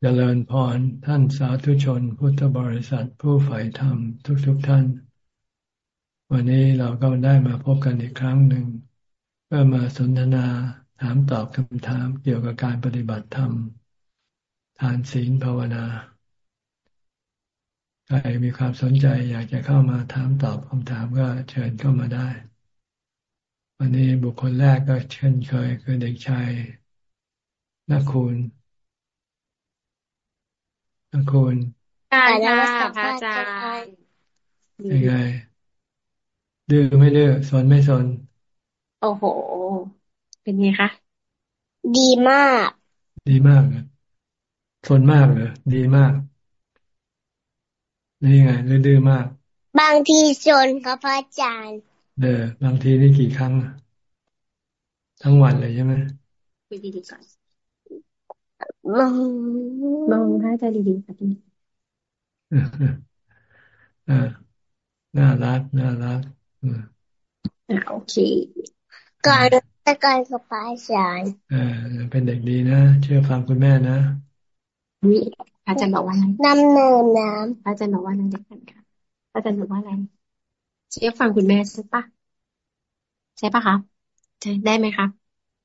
เจริญพรท่านสาธุชนพุทธบริษัทผู้ใฝ่ธรรมทุกๆทท่าน วันนี้เราก็ได้มาพบกันอีกครั้งหนึ่ง เพื่อมาสนทนาถามตอบคำถามเกี่ยวกับการปฏิบัติธรรม ทานศีลภาวนา ใครมีความสนใจอยากจะเข้ามาถามตอบคำถามก็เชิญเข้ามาได้ วันนี้บุคคลแรกก็เช่นเคยคือเด็กชายนักคุณ นักคุณการค่ะพระอาจารย์ยังไงดื้อไม่ดื้อสนไม่สน โอ้โห เป็นไงคะ ดีมาก ดีมากเลยสนมากเลยดีมากนี่ไงดื้อมาก บางทีสนครับพระอาจารย์เออบางทีนี่กี่ครั้ง ทั้งวันเลยใช่ไหมคุยดีๆก่อน มองมองถ้าจะดีๆค่ะพี่อ่าน่ารักน่ารักอ่าโอเคการแต่การกับพระอาจายอ่าเป็นเด็กดีนะเชื่อฟังคุณแม่นะนี่อาจารย์บอกว่าอะไรน้ำเนินน้ำอาจารย์บอกว่าอะไรเด็กกันค่ะอาจารย์บอกว่าอะไรเชื่อฟังคุณแม่ใช่ปะใช่ปะครับใช่ได้ไหมครับ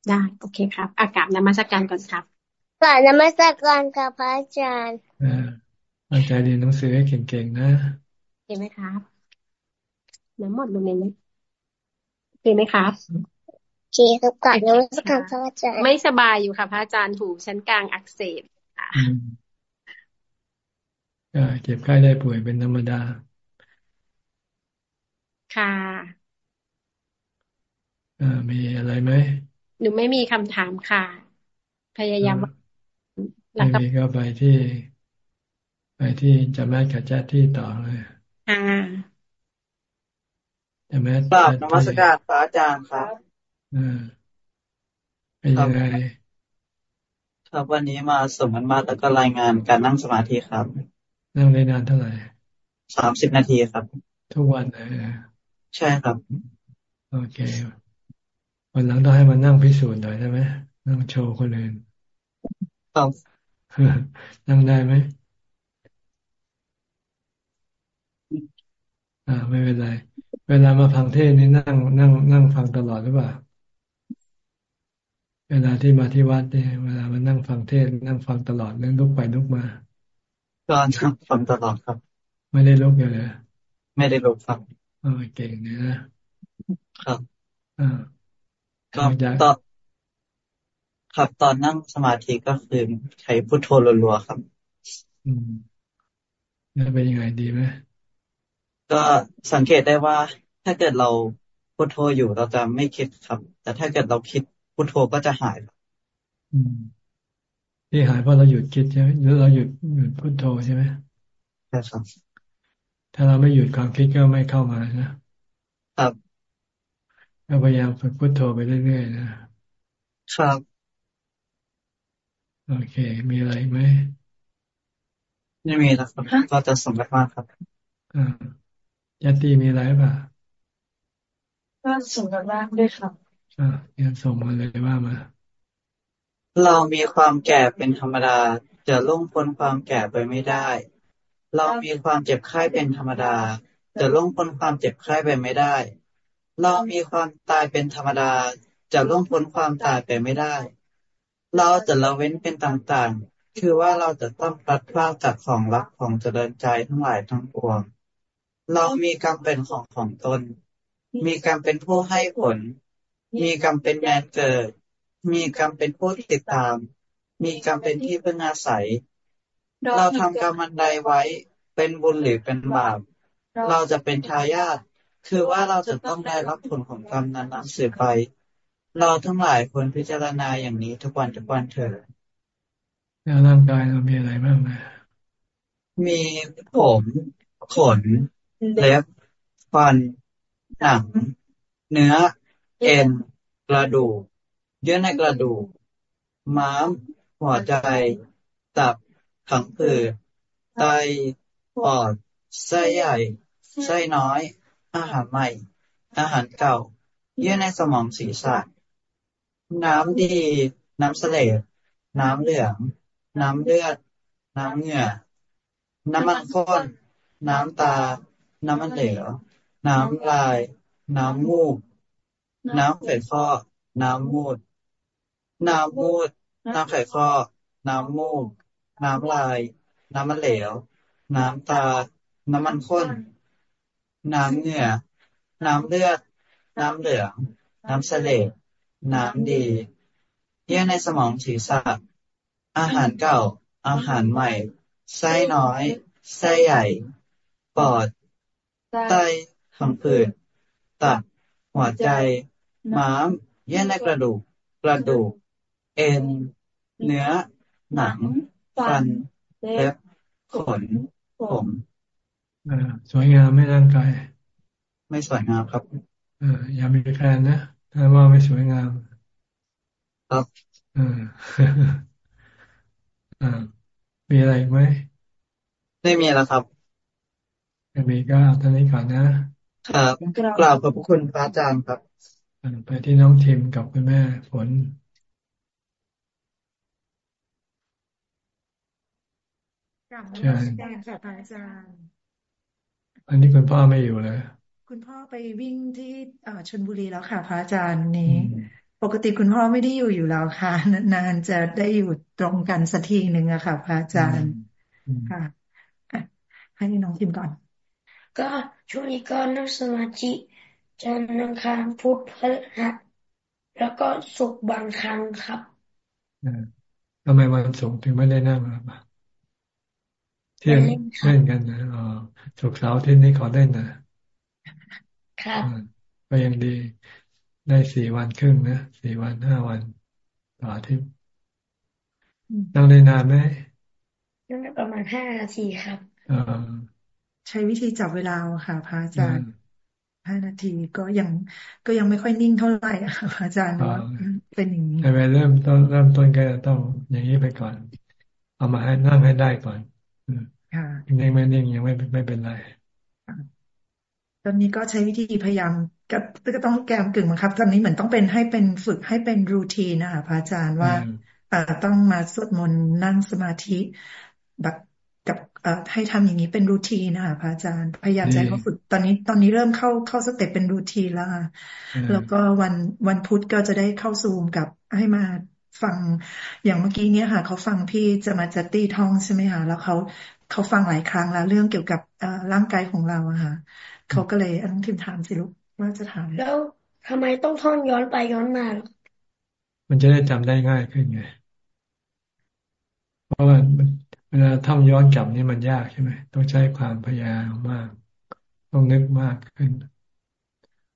ได้ โอเคครับ อากาศนมัสการก่อนครับ ก่อนนมัสการกับพระอาจารย์อ่าตั้งใจเรียนหนังสือให้เก่งๆนะเห็นไหมครับน้ำหมดลงในนี้เห็นไหมครับโอเคครับก่อนนมัสการพระอาจารย์ไม่สบายอยู่ค่ะพระอาจารย์ถูกชั้นกลางอักเสบก็เจ็บไข้ได้ป่วยเป็นธรรมดา ค่ะอ่ามีอะไรไหมหนูไม่มีคำถามค่ะ พยายาม ไม่มีก็ไปที่ ไปที่จะแม่กับแจ๊ที่ต่อเลยอ่าจะแม่กราบนมัสการพระอาจารย์ครับอ่าเป็นยังไงครับวันนี้มาสมันมาแล้วก็รายงานการนั่งสมาธิครับ นั่งได้นานเท่าไหร่สามสิบนาทีครับ ทุกวันเลยใช่ครับ โอเค วันหลังต้องให้มันนั่งพิสูจน์หน่อยใช่ไหมนั่งโชว์คนอื่นครับ นั่งได้ไหมอ่า ไม่เป็นไร เวลามาฟังเทศนี่นั่ง นั่ง นั่งฟังตลอดหรือเปล่า เวลาที่มาที่วัดเนี่ยเวลามานั่งฟังเทศนั่งฟังตลอดเรื่องลุกไปลุกมาก็นั่งฟังตลอดครับ ไม่ได้ลุกเลย ไม่ได้ลุกฟังอ๋อเก่งเนี่ยนะครับ อ่าก็ต่อ ครับตอนนั่งสมาธิก็คือใช้พุทโธรัวๆครับ อืมแล้วเป็นยังไงดีไหมก็สังเกตได้ว่า ถ้าเกิดเราพุทโธอยู่เราจะไม่คิดครับ แต่ถ้าเกิดเราคิดพุทโธก็จะหายอืมที่หายเพราะเราหยุดคิดใช่ไหมหรือเราหยุดหยุดพุทโธใช่ไหมใช่ครับ ถ้าเราไม่หยุดความคิดก็ไม่เข้ามานะครับก็พยายามฝึกพุทโธไปเรื่อยๆนะครับ โอเค มีอะไรไหมไม่มีแล้วครับก็จะสมบัติมากครับอ่าญาติมีอะไรป่ะก็สมบัติมากด้วยครับอ่างั้นส่งมาเลยว่ามาเรามีความแก่เป็นธรรมดา จะล่วงพ้นความแก่ไปไม่ได้ เรามีความเจ็บไข้เป็นธรรมดา จะล่วงพ้นความเจ็บไข้ไปไม่ได้ เรามีความตายเป็นธรรมดา จะล่วงพ้นความตายไปไม่ได้ เราจะละเว้นเป็นต่างๆ คือว่าเราจะต้องพลัดพรากจากของรักของเจริญใจทั้งหลายทั้งปวง เรามีกรรมเป็นของของตน มีกรรมเป็นผู้ให้ผล มีกรรมเป็นแมนเกิด มีกรรมเป็นผู้ติดตาม มีกรรมเป็นที่พึ่งอาศัย เราทำกรรมอันใดไว้เป็นบุญหรือเป็นบาป เราจะเป็นทายาท คือว่าเราจะต้องได้รับผลของกรรมนั้นๆสืบไป เราทั้งหลายควรพิจารณาอย่างนี้ทุกวันทุกวันเถิดแล้วร่างกายเรามีอะไรบ้างนะมีผมขน เล็บฟัน หนัง เนื้อ เอ็น กระดูก เยื่อในกระดูก ม้าม หัวใจ ตับผังผืด ไต ปอด ไส้ใหญ่ ไส้น้อย อาหารใหม่ อาหารเก่า เยื่อในสมองศีรษะ น้ำดี น้ำเสลดน้ำเหลือง น้ำเลือด น้ำเหงื่อ น้ำมันข้น น้ำตา น้ำมันเหลว น้ำลาย น้ำมูก น้ำไข่ข้อ น้ำมูด น้ำมูด น้ำไข่ข้อ น้ำมูก น้ำลาย น้ำมันเหลว น้ำตา น้ำมันข้น น้ำเหงื่อ น้ำเลือด น้ำเหลือง น้ำเสลด น้ำดี เยื่อในสมองศีรษะ อาหารเก่า อาหารใหม่ ไส้น้อย ไส้ใหญ่ ปอด ไตผังผืดตับ หัวใจ ม้าม เยื่อในกระดูก กระดูก เอ็น เนื้อ หนัง ฟัน เล็บ ขน ผมอ่าสวยงามไม่ร่างกาย ไม่สวยงามครับเอออย่ามีแฟนนะ ถ้าว่าไม่สวยงาม ครับเอออ่ามีอะไรอีกไหมไม่มีแล้วครับถ้ามีก็เอาท่านี้ก่อนนะครับกราบขอบพระคุณพระอาจารย์ครับอ่าไปที่น้องทิมกับคุณแม่ฝนกลับมาใช่แดงค่ะพระอาจารย์ อันนี้คุณพ่อไม่อยู่เลย คุณพ่อไปวิ่งที่เอ่อชลบุรีแล้วค่ะ พระอาจารย์นี้อืมปกติคุณพ่อไม่ได้อยู่อยู่แล้วค่ะ นานๆจะได้อยู่ตรงกันสักทีหนึ่งอะค่ะ พระอาจารย์อืมค่ะอะให้น้องพิมพ์ก่อน ก็ช่วงนี้ก็นั่งสมาธิจันทร์อังคารพุธพฤหัสแล้วก็ศุกร์บางครั้งครับเออทำไมวันศุกร์ถึงไม่ได้นั่งล่ะเที่ยงเล่นครัเล่บนกันนะอ๋อศุกร์เสาร์อาที่นี้ขอเล่นนะ ครับอ่าก็ยังดีได้สี่วันครึ่งนะสี่วันห้าวันต่ออาทิตย์อืมนั่งได้นานไหมนั่งได้ประมาณห้านาทีครับเออใช้วิธีจับเวลาค่ะพระอาเอจารย์อห้านาทีก็ยังก็ยังไม่ค่อยนิ่งเท่าไหร่อะค่ะพระอาจารย์เออว่าเป็นอย่างนี้แต่ไปเริ่มต้นเริ่มต้นก็จะต้องอย่างนี้ไปก่อน เอามาให้นั่งให้ได้ก่อนอืมค่ะนิ่งไม่นิ่งยังไม่ไม่เป็นไร ตอนนี้ก็ใช้วิธีพยายามก็ก็ต้องแกมกึ่งบังคับ ตอนนี้เหมือนต้องเป็นให้เป็นฝึกให้เป็นรูทีนนะคะพระอาจารย์เอว่าอเอ่อต้องมาสวดมนต์นั่งสมาธิแบบกับเอ่อให้ทำอย่างนี้เป็น routine นะคะพระอาจารย์ พยายามดีจะให้เขาฝึกตอนนี้ตอนนี้เริ่มเข้าเข้า step เป็น routine แล้วค่ะเออแล้วก็วันวันพุธก็จะได้เข้าซูมกับให้มาฟังอย่างเมื่อกี้เนี้ยค่ะ เขาฟังพี่จะมาจัตตี้ท่องใช่ไหมคะแล้วเขาเขาฟังหลายครั้งแล้วเรื่องเกี่ยวกับเอ่อร่างกายของเราอะค่ะ เขาก็เลยอะน้องทิมถามสิลูกว่าจะถาม แล้วทำไมต้องท่องย้อนไปย้อนมาล่ะมันจะได้จำได้ง่ายขึ้นไง เพราะว่ามันเวลาท่องย้อนกลับนี่มันยากใช่ไหมต้องใช้ความพยายามมาก ต้องนึกมากขึ้น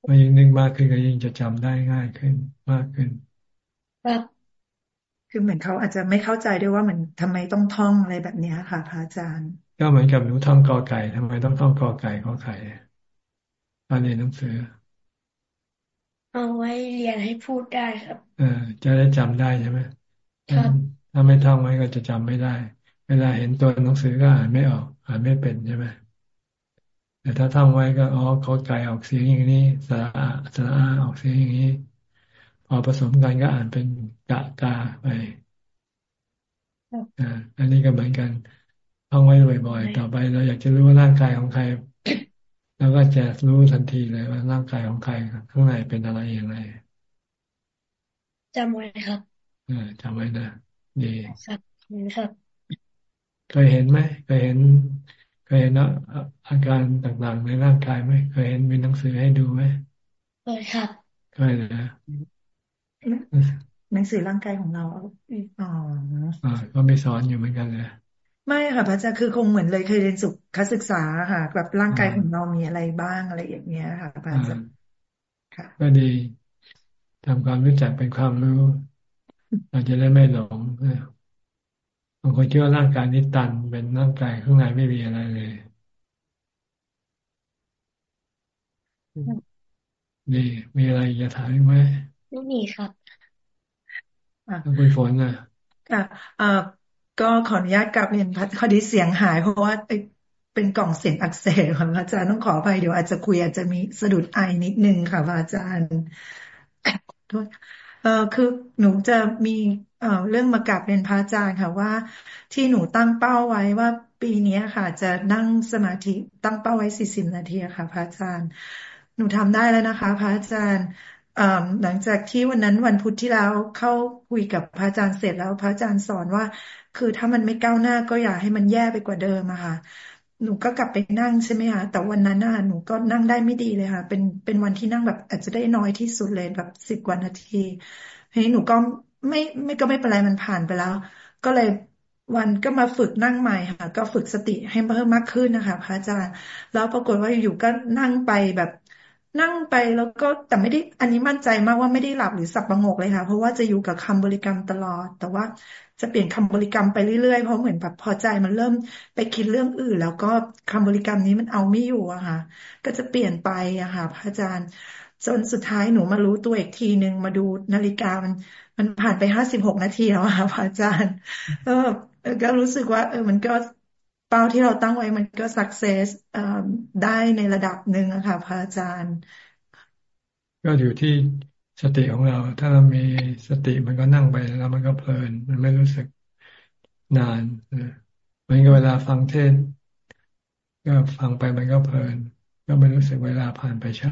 เมื่อยิ่งนึกมากขึ้นก็ยิ่งจะจำได้ง่ายขึ้นมากขึ้นครับคือเหมือนเขาอาจจะไม่เข้าใจด้วยว่ามันทำไมต้องท่องอะไรแบบเนี้ยค่ะพระอาจารย์ ก็เหมือนกับหนูท่องกอไก่ทำไมต้องท่องกอไก่ขอไข่ ตอนเรียนหนังสือ เอาไว้เรียนให้พูดได้ครับ เออจะได้จำได้ใช่ไหมครับ ถ้าไม่ท่องไว้ก็จะจำไม่ได้ เวลาเห็นตัวหนังสือก็อ่านไม่ออก อ่านไม่เป็นใช่ไหมแต่ถ้าท่องไว้ก็อ๋อกอไก่ออกเสียงอย่างนี้สระอาสระอาออกเสียงอย่างนี้ พอผสมกันก็อ่านเป็นกะกาไปครับอ่าอันนี้ก็เหมือนกันท่องไว้บ่อยๆ ต่อไปเราอยากจะรู้ว่าร่างกายของใคร เราก็จะรู้ทันทีเลยว่าร่างกายของใครข้างในเป็นอะไรอย่างไรจำไว้ครับเออจำไว้นะดีครับขอบคุณครับเคยเห็นไหมเคยเห็น เคยเห็นอาอาการต่างๆในร่างกายไหมเคยเห็นมีหนังสือให้ดูไหมเลยครับเคยนะหนังสือร่างกายของเราเอาอ๋ออ่าก็มีสอนอยู่เหมือนกันเลย ไม่ค่ะพระอาจารย์คือคงเหมือนเลยเคยเรียนสุขศึกษาค่ะแบบร่างกายของอ่าเรามีอะไรบ้างอะไรอย่างเงี้ยค่ะพระอ่าอาจารย์ค่ะก็ดีทำความรู้จักเป็นความรู้เราจะได้ไม่หลงเออบางคนคิดว่าร่างกายนี้ตันเป็นร่างกายข้างในไม่มีอะไรเลยดีมีอะไรจะถามอีกไหมไม่มีครับอะถ้าคุณฝนน่ะค่ะเอ่อ ก็ขออนุญาตกลับเรียนพระพอดีเสียงหาย เพราะว่าเป็นกล่องเสียงอักเสบค่ะอาจารย์ต้องขออภัยเดี๋ยวอาจจะคุยอาจจะมีสะดุดไอนิดนึงค่ะอาจารย์โทษเออคือหนูจะมีเอ่อเรื่องมากราบเรียนพระอาจารย์ค่ะว่า ที่หนูตั้งเป้าไว้ว่าปีนี้ค่ะ จะนั่งสมาธิตั้งเป้าไว้สี่สิบนาทีค่ะ พระอาจารย์ หนูทำได้แล้วนะคะ พระอาจารย์ หลังจากที่วันนั้นวันพุธที่แล้วเข้าคุยกับพระอาจารย์เสร็จแล้ว พระอาจารย์สอนว่า คือถ้ามันไม่ก้าวหน้าก็อย่าให้มันแย่ไปกว่าเดิมอะค่ะ หนูก็กลับไปนั่งใช่ไหมคะแต่วันนั้นน่ะหนูก็นั่งได้ไม่ดีเลยค่ะ เป็นเป็นวันที่นั่งแบบอาจจะได้น้อยที่สุดเลยแบบสิบกว่านาทีทีนี้หนูก็ไม่ไม่ก็ไม่เป็นไรมันผ่านไปแล้ว ก็เลยวันก็มาฝึกนั่งใหม่ค่ะ ก็ฝึกสติให้เพิ่มมากขึ้นนะคะ พระอาจารย์ แล้วปรากฏว่าอยู่ก็นั่งไปแบบ นั่งไปแล้วก็แต่ไม่ได้อันนี้มั่นใจมากว่าไม่ได้หลับหรือสับประงกเลยค่ะ เพราะว่าจะอยู่กับคำบริกรรมตลอด แต่ว่าจะเปลี่ยนคำบริกรรมไปเรื่อยๆเพราะเหมือนแบบพอใจมันเริ่มไปคิดเรื่องอื่น แล้วก็คำบริกรรมนี้มันเอาไม่อยู่อะค่ะ ก็จะเปลี่ยนไปอะค่ะพระอาจารย์จนสุดท้ายหนูมารู้ตัวอีกทีหนึ่งมาดูนาฬิกามัน มันผ่านไปห้าสิบหกนาทีแล้วค่ะพระอาจารย์ก็ก็รู้สึกว่า เออมันก็ เป้าที่เราตั้งไว้มันก็สักเซสได้ในระดับหนึ่งอะค่ะพระอาจารย์ ก็อยู่ที่สติของเรา ถ้าเรามีสติมันก็นั่งไปแล้วมันก็เพลิน มันไม่รู้สึกนานเหมือนกับเวลาฟังเทศ ก็ฟังไปมันก็เพลิน ก็ไม่รู้สึกเวลาผ่านไปช้า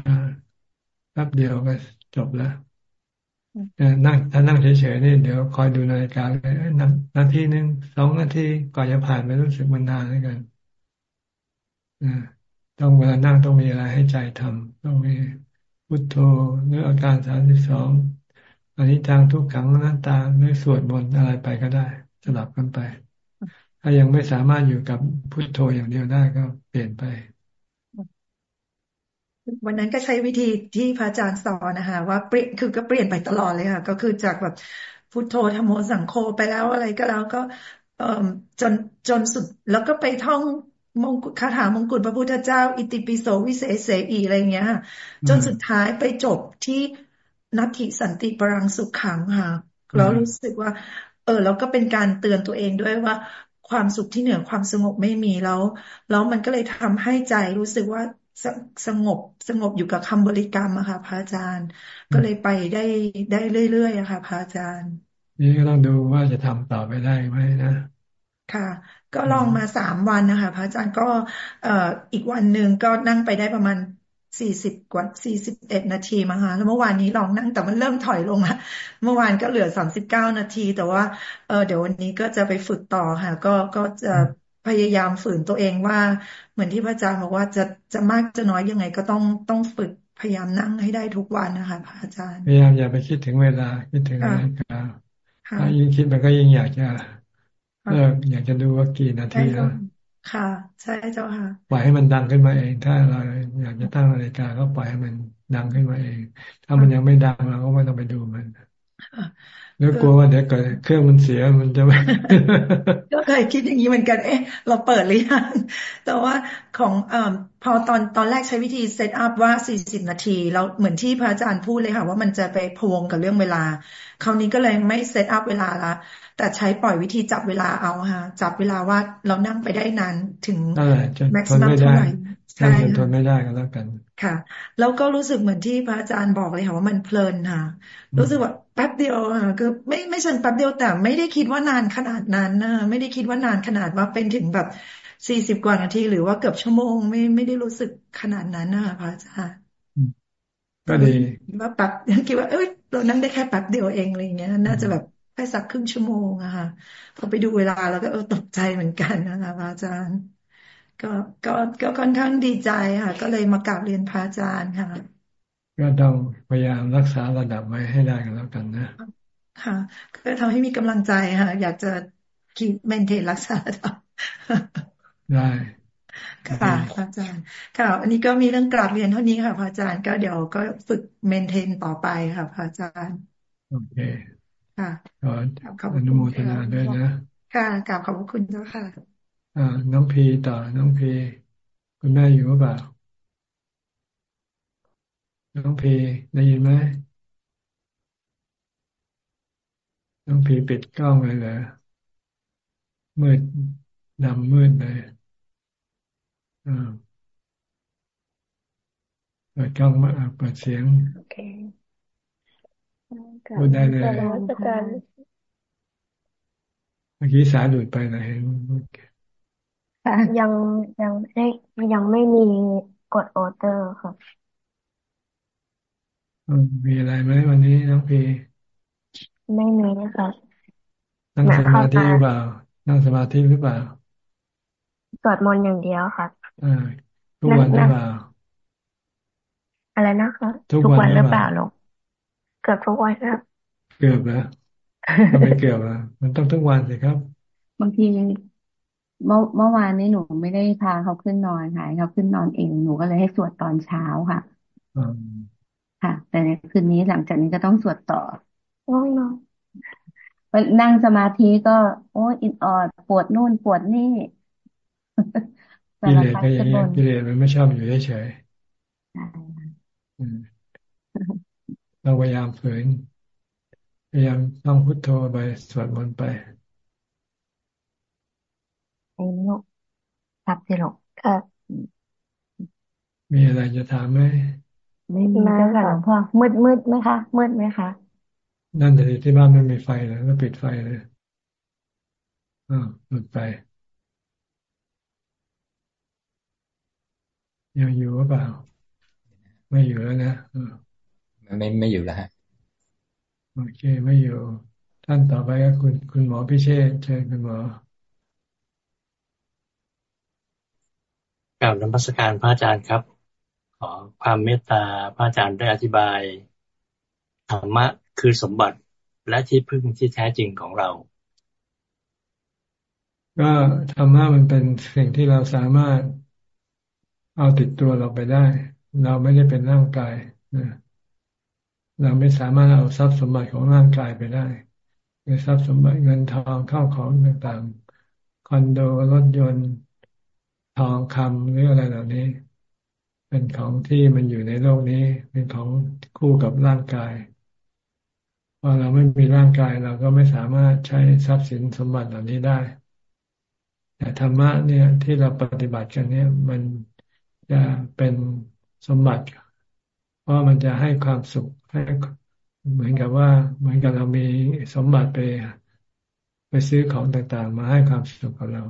แป๊บเดียวก็จบแล้ว นั่งถ้านั่งเฉยๆนี่เดี๋ยวคอยดูนาฬิกาเลยนานาทีหนึ่งสองนาทีก่อนจะผ่านไม่รู้สึกมันนานเลยกันต้องเวลานั่งต้องมีอะไรให้ใจทำต้องมีพุทโธหรืออาการสามสิบสองอันนี้ทางทุกขังนันตาหรือสวดมนต์อะไรไปก็ได้ สลับกันไป ถ้ายังไม่สามารถอยู่กับพุทโธอย่างเดียวได้ก็เปลี่ยนไป วันนั้นก็ใช้วิธีที่พระอาจารย์สอนนะคะว่าเปลี่ยนคือก็เปลี่ยนไปตลอดเลยค่ะ ก็คือจากแบบพุทโธธรรมโมสังโฆไปแล้วอะไรก็แล้วก็เอ่อจนจนสุดแล้วก็ไปท่องมงคาถามงกุฎพระพุทธเจ้า อิติปิโสวิเศษเสอีอะไรเงี้ยค่ะจนสุดท้ายไปจบที่นัตถิสันติปรังสุขขังค่ะแล้วรู้สึกว่า เออแล้วก็เป็นการเตือนตัวเองด้วยว่า ความสุขที่เหนือความสงบไม่มีแล้ว แล้วมันก็เลยทำให้ใจรู้สึกว่า สงบสงบอยู่กับคำบริกรรมอะค่ะพระอาจารย์ ก็เลยไปได้ได้เรื่อยๆอะค่ะพระอาจารย์ นี่ก็ต้องดูว่าจะทำต่อไปได้ไหมนะค่ะ ก็ลองมาสามวันนะคะพระอาจารย์ก็เอ่ออีกวันหนึ่งก็นั่งไปได้ประมาณสี่สิบกว่าสี่สิบเอ็ดนาทีมั้งคะแล้วเมื่อวานนี้ลองนั่งแต่มันเริ่มถอยลงละเมื่อวานก็เหลือสามสิบเก้านาที แต่ว่าเออเดี๋ยววันนี้ก็จะไปฝึกต่อค่ะ ก็ก็จะ พยายามฝืนตัวเองว่า เหมือนที่พระอาจารย์บอกว่าจะจะมากจะน้อยยังไงก็ต้องต้องฝึกพยายามนั่งให้ได้ทุกวันนะคะพระอาจารย์พยายามอย่าไปคิดถึงเวลาคิดถึงนาฬิกาถ้ายิ่งคิดมันก็ยิ่งอยากจะเลิกอยากจะดูว่ากี่นาทีแล้วค่ะ ใช่เจ้าค่ะปล่อยให้มันดังขึ้นมาเอง ถ้าเราอยากจะตั้งนาฬิกาก็ปล่อยให้มันดังขึ้นมาเอง ถ้ามันยังไม่ดังเราก็ไม่ต้องไปดูมัน แล้วกลัวว่าเดี๋ยวเกิดเครื่องมันเสียมันจะไม่ก็เคยคิดอย่างนี้เหมือนกัน เอ๊ะ เราเปิดหรือยังแต่ว่าของอพอตอนตอนแรกใช้วิธี set up ว่าสี่สิบนาทีเราเหมือนที่พระอาจารย์พูดเลยค่ะ ว่ามันจะไปพะวงกับเรื่องเวลา คราวนี้ก็เลยไม่ set up เวลาละแต่ใช้ปล่อยวิธีจับเวลาเอาค่ะจับเวลาว่าเรานั่งไปได้นานถึงแม็กซ์มัมเท่าไหร่ใช่ทนไม่ได้ก็แล้วกัน ค่ะ แล้วก็รู้สึกเหมือนที่พระอาจารย์บอกเลยค่ะว่ามันเพลินค่ะ รู้สึกว่า แป๊บเดียวค่ะคือไม่ไม่เชิงแป๊บเดียวแต่ไม่ได้คิดว่านานขนาดนั้นนะไม่ได้คิดว่านานขนาดว่าเป็นถึงแบบสี่สิบกว่านาที หรือว่าเกือบชั่วโมง ไม่ไม่ได้รู้สึกขนาดนั้นนะคะพระอาจารย์ก็ดีว่าแป๊บยังคิดว่าเอ้ยเรานั่งได้แค่แป๊บเดียวเองอะไรเงี้ย น่าจะแบบแค่สักครึ่งชั่วโมงอะค่ะพอไปดูเวลาแล้วก็เออตกใจเหมือนกันนะคะพระอาจารย์ ก็ก็ก็ค่อนข้างดีใจค่ะ ก็เลยมากราบเรียนพระอาจารย์ค่ะ ก็ต้องพยายามรักษาระดับไว้ให้ได้กันแล้วกันนะ ค่ะ ก็ทำให้มีกำลังใจค่ะ อยากจะคีบเมนเทนรักษาระดับได้ค่ะพระอาจารย์ ค่ะ อันนี้ก็มีเรื่องกราบเรียนเท่านี้ค่ะพระอาจารย์ก็เดี๋ยวก็ฝึกเมนเทนต่อไปค่ะพระอาจารย์ โอเคค่ะขออนุโมทนาด้วยนะ ค่ะกราบขอบพระคุณเจ้าค่ะ อ่า น้องพีต่อ น้องพี คุณแม่อยู่หรือเปล่า น้องพีได้ยินไหมน้องพีปิดกล้องเลยเหรอมืดดำมืดเลยอ่าเปิดกล้องมาเปิดเสียงโอเคพูดได้เลยเมื่อกี้สายหลุดไปนะเห็นยังยังไม่ยังไม่มีกดออเดอร์ค่ะ มีอะไรไหมวันนี้น้องพีไม่มีค่ะนั่งสมาธิหรือเปล่า นั่งสมาธิหรือเปล่าสวดมนต์อย่างเดียวค่ะอ่าทุกวันหรือเปล่า อะไรนะคะทุกวันหรือเปล่าลูกเกือบทุกวันครับ เกือบแล้วทำไมเกือบอะมันต้องทุกวันสิครับ บางทีเมื่อเมื่อวานนี้หนูไม่ได้พาเขาขึ้นนอนค่ะให้เขาขึ้นนอนเองหนูก็เลยให้สวดตอนเช้าค่ะอืม ค่ะ แต่ในคืนนี้หลังจากนี้ก็ต้องสวดต่อง่วงนอนนั่งสมาธิก็ โอ้ยอิดออดปวดนู่นปวดนี่กิเลสก็อย่างนี้กิเลสมันไม่ชอบอยู่เฉยๆอืมเราพยายามฝืนพยายามต้องพุทโธไปสวดมนต์ไปไอ้ลูกครับสิลูกค่ะมีอะไรจะถามไหม ไม่มีเจ้าค่ะหลวงพ่อมืดมืดไหมคะมืดไหมคะนั่นแต่ที่บ้านไม่มีไฟเลยก็ปิดไฟเลยอ่าวหลุดไปยังอยู่หรือเปล่า ไม่อยู่แล้วนะอ่าไม่ไม่อยู่แล้วฮะโอเค ไม่อยู่ ท่านต่อไปก็คุณคุณหมอพิเชษฐ์เชิญคุณหมอกราบนมัสการพระอาจารย์ครับ ขอความเมตตาพระอาจารย์ได้อธิบายธรรมะคือสมบัติและที่พึ่งที่แท้จริงของเรา ก็ธรรมะมันเป็นสิ่งที่เราสามารถเอาติดตัวเราไปได้ เราไม่ได้เป็นร่างกายเราไม่สามารถเอาทรัพย์สมบัติของร่างกายไปได้คือทรัพย์สมบัติเงินทองเข้าของต่างๆคอนโดรถยนต์ ทองคำหรืออะไรเหล่านี้ เป็นของที่มันอยู่ในโลกนี้ เป็นของคู่กับร่างกายพอเราไม่มีร่างกายเราก็ไม่สามารถใช้ทรัพย์สินสมบัติเหล่านี้ได้ แต่ธรรมะเนี่ยที่เราปฏิบัติกันเนี่ย มันจะเป็นสมบัติ เพราะมันจะให้ความสุขให้เหมือนกับว่า เหมือนกับเรามีสมบัติไป ไปซื้อของต่างๆ มาให้ความสุขกับเรา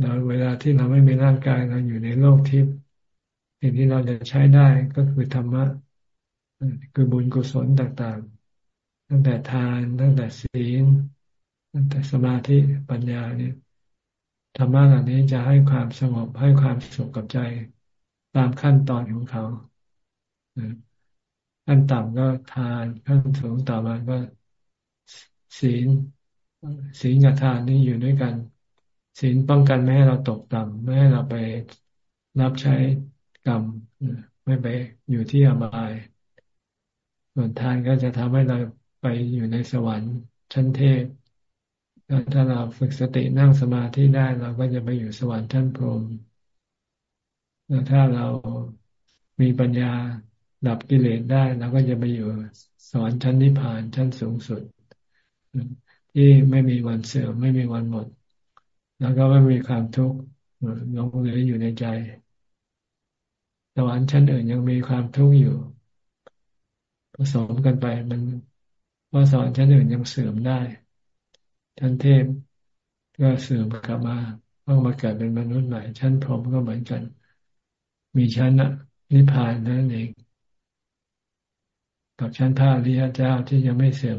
เราเวลาที่เราไม่มีร่างกายเราอยู่ในโลกทิพย์สิ่งที่เราจะใช้ได้ก็คือธรรมะคือบุญกุศลต่างๆ ตั้งแต่ทานตั้งแต่ศีลตั้งแต่สมาธิปัญญาเนี่ยธรรมะเหล่านี้จะให้ความสงบให้ความสุขกับใจตามขั้นตอนของเขาขั้นต่ำก็ทานขั้นสูงต่อมาก็ศีลศีลกับทานนี่อยู่ด้วยกัน ศีลป้องกันไม่ให้เราตกต่ำไม่ให้เราไปรับใช้กรรมไม่ไปอยู่ที่อบายส่วนทานก็จะทำให้เราไปอยู่ในสวรรค์ชั้นเทพแล้วถ้าเราฝึกสตินั่งสมาธิได้เราก็จะไปอยู่สวรรค์ชั้นพรหมแล้วถ้าเรามีปัญญาดับกิเลสได้เราก็จะไปอยู่สวรรค์ชั้นนิพพานชั้นสูงสุด ที่ไม่มีวันเสื่อมไม่มีวันหมด แล้วก็ไม่มีความทุกข์หลงเหลืออยู่ในใจสวรรค์ชั้นอื่นยังมีความทุกข์อยู่ ผสมกันไปมันเพราสวรรค์ชั้นอื่นยังเสื่อมได้ชั้นเทพก็เสื่อมกลับมาต้องมาเกิดเป็นมนุษย์ใหม่ ชั้นพรหมก็เหมือนกัน มีชั้นนิพพานนั่นเองกับชั้นพระอริยเจ้าที่ยังไม่เสื่อม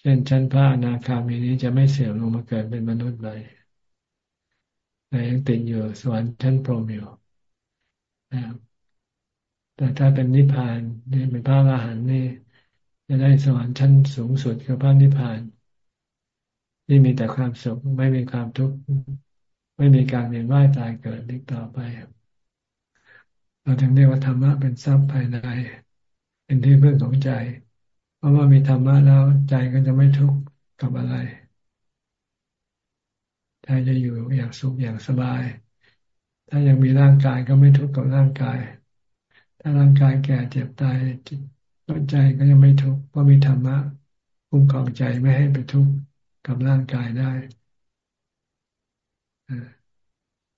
เช่นชั้นพระอนาคามีนี้จะไม่เสื่อมลงมาเกิดเป็นมนุษย์ใหม่แต่ยังติดอยู่สวรรค์ชั้นพรหมอยู่นะครับแต่ถ้าเป็นนิพพานนี่เป็นพระอรหันต์นี่จะได้สวรรค์ชั้นสูงสุดคือพระนิพพาน ที่มีแต่ความสุขไม่มีความทุกข์ไม่มีการเวียนว่ายตายเกิดอีกต่อไป เราถึงเรียกว่าธรรมะเป็นทรัพย์ภายใน เป็นที่พึ่งของใจ เพราะว่ามีธรรมะแล้วใจก็จะไม่ทุกข์กับอะไรใจจะอยู่อย่างสุขอย่างสบาย ถ้ายังมีร่างกายก็ไม่ทุกข์กับร่างกาย ถ้าร่างกายแก่เจ็บตายใจก็ยังไม่ทุกข์เพราะมีธรรมะคุ้มครองใจไม่ให้ไปทุกข์กับร่างกายได้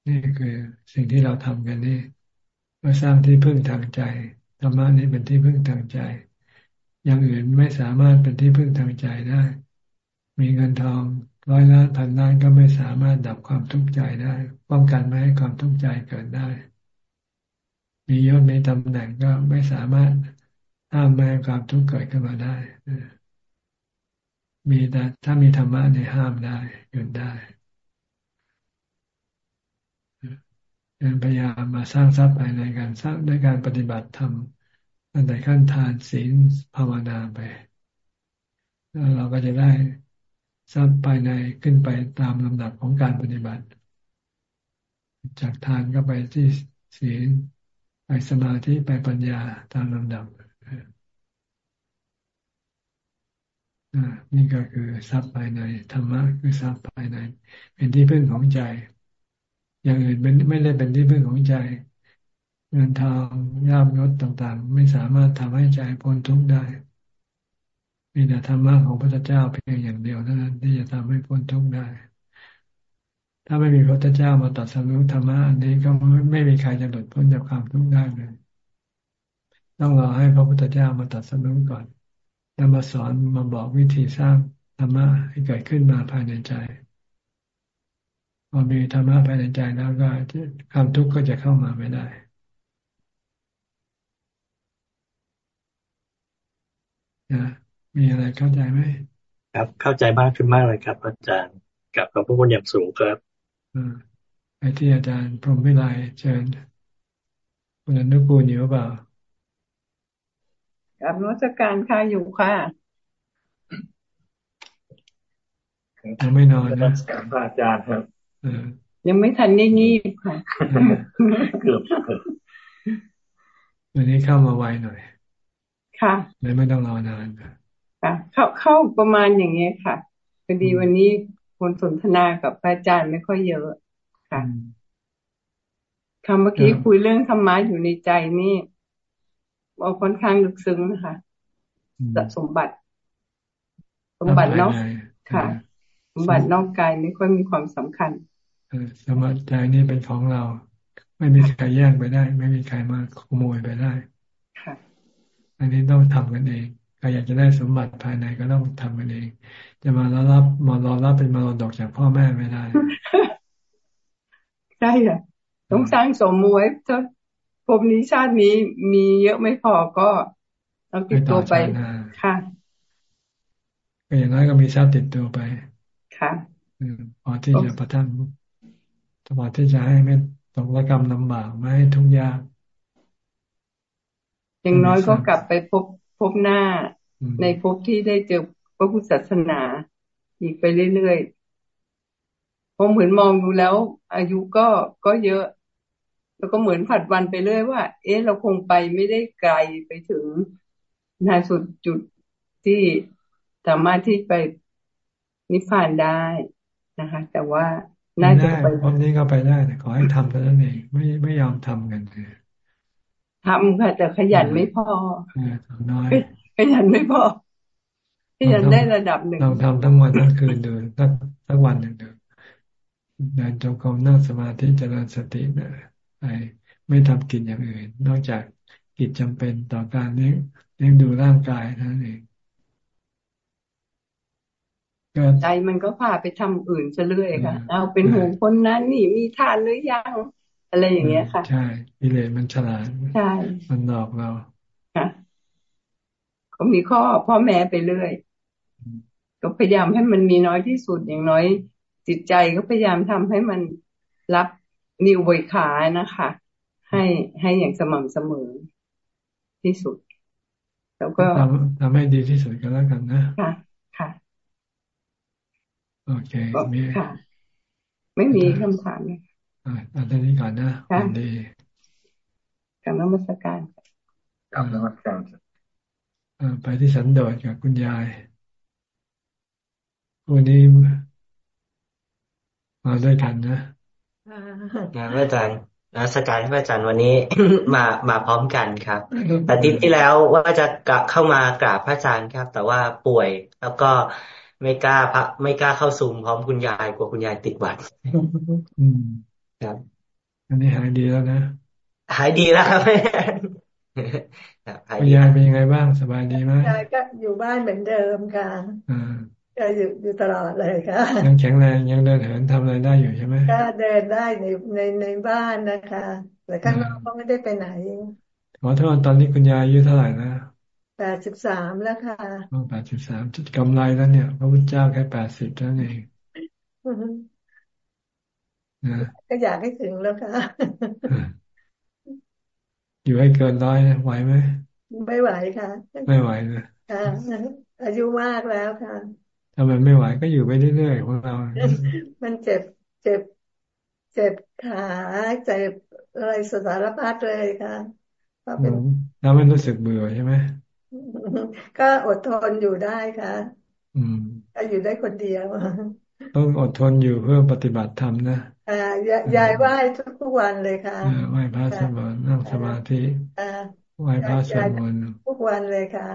นี่คือสิ่งที่เราทำกันนี่เพื่อสร้างที่พึ่งทางใจธรรมะนี้เป็นที่พึ่งทางใจ อย่างอื่นไม่สามารถเป็นที่พึ่งทางใจได้ มีเงินทองร้อยล้านพันล้านก็ไม่สามารถดับความทุกข์ใจได้ ป้องกันไม่ให้ความทุกข์ใจเกิดได้ มียศมีตำแหน่งก็ไม่สามารถห้ามไม่ให้ความทุกข์เกิดขึ้นมาได้มีแต่ถ้ามีธรรมะในห้ามได้หยุดได้พยายามมาสร้างทรัพย์ภายในการสร้างด้วยการปฏิบัติธรรม ตั้งแต่ขั้นทานศีลภาวนาไป แล้วเราก็จะได้ทรัพย์ภายในขึ้นไปตามลำดับของการปฏิบัติ จากทานก็ไปที่ศีลไปสมาธิไปปัญญาตามลำดับนี่ก็คือทรัพย์ภายในธรรมะคือทรัพย์ภายใน เป็นที่พึ่งของใจ อย่างอื่นเป็นไม่ได้เป็นที่พึ่งของใจ เงินทองยามยศต่างๆ ไม่สามารถทำให้ใจพ้นทุกข์ได้ มีแต่ธรรมะของพระเจ้าเพียงอย่างเดียวเท่านั้นที่จะทำให้พ้นทุกข์ได้ ถ้าไม่มีพระพุทธเจ้ามาตัดสรุปธรรมะอันนี้ก็ไม่มีใครจะหลุดพ้นจากความทุกข์ได้เลย ต้องรอให้พระพุทธเจ้ามาตัดสรุปก่อนแล้วมาสอนมาบอกวิธีสร้างธรรมะให้เกิดขึ้นมาภายในใจพอมีธรรมะภายในใจแล้วก็ความทุกข์ก็จะเข้ามาไม่ได้ นะมีอะไรเข้าใจไหมครับ เข้าใจมากขึ้นมากเลยครับ อาจารย์กับขอบพระคุณอย่างสูงครับไปที่อาจารย์พรหมวิไลเชิญคุณอนุกูลอยู่เปล่ากับนวัตการค่ะอยู่ค่ะยังไม่นอนนะกับอาจารย์ครับยังไม่ทันได้งีบค่ะ เกือบวันนี้เข้ามาไวหน่อย ค่ะเลยไม่ต้องรอนานค่ะเข้าเข้าประมาณอย่างเงี้ยค่ะพอดีวันนี้คนสนทนากับอาจารย์ไม่ค่อยเยอะค่ะคำเมื่อกี้คุยเรื่องธรรมะอยู่ในใจนี่เอาค่อนข้างลึกซึ้งนะคะสมบัติ สมบัตินอกค่ะ สมบัตินอกกายไม่ค่อยมีความสำคัญสมบัติใจนี่เป็นของเรา ไม่มีใครแย่งไปได้ ไม่มีใครมาขโมยไปได้ค่ะ อันนี้ต้องทำกันเองใครอยากจะได้สมบัติภายในก็ต้องทำกันเอง จะมารอรับมารอรับเป็นมารดกจากพ่อแม่ไม่ได้ใช่ค่ะต้องสร้างสมมติภพนี้ชาตินี้มีเยอะไม่พอก็เอาติดตัวไปค่ะก็อย่างน้อยก็มีทรัพย์ติดตัวไป ค่ะพอที่จะประทังพอที่จะให้ไม่ตกระกรรมลำบากไม่ให้ทุกข์ยาก อย่างน้อยก็กลับไปพบพบหน้าในภพที่ได้เจอพระพุทธศาสนา อีกไปเรื่อยๆผมเหมือนมองดูแล้ว อายุก็ก็เยอะ แล้วก็เหมือนผัดวันไปเรื่อยว่า เอ๊ะเราคงไปไม่ได้ไกลไปถึงนาสุดจุดที่สามารถที่ไปนิพพานได้นะคะ แต่ว่าน่าจะไปวันนี้ก็ไปได้แต่ขอให้ทำเท่านั้นเองไม่ไม่ยอมทำกัน ทำค่ะ แต่ขยันไม่พอน้อยขยันไม่พอขยันได้ระดับหนึ่งเราทำทั้งวันทั้งคืนเดินทั้งทั้งวันหนึ่งเดินเดินจงกรมนั่งสมาธิเจริญสติเนี่ยไปไม่ทำกิจอย่างอื่น นอกจากกิจจำเป็นต่อการเลี้ยงเลี้ยงดูร่างกายนั่นเองใจมันก็พาไปทำอื่นซะเรื่อยค่ะ เอาเป็นห่วงคนนั้นนี่มีทานหรือยัง อะไรอย่างเงี้ยค่ะ ใช่กิเลสมันฉลาดใช่มันหลอกเราค่ะก็มีข้อพ่อแม่ไปเรื่อยก็พยายามให้มันมีน้อยที่สุดอย่างน้อย จิตใจก็พยายามทำให้มันรับนิวบริขานะคะ ให้ให้อย่างสม่ำเสมอที่สุด แล้วก็ทำทำให้ดีที่สุดก็แล้วกันนะค่ะ ค่ะโอเคมีค่ะ ไม่มีคำถามเลย อ่าตอนนี้ก่อนนะดีกับนมัสการกับนมัสการไปที่สันโดษกับคุณยายวันนี้มาด้วยกันนะนะพระอาจารย์นัสการพระอาจารย์วันนี้มามาพร้อมกันครับแต่ทิศที่แล้วว่าจะกะเข้ามากราบพระอาจารย์ครับ แต่ว่าป่วยแล้วก็ไม่กล้าพระไม่กล้าเข้าซูมพร้อมคุณยายกลัวคุณยายติดหวัด ครับ อันนี้หายดีแล้วนะ หายดีแล้วครับคุณยายเป็นยังไงบ้างสบายดีไหมยายก็อยู่บ้านเหมือนเดิมค่ะอ่าก็อยู่อยู่ตลอดเลยค่ะยังแข็งแรงยังเดินเหินทำอะไรได้อยู่ใช่ไหมก็เดินได้ในในในบ้านนะคะแต่ข้างนอกก็ไม่ได้ไปไหนขอโทษตอนนี้คุณยายอายุเท่าไหร่นะแปดสิบสามแล้วค่ะแปดสิบสามจุดกำไรแล้วเนี่ยพระพุทธเจ้าแค่แปดสิบเท่านั้นเองนะ ก็อยากให้ถึงแล้วค่ะ อยู่ให้เกินร้อยไหวไหม ไม่ไหวค่ะ ไม่ไหวนะค่ะอายุมากแล้วค่ะถ้ามันไม่ไหวก็อยู่ไปเรื่อยๆของเรา มันเจ็บ เจ็บ เจ็บขาเจ็บอะไรสารพัดเลยค่ะแล้วไม่รู้สึกเบื่อใช่ไหม ก็อดทนอยู่ได้ค่ะ อืมอยู่ได้คนเดียว ต้องอดทนอยู่เพื่อปฏิบัติธรรมนะอ่ายายไหว้ทุกวันเลยค่ะไหว้พระสวดนั่งสมาธิไหว้พระสวดมนต์ทุกวันเลยค่ะ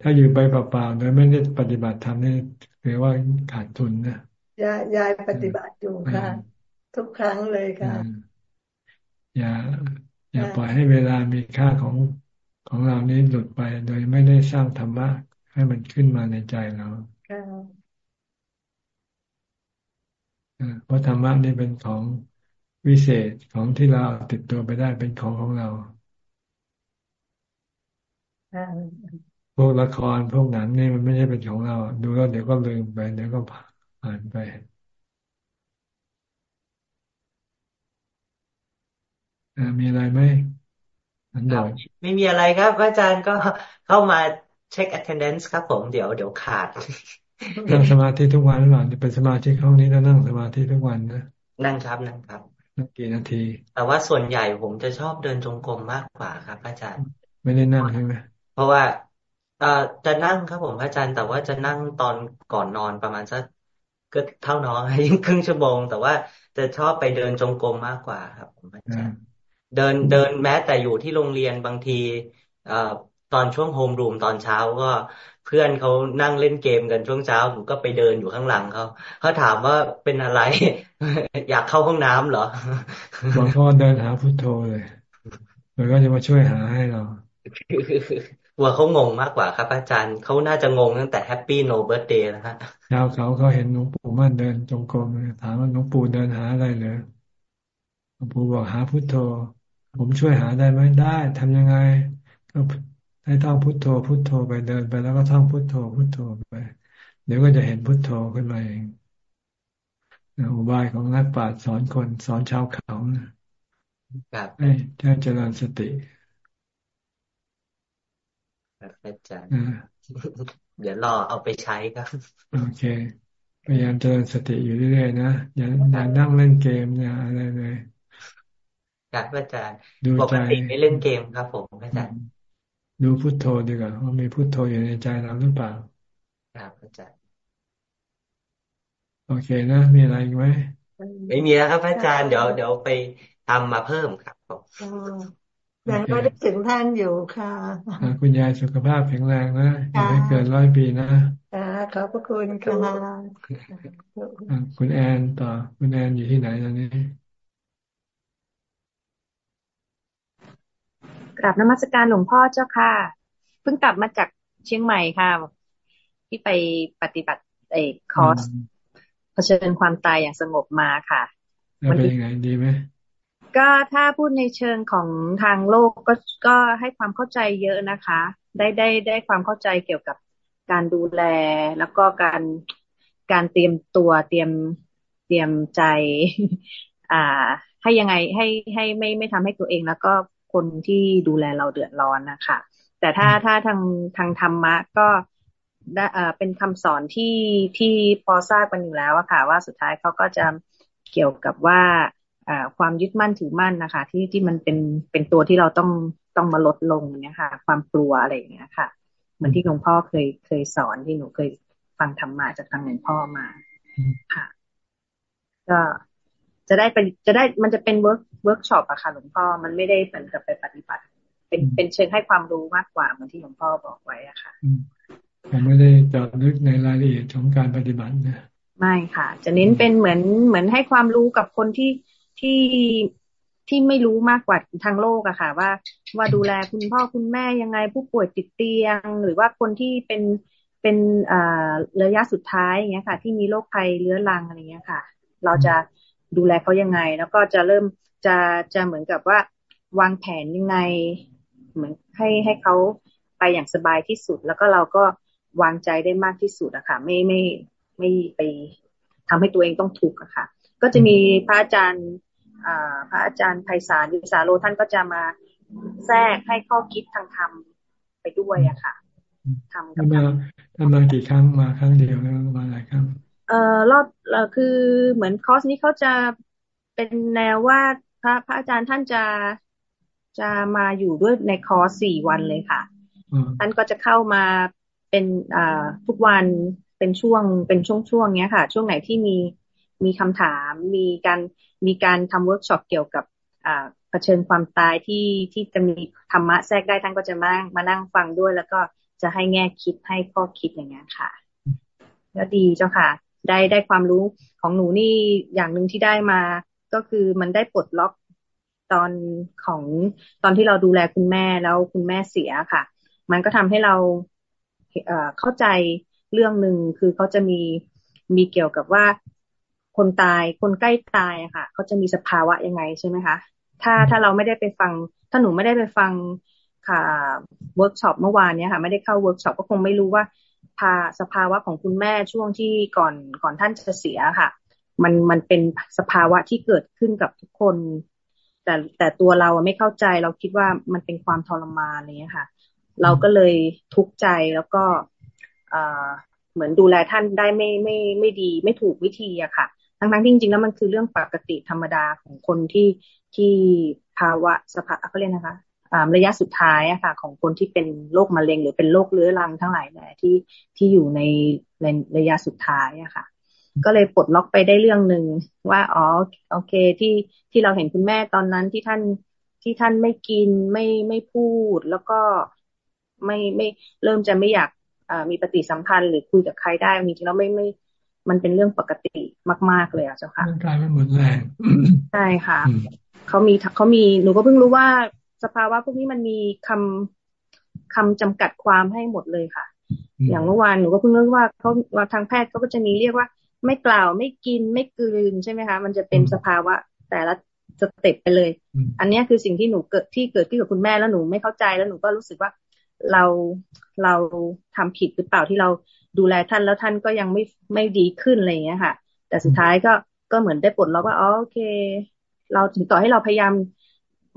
ถ้าอยู่ไปเปล่าๆโดยไม่ได้ปฏิบัติธรรมนี่เรียกว่าขาดทุนนะยายยายปฏิบัติอยู่ค่ะ ทุกครั้งเลยค่ะอย่า อย่าปล่อยให้เวลามีค่าของของเรานี้หลุดไป โดยไม่ได้สร้างธรรมะให้มันขึ้นมาในใจเรา เพราะธรรมะนี่เป็นของวิเศษของที่เราติดตัวไปได้เป็นของของเรา พวกละครพวกหนังนี่มันไม่ใช่เป็นของเรา ดูแล้วเดี๋ยวก็ลืมไป เดี๋ยวก็ผ่านไปมีอะไรไหมอันดอยไม่มีอะไรครับอาจารย์ก็เข้ามาเช็ค attendance ครับผมเดี๋ยวเดี๋ยวขาด นั่งสมาธิทุกวันหรือเปล่าเป็นสมาธิห้องนี้แล้วนั่งสมาธิทุกวันนะนั่งครับนั่งครับนั่งกี่นาที แต่ว่าส่วนใหญ่ผมจะชอบเดินจงกรมมากกว่าครับ อาจารย์ ไม่ได้นั่งใช่ไหมเพราะว่าเอ่อจะนั่งครับผมอาจารย์ แต่ว่าจะนั่งตอนก่อนนอนประมาณสักก็เท่าน้องยิ่งครึ่งชั่วโมง แต่ว่าจะชอบไปเดินจงกรมมากกว่าครับผมอาจารย์เดินเดินแม้แต่อยู่ที่โรงเรียนบางที เอ่อ ตอนช่วงโฮมรูมตอนเช้าก็เพื่อนเขานั่งเล่นเกมกันช่วงเช้าผมก็ไปเดินอยู่ข้างหลังเขาเขาถามว่าเป็นอะไร อยากเข้าห้องน้ำเหรอบางคนเดินหาพุทโธเลยแล้วก็จะมาช่วยหาให้เราว่าเขางงมากกว่าครับ อาจารย์เขาน่าจะงงตั้งแต่ happy no birthday นะฮะชาวเขาเขาเห็นหลวงปู่มั่นเดินจงกรมถามว่าหลวงปู่เดินหาอะไรเลยหลวงปู่บอกหาพุทโธ ผมช่วยหาได้ไหมได้ทำยังไง ก็ ให้ท่องพุทโธพุทโธไปเดินไปแล้วก็ท่องพุทโธพุทโธไป เดี๋ยวก็จะเห็นพุทโธขึ้นมาเองอุบายของนักปราชญ์สอนคนสอนชาวเขาให้เจริญสติอาจารย์เดี๋ยวรอเอาไปใช้ครับ โอเค พยายามเจริญสติอยู่เรื่อยๆนะอย่าอย่านั่งเล่นเกมอย่าอะไรเลยครับอาจารย์ปกติไม่เล่นเกมครับผมอาจารย์ ดูพุทโธดีกว่าว่ามีพุทโธอยู่ในใจเราหรือเปล่าครับอาจารย์โอเคนะ มีอะไรอีกไหมไม่มีแล้วครับอาจารย์เดี๋ยวเดี๋ยวไปทำมาเพิ่มครับผมยังไม่ได้ถึงท่านอยู่ค่ะ คุณยายสุขภาพแข็งแรงนะอยู่ให้เกินร้อยปีนะขอบพระคุณค่ะคุณแอนต่อ คุณแอนอยู่ที่ไหนตอนนี้ กราบนมัสการหลวงพ่อเจ้าค่ะ เพิ่งกลับมาจากเชียงใหม่ค่ะ ที่ไปปฏิบัติไอ้คอร์สเผชิญความตายอย่างสงบมาค่ะมันเป็นยังไงดีไหมก็ถ้าพูดในเชิงของทางโลกก็ก็ให้ความเข้าใจเยอะนะคะ ได้ได้ได้ความเข้าใจเกี่ยวกับการดูแลแล้วก็การการเตรียมตัวเตรียมเตรียมใจ อ่า ให้ยังไงให้ให้ไม่ไม่ทำให้ตัวเองแล้วก็ คนที่ดูแลเราเดือดร้อนนะคะแต่ถ้าถ้าทางทางธรรมะก็เป็นคำสอนที่ที่พอทราบกันอยู่แล้วอะค่ะ ว่าสุดท้ายเขาก็จะเกี่ยวกับว่าความยึดมั่นถือมั่นนะคะ ที่ที่มันเป็นเป็นตัวที่เราต้องต้องมาลดลงเนี่ยค่ะ ความกลัวอะไรอย่างเงี้ยค่ะ เหมือนที่หลวงพ่อเคยเคยสอนที่หนูเคยฟังธรรมะจากทางหลวงพ่อมาค่ะ ก็ จะได้เป็นจะได้มันจะเป็น work workshop อะค่ะหลวงพ่อมันไม่ได้เหมือนกับไปปฏิบัติ เป็นเป็นเชิงให้ความรู้มากกว่าเหมือนที่หลวงพ่อบอกไว้อะค่ะผมไม่ได้เจาะลึกในรายละเอียดของการปฏิบัตินะไม่ค่ะ จะเน้นเป็นเหมือนเหมือนให้ความรู้กับคนที่ที่ที่ไม่รู้มากกว่าทางโลกอะค่ะ ว่าว่าดูแลคุณพ่อคุณแม่ยังไงผู้ป่วยติดเตียง หรือว่าคนที่เป็นเป็นระยะสุดท้ายอย่างเงี้ยค่ะ ที่มีโรคภัยเรื้อรังอะไรเงี้ยค่ะ เราจะ ดูแลเขายังไง แล้วก็จะเริ่มจะจะเหมือนกับว่าวางแผนยังไง เหมือนให้ให้เขาไปอย่างสบายที่สุด แล้วก็เราก็วางใจได้มากที่สุดอะค่ะ ไม่ไม่ไม่ไปทำให้ตัวเองต้องทุกข์อะค่ะ ก็จะมีพระอาจารย์พระอาจารย์ไพศาลวิสาโลท่านก็จะมาแทรกให้ข้อคิดทางธรรมไปด้วยอะค่ะทำกับมาทำมากี่ครั้งมาครั้งเดียวแล้วมาหลายครั้ง เอ่อรอบเอ่อคือเหมือนคอร์สนี้เขาจะเป็นแนวว่าพระพระอาจารย์ท่านจะจะมาอยู่ด้วยในคอร์สสี่วันเลยค่ะท่านก็จะเข้ามาเป็นอ่าทุกวันเป็นช่วงเป็นช่วงๆเนี้ยค่ะ ช่วงไหนที่มีมีคำถาม มีการมีการทำเวิร์กช็อปเกี่ยวกับอ่าเผชิญความตายที่ที่จะมีธรรมะแทรกได้ท่านก็จะมามานั่งฟังด้วย แล้วก็จะให้แง่คิดให้ข้อคิดอย่างเงี้ยค่ะ แล้วดีเจ้าค่ะ ได้ได้ความรู้ของหนูนี่อย่างหนึ่งที่ได้มา ก็คือมันได้ปลดล็อกตอนของตอนที่เราดูแลคุณแม่แล้วคุณแม่เสียค่ะ มันก็ทำให้เราเเข้าใจเรื่องหนึ่งคือเขาจะมีมีเกี่ยวกับว่าคนตายคนใกล้ตายค่ะเขาจะมีสภาวะยังไงใช่ไหมคะถ้าถ้าเราไม่ได้ไปฟัง ถ้าหนูไม่ได้ไปฟังค่ะเวิร์กช็อปเมื่อวานเนี้ยค่ะ ไม่ได้เข้าเวิร์กช็อปก็คงไม่รู้ว่า พาสภาวะของคุณแม่ช่วงที่ก่อนก่อนท่านจะเสียค่ะ มันมันเป็นสภาวะที่เกิดขึ้นกับทุกคน แต่แต่ตัวเราไม่เข้าใจเราคิดว่ามันเป็นความทรมานอะไรเงี้ยค่ะ เราก็เลยทุกข์ใจแล้วก็เหมือนดูแลท่านได้ไม่ไม่ไม่ดี ไม่ถูกวิธีอะค่ะ ทั้งทั้งที่จริงๆแล้วมันคือเรื่องปกติธรรมดาของคนที่ที่ภาวะสภาเขาเรียกนะคะ ระยะสุดท้ายอะค่ะ ของคนที่เป็นโรคมะเร็ง หรือเป็นโรคเรื้อรังทั้งหลายแหละที่ที่อยู่ในระยะสุดท้ายอะค่ะ ก็เลยปลดล็อกไปได้เรื่องหนึ่งว่าอ๋อโอเคที่ที่เราเห็นคุณแม่ตอนนั้นที่ท่านที่ท่านไม่กินไม่ไม่พูด แล้วก็ไม่ไม่เริ่มจะไม่อยากมีปฏิสัมพันธ์หรือคุยกับใครได้จริงๆแล้วไม่ไม่มันเป็นเรื่องปกติมาก ๆ เลยอะเจ้าค่ะร่างกายมันหมดแรงใช่ค่ะเขามีเขามีหนูก็เพิ่งรู้ว่า สภาวะพวกนี้มันมีคำคำจำกัดความให้หมดเลยค่ะ อย่างเมื่อวานหนูก็เพิ่งรู้ว่าเขาว่าทางแพทย์เขาก็จะมีเรียกว่า ไม่กล่าวไม่กินไม่กลืนใช่ไหมคะ มันจะเป็นสภาวะแต่ละสเต็ปไปเลย อันนี้คือสิ่งที่หนูเกิดที่เกิดขึ้นกับคุณแม่แล้วหนูไม่เข้าใจแล้วหนูก็รู้สึกว่าเราเราทำผิดหรือเปล่าที่เราดูแลท่านแล้วท่านก็ยังไม่ไม่ดีขึ้นอะไรอย่างเงี้ยค่ะ แต่สุดท้ายก็ก็เหมือนได้ปลดล็อกว่าอ๋อโอเค เราถึงต่อให้เราพยายาม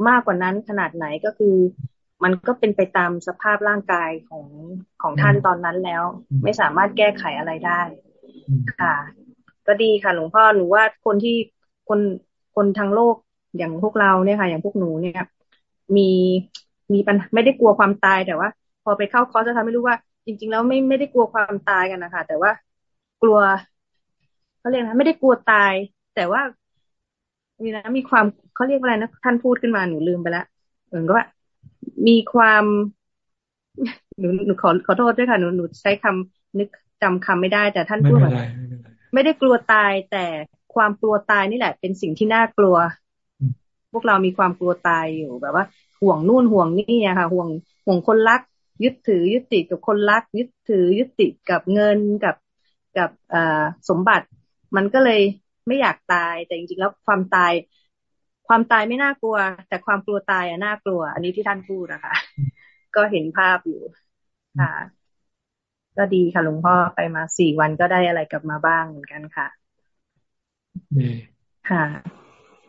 มากกว่านั้นขนาดไหนก็คือ มันก็เป็นไปตามสภาพร่างกายของของท่านตอนนั้นแล้ว ไม่สามารถแก้ไขอะไรได้ค่ะ ก็ดีค่ะ หลวงพ่อหนูว่าคนที่คนคนทางโลกอย่างพวกเราเนี่ยค่ะ อย่างพวกหนูเนี่ยมีมีปัญไม่ได้กลัวความตายแต่ว่า พอไปเข้าคอร์สจะทำให้รู้ว่า จริง ๆ แล้วไม่ไม่ได้กลัวความตายกันนะคะแต่ว่ากลัวเขาเรียกนะไม่ได้กลัวตาย แต่ว่า มีนะมีความเขาเรียกว่าอะไรนะท่านพูดขึ้นมาหนูลืมไปแล้วเหมือนก็ว่ามีความหนูหนูขอขอโทษด้วยค่ะหนูหนูใช้คำนึกจำคำไม่ได้ แต่ท่านพูดว่าไม่ได้กลัวตาย แต่ความกลัวตายนี่แหละ เป็นสิ่งที่น่ากลัว พวกเรามีความกลัวตายอยู่แบบว่า ห่วงนู่นห่วงนี่อะค่ะ ห่วงห่วงคนรัก ยึดถือ ยึดติดกับคนรัก ยึดถือ ยึดติดกับเงินกับกับสมบัติ มันก็เลย ไม่อยากตาย แต่จริงๆแล้วความตาย ความตายไม่น่ากลัว แต่ความกลัวตายอะน่ากลัว อันนี้ที่ท่านพูดนะคะก็เห็นภาพอยู่ค่ะ ก็ดีค่ะหลวงพ่อไปมาสี่วันก็ได้อะไรกลับมาบ้างเหมือนกันค่ะดีค่ะ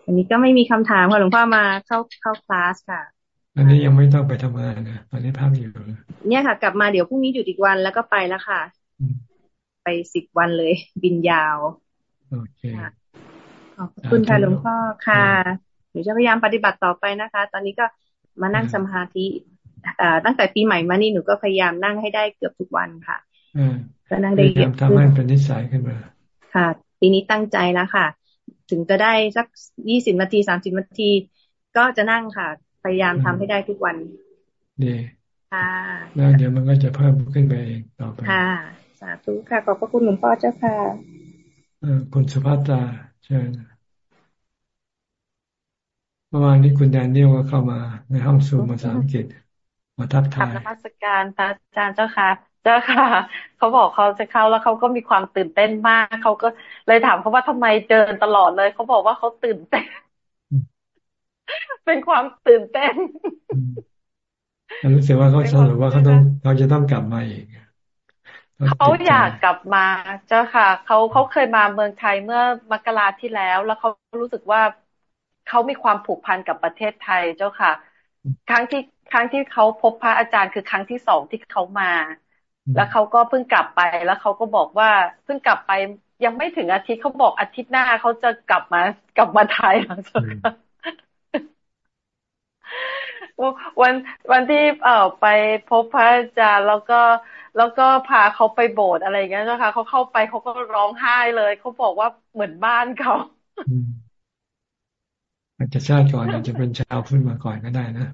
อันนี้ก็ไม่มีคำถามค่ะหลวงพ่อมาเข้าเข้าคลาสค่ะ อันนี้ยังไม่ต้องไปทำงานนะตอนนี้พักอยู่เนี่ยค่ะ กลับมาเดี๋ยวพรุ่งนี้หยุดอีกวันแล้วก็ไปแล้วค่ะ ไปสิบวันเลย บินยาว โอเคขอบคุณค่ะหลวงพ่อค่ะหนูจะพยายามปฏิบัติต่อไปนะคะ ตอนนี้ก็มานั่งสมาธิตั้งแต่ปีใหม่มานี่หนูก็พยายามนั่งให้ได้เกือบทุกวันค่ะก็นั่งได้เยอะทำให้เป็นนิสัยขึ้นมาค่ะ ปีนี้ตั้งใจแล้วค่ะ ถึงจะได้สักยี่สิบนาทีสามสิบนาที ก็จะนั่งค่ะ พยายามทำให้ได้ทุกวันดีค่ะแล้วเดี๋ยวมันก็จะเพิ่มขึ้นไปเองต่อไปค่ะ สาธุค่ะขอบพระคุณหลวงพ่อเจ้าค่ะ คุณสุภัตราเชิญเมื่อวานนี้คุณแดนเนียลก็เข้ามาในห้องซูมภาษาอังกฤษมาทักทายนมัสการพระอาจารย์เจ้าค่ะ เจ้าค่ะ เขาบอกเขาจะเข้าแล้วเขาก็มีความตื่นเต้นมาก เขาก็เลยถามเขาว่าทำไมเดินตลอดเลย เขาบอกว่าเขาตื่นเต้น เป็นความตื่นเต้นรู้สึกว่าเขาสรุปว่าเขาต้องเขาจะต้องกลับมาอีก เขาอยากกลับมาเจ้าค่ะเขาเขาเคยมาเมืองไทยเมื่อมกราที่แล้ว แล้วเขารู้สึกว่าเขามีความผูกพันกับประเทศไทยเจ้าค่ะ ครั้งที่ครั้งที่เขาพบพระอาจารย์คือครั้งที่สองที่เขามา แล้วเขาก็เพิ่งกลับไปแล้วเขาก็บอกว่าเพิ่งกลับไปยังไม่ถึงอาทิตย์เขาบอกอาทิตย์หน้าเขาจะกลับมากลับมาไทยแล้วเจ้าค่ะวันวันที่เอ่อไปพบพระอาจารย์แล้วก็ แล้วก็พาเขาไปโบสถ์อะไรอย่างเงี้ยนะคะเขาเข้าไปเขาก็ร้องไห้เลยเขาบอกว่าเหมือนบ้านเขาอาจจะชาติก่อนอาจจะเป็นชาวพุทธมาก่อนก็ได้นะ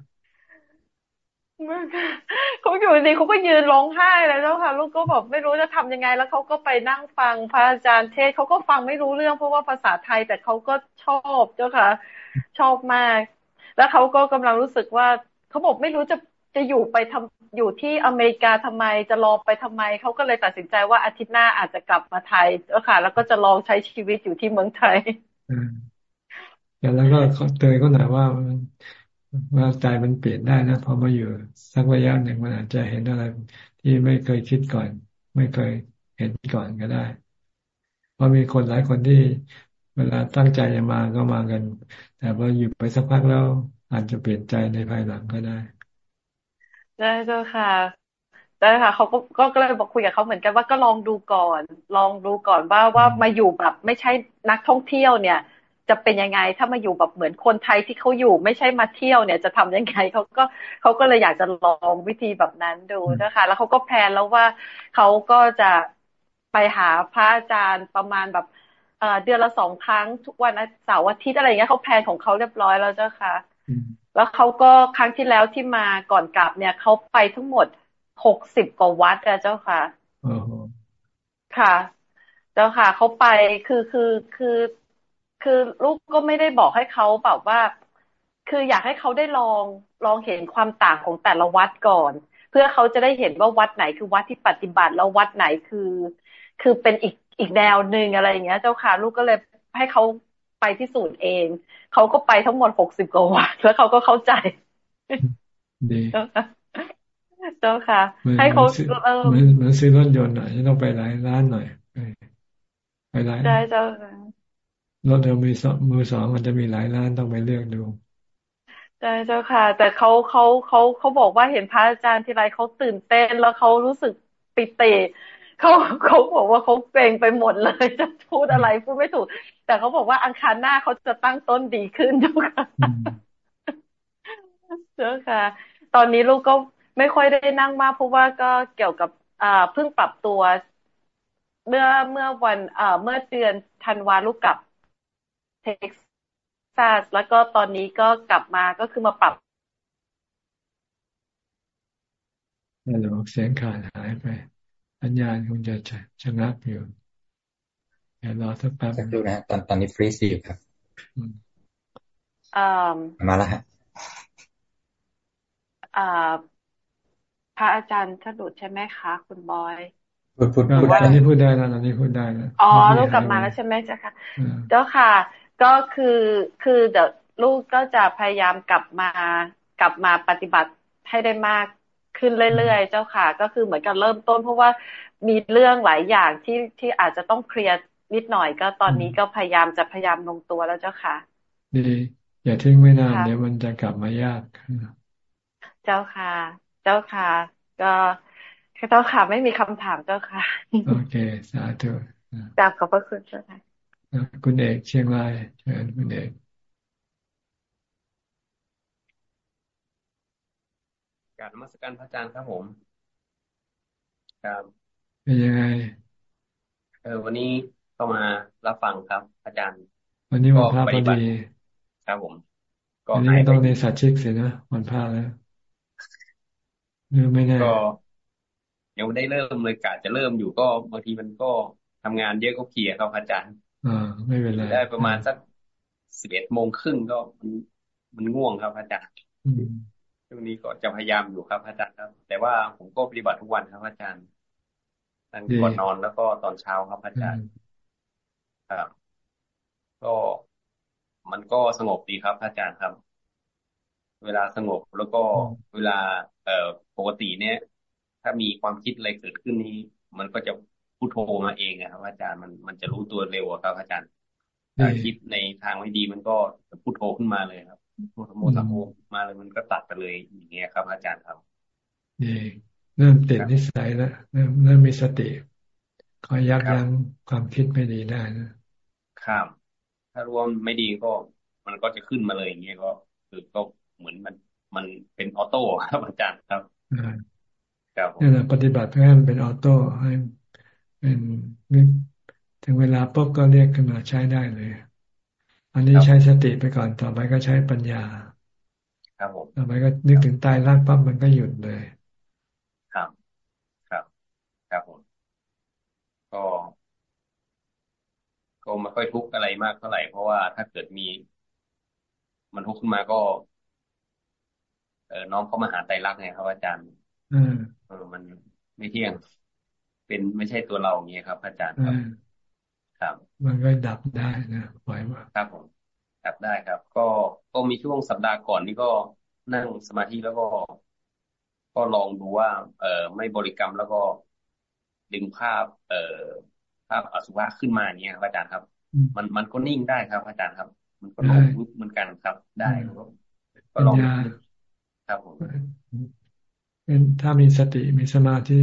เขาอยู่ดีเขาก็ยืนร้องไห้เลยเจ้าค่ะ ลูกก็บอกไม่รู้จะทำยังไง แล้วเขาก็ไปนั่งฟังพระอาจารย์เทศเขาก็ฟังไม่รู้เรื่องเพราะว่าภาษาไทยแต่เขาก็ชอบเจ้าค่ะ ชอบมาก แล้วเขาก็กำลังรู้สึกว่าเขาบอกไม่รู้จะ จะอยู่ไปทำอยู่ที่อเมริกาทำไมจะรอไปทำไมเขาก็เลยตัดสินใจว่าอาทิตย์หน้าอาจจะกลับมาไทยเจ้าค่ะ แล้วก็จะลองใช้ชีวิตอยู่ที่เมืองไทยแต่แล้วก็เตือนก็หน่อยว่าว่าใจมันเปลี่ยนได้นะพอมาอยู่สักระยะหนึ่งมันอาจจะเห็นอะไร ที่ไม่เคยคิดก่อน ไม่เคยเห็นก่อนก็ได้เพราะมีคนหลายคนที่เวลาตั้งใจจะมาก็มากัน แต่พออยู่ไปสักพักแล้วอาจจะเปลี่ยนใจในภายหลังก็ได้ ได้เจ้าค่ะได้ค่ะเขาก็ก็เลยบอกคุยกับเขาเหมือนกันว่าก็ลองดูก่อน ลองดูก่อนว่าว่ามาอยู่แบบไม่ใช่นักท่องเที่ยวเนี่ย จะเป็นยังไงถ้ามาอยู่แบบเหมือนคนไทยที่เขาอยู่ไม่ใช่มาเที่ยวเนี่ยจะทำยังไงเขาก็เขาก็เลยอยากจะลองวิธีแบบนั้นดูนะคะ แล้วเขาก็แพลนแล้วว่าเขาก็จะไปหาพระอาจารย์ประมาณแบบเดือนละสองครั้งทุกวันเสาร์อาทิตย์อะไรอย่างเงี้ยเขาแพลนของเขาเรียบร้อยแล้วเจ้าค่ะ แล้วเขาก็ครั้งที่แล้วที่มาก่อนกลับเนี่ยเขาไปทั้งหมดหกสิบกว่าวัดอะเจ้าค่ะค่ะ เจ้าค่ะเขาไปคือคือคือคือลูกก็ไม่ได้บอกให้เขาแบบว่า คืออยากให้เขาได้ลองลองเห็นความต่างของแต่ละวัดก่อน เพื่อเขาจะได้เห็นว่าวัดไหนคือวัดที่ปฏิบัติแล้ววัดไหนคือ คือเป็นอีกอีกแนวหนึ่งอะไรอย่างเงี้ย เจ้าค่ะ ลูกก็เลยให้เขา ไปที่ศูนย์เอง เขาก็ไปทั้งหมดหกสิบกว่าวัดแล้วเขาก็เข้าใจดีเจ้าค่ะ ให้เขาเออเหมือนเหมือนซื้อรถยนต์หน่อยต้องไปหลายร้านหน่อยไปหลายใช่เจ้าค่ะรถเดียวมีสองมือสองมันจะมีหลายร้านต้องไปเลือกดูใช่เจ้าค่ะ แต่เขาเขาเขาเขาบอกว่าเห็นพระอาจารย์ทีไรเขาตื่นเต้นแล้วเขารู้สึกปิติ เขาเขาบอกว่าเขาเกรงไปหมดเลย จะพูดอะไรพูดไม่ถูก แต่เขาบอกว่าอังคารหน้าเขาจะตั้งต้นดีขึ้นเจ้าค่ะเจ้าค่ะ ตอนนี้ลูกก็ไม่ค่อยได้นั่งมากเพราะว่าก็เกี่ยวกับอ่าเพิ่งปรับตัว เมื่อเมื่อวันเอ่อเมื่อเดือนธันวาลูกกลับเท็กซัสแล้วก็ตอนนี้ก็กลับมาก็คือมาปรับฮัลโหลเสียงขาดหายไป สัญญาณคงจะชะงักอยู่เดี๋ยวรอสักแป๊บสักครู่นะตอนตอนนี้ freeze อยู่ครับมาแล้วฮะพระอาจารย์สะดุดใช่ไหมคะ คุณบอยพูดพูดพูดอันนี้พูดได้แล้วอันนี้พูดได้แล้วอ๋อลูกกลับมาแล้วใช่ไหมจ๊ะค่ะเจ้าค่ะ ก็คือคือเดี๋ยวลูกก็จะพยายามกลับมากลับมาปฏิบัติให้ได้มาก ขึ้นเรื่อยๆ เจ้าค่ะ ก็คือเหมือนกันเริ่มต้น เพราะว่ามีเรื่องหลายอย่างที่ที่อาจจะต้องเคลียร์นิดหน่อยก็ตอนนี้ก็พยายามจะพยายามลงตัวแล้วเจ้าค่ะ ดี อย่าทิ้งไม่นานเดี๋ยวมันจะกลับมายาก เจ้าค่ะ เจ้าค่ะ ก็เจ้าค่ะ ไม่มีคำถามเจ้าค่ะ โอเค สาธุกราบขอบพระคุณเจ้าค่ะ คุณเอกเชียงรายเชิญคุณเอก การมาสการพระอาจารย์ครับผม ครับเป็นยังไงเออวันนี้เข้ามารับฟังครับ อาจารย์ วันนี้วันพระพอดีครับผม ก็วันนี้ต้องในสัตชิกสินะวันพระแล้วหรือไม่แน่ก็ยังไม่ได้เริ่มเลยกะจะเริ่มอยู่ก็บางทีมันก็ทำงานเยอะก็เขี่ยครับอาจารย์อ่าไม่เป็นไรได้ประมาณสักสิบเอ็ดโมงครึ่งก็มันง่วงครับอาจารย์ ช่วงนี้ก็จะพยายามอยู่ครับอาจารย์ครับ แต่ว่าผมก็ปฏิบัติทุกวันครับอาจารย์ตั้งก่อนนอนแล้วก็ตอนเช้าครับอาจารย์ครับ ก็มันก็สงบดีครับอาจารย์ครับ เวลาสงบแล้วก็เวลา เอ่อปกติเนี้ยถ้ามีความคิดอะไรเกิดขึ้นนี้ มันก็จะพุทโธมาเองครับ อาจารย์มันมันจะรู้ตัวเร็วครับ อาจารย์ถ้าคิดในทางไม่ดีมันก็พุทโธขึ้นมาเลยครับพุท โธสัมโฆมาเลยมันก็ตัดไปเลยอย่างเงี้ยครับ อาจารย์ครับดีเริ่มติดนิสัยแล้วเริ่มเริ่มมีสติคอยยับยั้งความคิดไม่ดีได้นะครับ ถ้ารวมไม่ดีก็ มันก็จะขึ้นมาเลยอย่างเงี้ยก็ คือก็เหมือนมันมันเป็นออโต้ครับอาจารย์ครับครับนี่แหละปฏิบัติเพื่อให้มันเป็นออโต้ให้เป็นถึงเวลาปุ๊บก็เรียกขึ้นมาใช้ได้เลย อันนี้ใช้สติไปก่อนต่อไปก็ใช้ปัญญา ครับผมต่อไปก็นึกถึงตายรักปั๊บมันก็หยุดเลย ครับ ครับ ครับผม ก็ ก็ไม่ค่อยทุกข์อะไรมากเท่าไหร่เพราะว่าถ้าเกิดมี มันทุกข์ขึ้นมาก็ เออน้องเขามาหาไตรักไงครับอาจารย์เออมันไม่เที่ยง เป็นไม่ใช่ตัวเราอย่างเงี้ยครับ อาจารย์ครับ ครับมันก็ดับได้นะปล่อยมาครับผมดับได้ครับ ก็ก็มีช่วงสัปดาห์ก่อนนี่ก็นั่งสมาธิแล้วก็ ก็ลองดูว่า เออไม่บริกรรมแล้วก็ดึงภาพ เอ่อภาพอสุภะขึ้นมาอย่างเงี้ยครับอาจารย์ครับ มันมันก็นิ่งได้ครับ อาจารย์ครับ มันก็ลงรุปเหมือนกันครับ ได้ก็ลองครับผมเป็นถ้ามีสติมีสมาธิ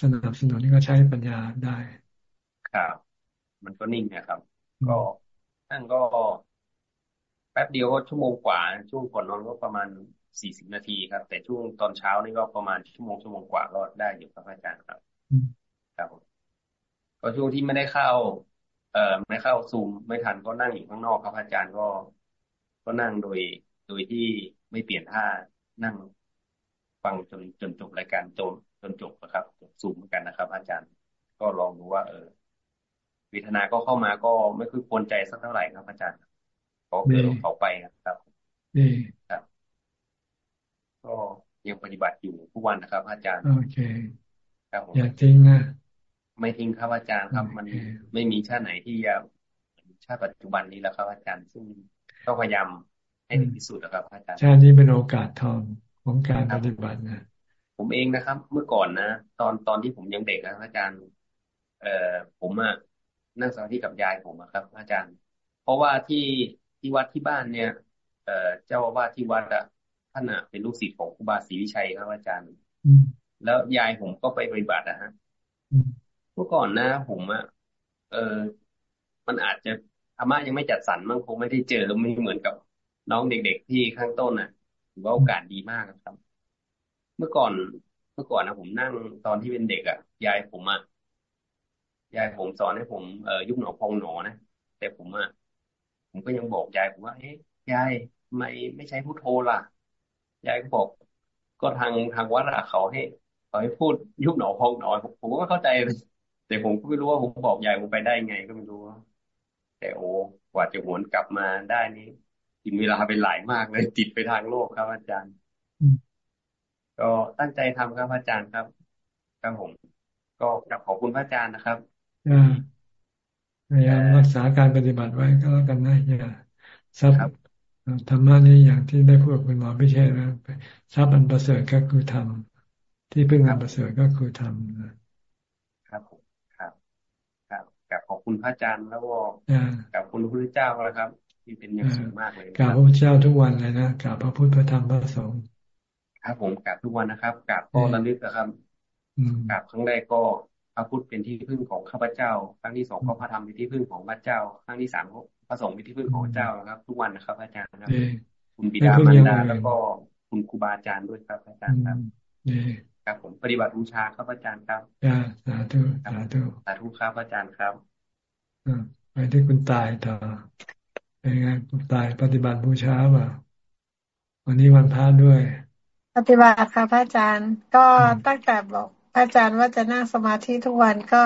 สนับสนุนนี่ก็ใช้ปัญญาได้ ครับ มันก็นิ่งนะครับ ก็นั่งก็แป๊บเดียวก็ชั่วโมงกว่า ช่วงก่อนนอนก็ประมาณสี่สิบนาทีครับ แต่ช่วงตอนเช้านี่ก็ประมาณชั่วโมงชั่วโมงกว่าก็ได้อยู่ครับอาจารย์ครับครับก็ช่วงที่ไม่ได้เข้า เอ่อไม่เข้าซูมไม่ทันก็นั่งอยู่ข้างนอกครับอาจารย์ก็ ก็นั่งโดย โดยที่ไม่เปลี่ยนท่านั่งฟังจนจนจบรายการจนจนจบนะครับจบซูมกันนะครับ อาจารย์ ก็ลองดูว่า เออ วิทนาก็เข้ามาก็ไม่คือควรใจสักเท่าไหร่ครับอาจารย์เขาเกิดเขาไปครับนี่ครับ ก็ยังปฏิบัติอยู่ทุกวันนะครับ อาจารย์โอเคครับอย่าทิ้งนะไม่ทิ้งครับอาจารย์ครับ มันไม่มีชาติไหนที่จะชาติปัจจุบันนี้แล้วครับ อาจารย์ซึ่งต้องพยายามให้ถึงที่สุดนะครับอาจารย์ชาตินี้เป็นโอกาสทองของการปฏิบัตินะผมเองนะครับ เมื่อก่อนนะตอนตอนที่ผมยังเด็กนะอาจารย์ เอ่อผมอะ นั่งสมาธิกับยายผมครับ อาจารย์ เพราะว่าที่ที่วัดที่บ้านเนี่ย เอ่อเจ้าอาวาสที่วัดอะท่านอะเป็นลูกศิษย์ของครูบาศรีวิชัยครับอาจารย์แล้วยายผมก็ไปปฏิบัตินะฮะเมื่อก่อนนะผมอะเออมันอาจจะธรรมะยังไม่จัดสรรมั้งคงไม่ได้เจอแล้วไม่เหมือนกับน้องเด็กๆที่ข้างต้นน่ะถือว่าโอกาสดีมากครับ เมื่อก่อนเมื่อก่อนนะผมนั่งตอนที่เป็นเด็กอะ ยายผมอะ ยายผมสอนให้ผมเอ่อยุบหนอพองหนอนะแต่ผมอะผมก็ยังบอกยายผมว่าเฮ้ยยายทำไมไม่ใช้พุทโธล่ะ ยายก็บอก ก็ทางทางวัดเขาให้เขาให้พูดยุบหนอพองหนอผมก็เข้าใจแต่ผมก็ไม่รู้ว่าผมบอกยายผมไปได้ไงก็ไม่รู้แต่โอ้กว่าจะหวนกลับมาได้นี้กินเวลาไปหลายมากเลยติดไปทางโลกครับอาจารย์ ก็ตั้งใจทำครับอาจารย์ครับครับผม ก็กลับขอบคุณพระอาจารย์นะครับ พยายามรักษาการปฏิบัติไว้ก็แล้วกันนะอย่าทรัพย์ธรรมะนี้อย่างที่ได้พูดคุณหมอพิเชษนะทรัพย์อันประเสริฐก็คือธรรมที่พึ่งอันประเสริฐก็คือธรรมครับผมครับ ครับกับขอบคุณพระอาจารย์แล้วก็กับคุณพระพุทธเจ้าแล้วครับ ที่เป็นอย่างสูงมากเลยกราบพระพุทธเจ้าทุกวันเลยนะกราบพระพุทธพระธรรมพระสงฆ์ครับผมกราบทุกวันนะครับกราบก็ระลึกนะครับกราบครั้งแรกก็ พระพุทธเป็นที่พึ่งของข้าพเจ้า ครั้งที่สองก็พระธรรมเป็นที่พึ่งของพระเจ้า ครั้งที่สามพระสงฆ์เป็นที่พึ่งของพระเจ้านะครับ ทุกวันนะครับอาจารย์ครับคุณบิดามารดาแล้วก็คุณครูบาอาจารย์ด้วยครับอาจารย์ครับครับผมปฏิบัติบูชาครับอาจารย์ครับสาธุสาธุสาธุครับอาจารย์ครับไปที่คุณตายต่อเป็นไงตายปฏิบัติบูชาป่ะวันนี้วันพระด้วย ปฏิบัติค่ะพระอาจารย์ ก็ตั้งแต่บอกพระ อาจารย์ว่าจะนั่งสมาธิทุกวันก็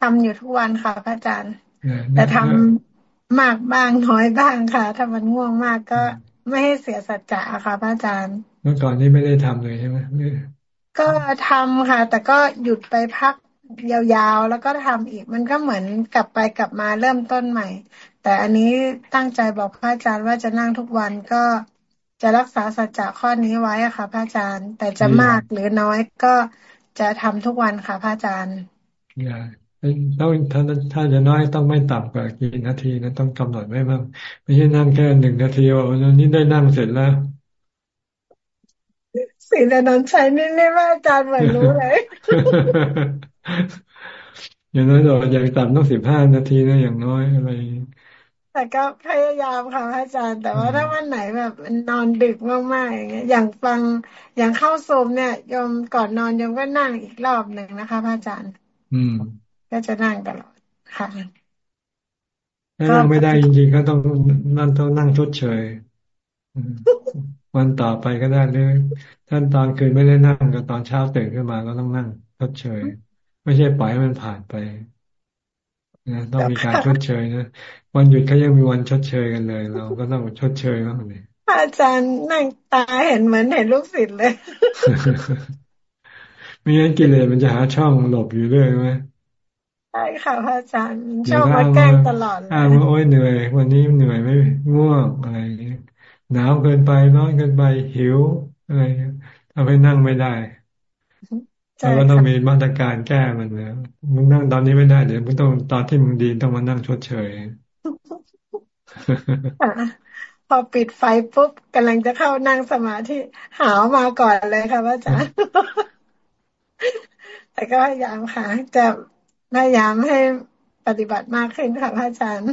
ทำอยู่ทุกวันค่ะพระอาจารย์ แต่ทำมากบ้างน้อยบ้างค่ะ ถ้ามันง่วงมากก็ไม่ให้เสียสัจจะค่ะพระอาจารย์ เมื่อก่อนนี้ไม่ได้ทำเลยใช่ไหมก็ทำค่ะ แต่ก็หยุดไปพักยาวๆ แล้วก็ทำอีก มันก็เหมือนกลับไปกลับมาเริ่มต้นใหม่ แต่อันนี้ตั้งใจบอกพระอาจารย์ว่าจะนั่งทุกวันก็จะรักษาสัจจะข้อนี้ไว้อะค่ะพระอาจารย์ แต่จะมากหรือน้อยก็ จะทำทุกวันค่ะพระอาจารย์อย่าต้องถ้าถ้าจะน้อยต้องไม่ต่ำกว่ากี่นาทีนะต้องกำหนดไว้บ้างไม่ใช่นั่งแค่หนึ่งนาทีว่าวันนี้ได้นั่งเสร็จแล้วสีนนนชัยนี่นี่ว่าอาจารย์เหมือนรู้เลยอย่างน้อยเราอย่างต่ำต้องสิบห้านาทีนะอย่างน้อยอะไร แต่ก็พยายามค่ะอาจารย์ แต่ว่าถ้าวันไหนแบบนอนดึกมากๆอย่างเงี้ยอย่างฟังอย่างเข้าโซมเนี่ยยมก่อนนอนยมก็นั่งอีกรอบหนึ่งนะคะพระอาจารย์ อืม ก็จะนั่งตลอดค่ะถ้านั่งไม่ได้จริงๆก็ต้องนั่งต้องนั่งชดเชยวันต่อไปก็ได้เลยท่านตอนคืนไม่ได้นั่งก็ตอนเช้าตื่นขึ้นมาก็ต้องนั่งชดเชย ไม่ใช่ปล่อยให้มันผ่านไป นะต้องมีการชดเชยนะวันหยุดก็ยังมีวันชดเชยกันเลย เราก็ต้องชดเชยบ้างเลยอาจารย์นั่งตาเห็นเหมือนเห็นลูกศิษย์เลยไม่งั้นกิเลสมันจะหาช่องหลบอยู่เรื่อยไหมใช่ค่ะพระอาจารย์ชอบมาแกล้งตลอดเลยอ้างว่าโอ้ยเหนื่อย วันนี้เหนื่อยไม่ง่วงอะไรหนาวเกินไปร้อนเกินไปหิวอะไรทำให้นั่งไม่ได้ เราก็ต้องมีมาตรการแก้มันนะมึงนั่งตอนนี้ไม่ได้เดี๋ยวมึงต้องตอนที่มึงดีต้องมานั่งชดเชยพอปิดไฟปุ๊บกำลังจะเข้านั่งสมาธิหาวมาก่อนเลยค่ะพระอาจารย์แต่ก็พยายามค่ะ จะพยายามให้ปฏิบัติมากขึ้นค่ะพระอาจารย์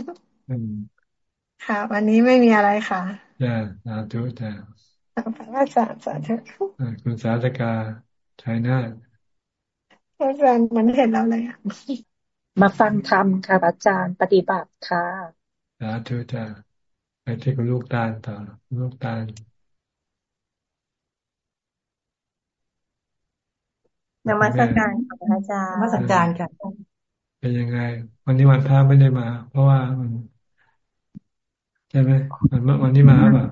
ค่ะ วันนี้ไม่มีอะไรค่ะจ้าสาธุจ้าพระอาจารย์สาธุคุณสาธกาชัยนา อาจารย์มันเห็นเราเลยมาฟังธรรมค่ะอาจารย์ปฏิบัติค่ะสาธุจ้าไปที่คุณลูกตาลต่อลูกตาลนมัสการค่ะอาจารย์นมัสการค่ะเป็นยังไง วันนี้วันพระไม่ได้มา เพราะว่ามันใช่ไหมวันวันนี้มาป่ะ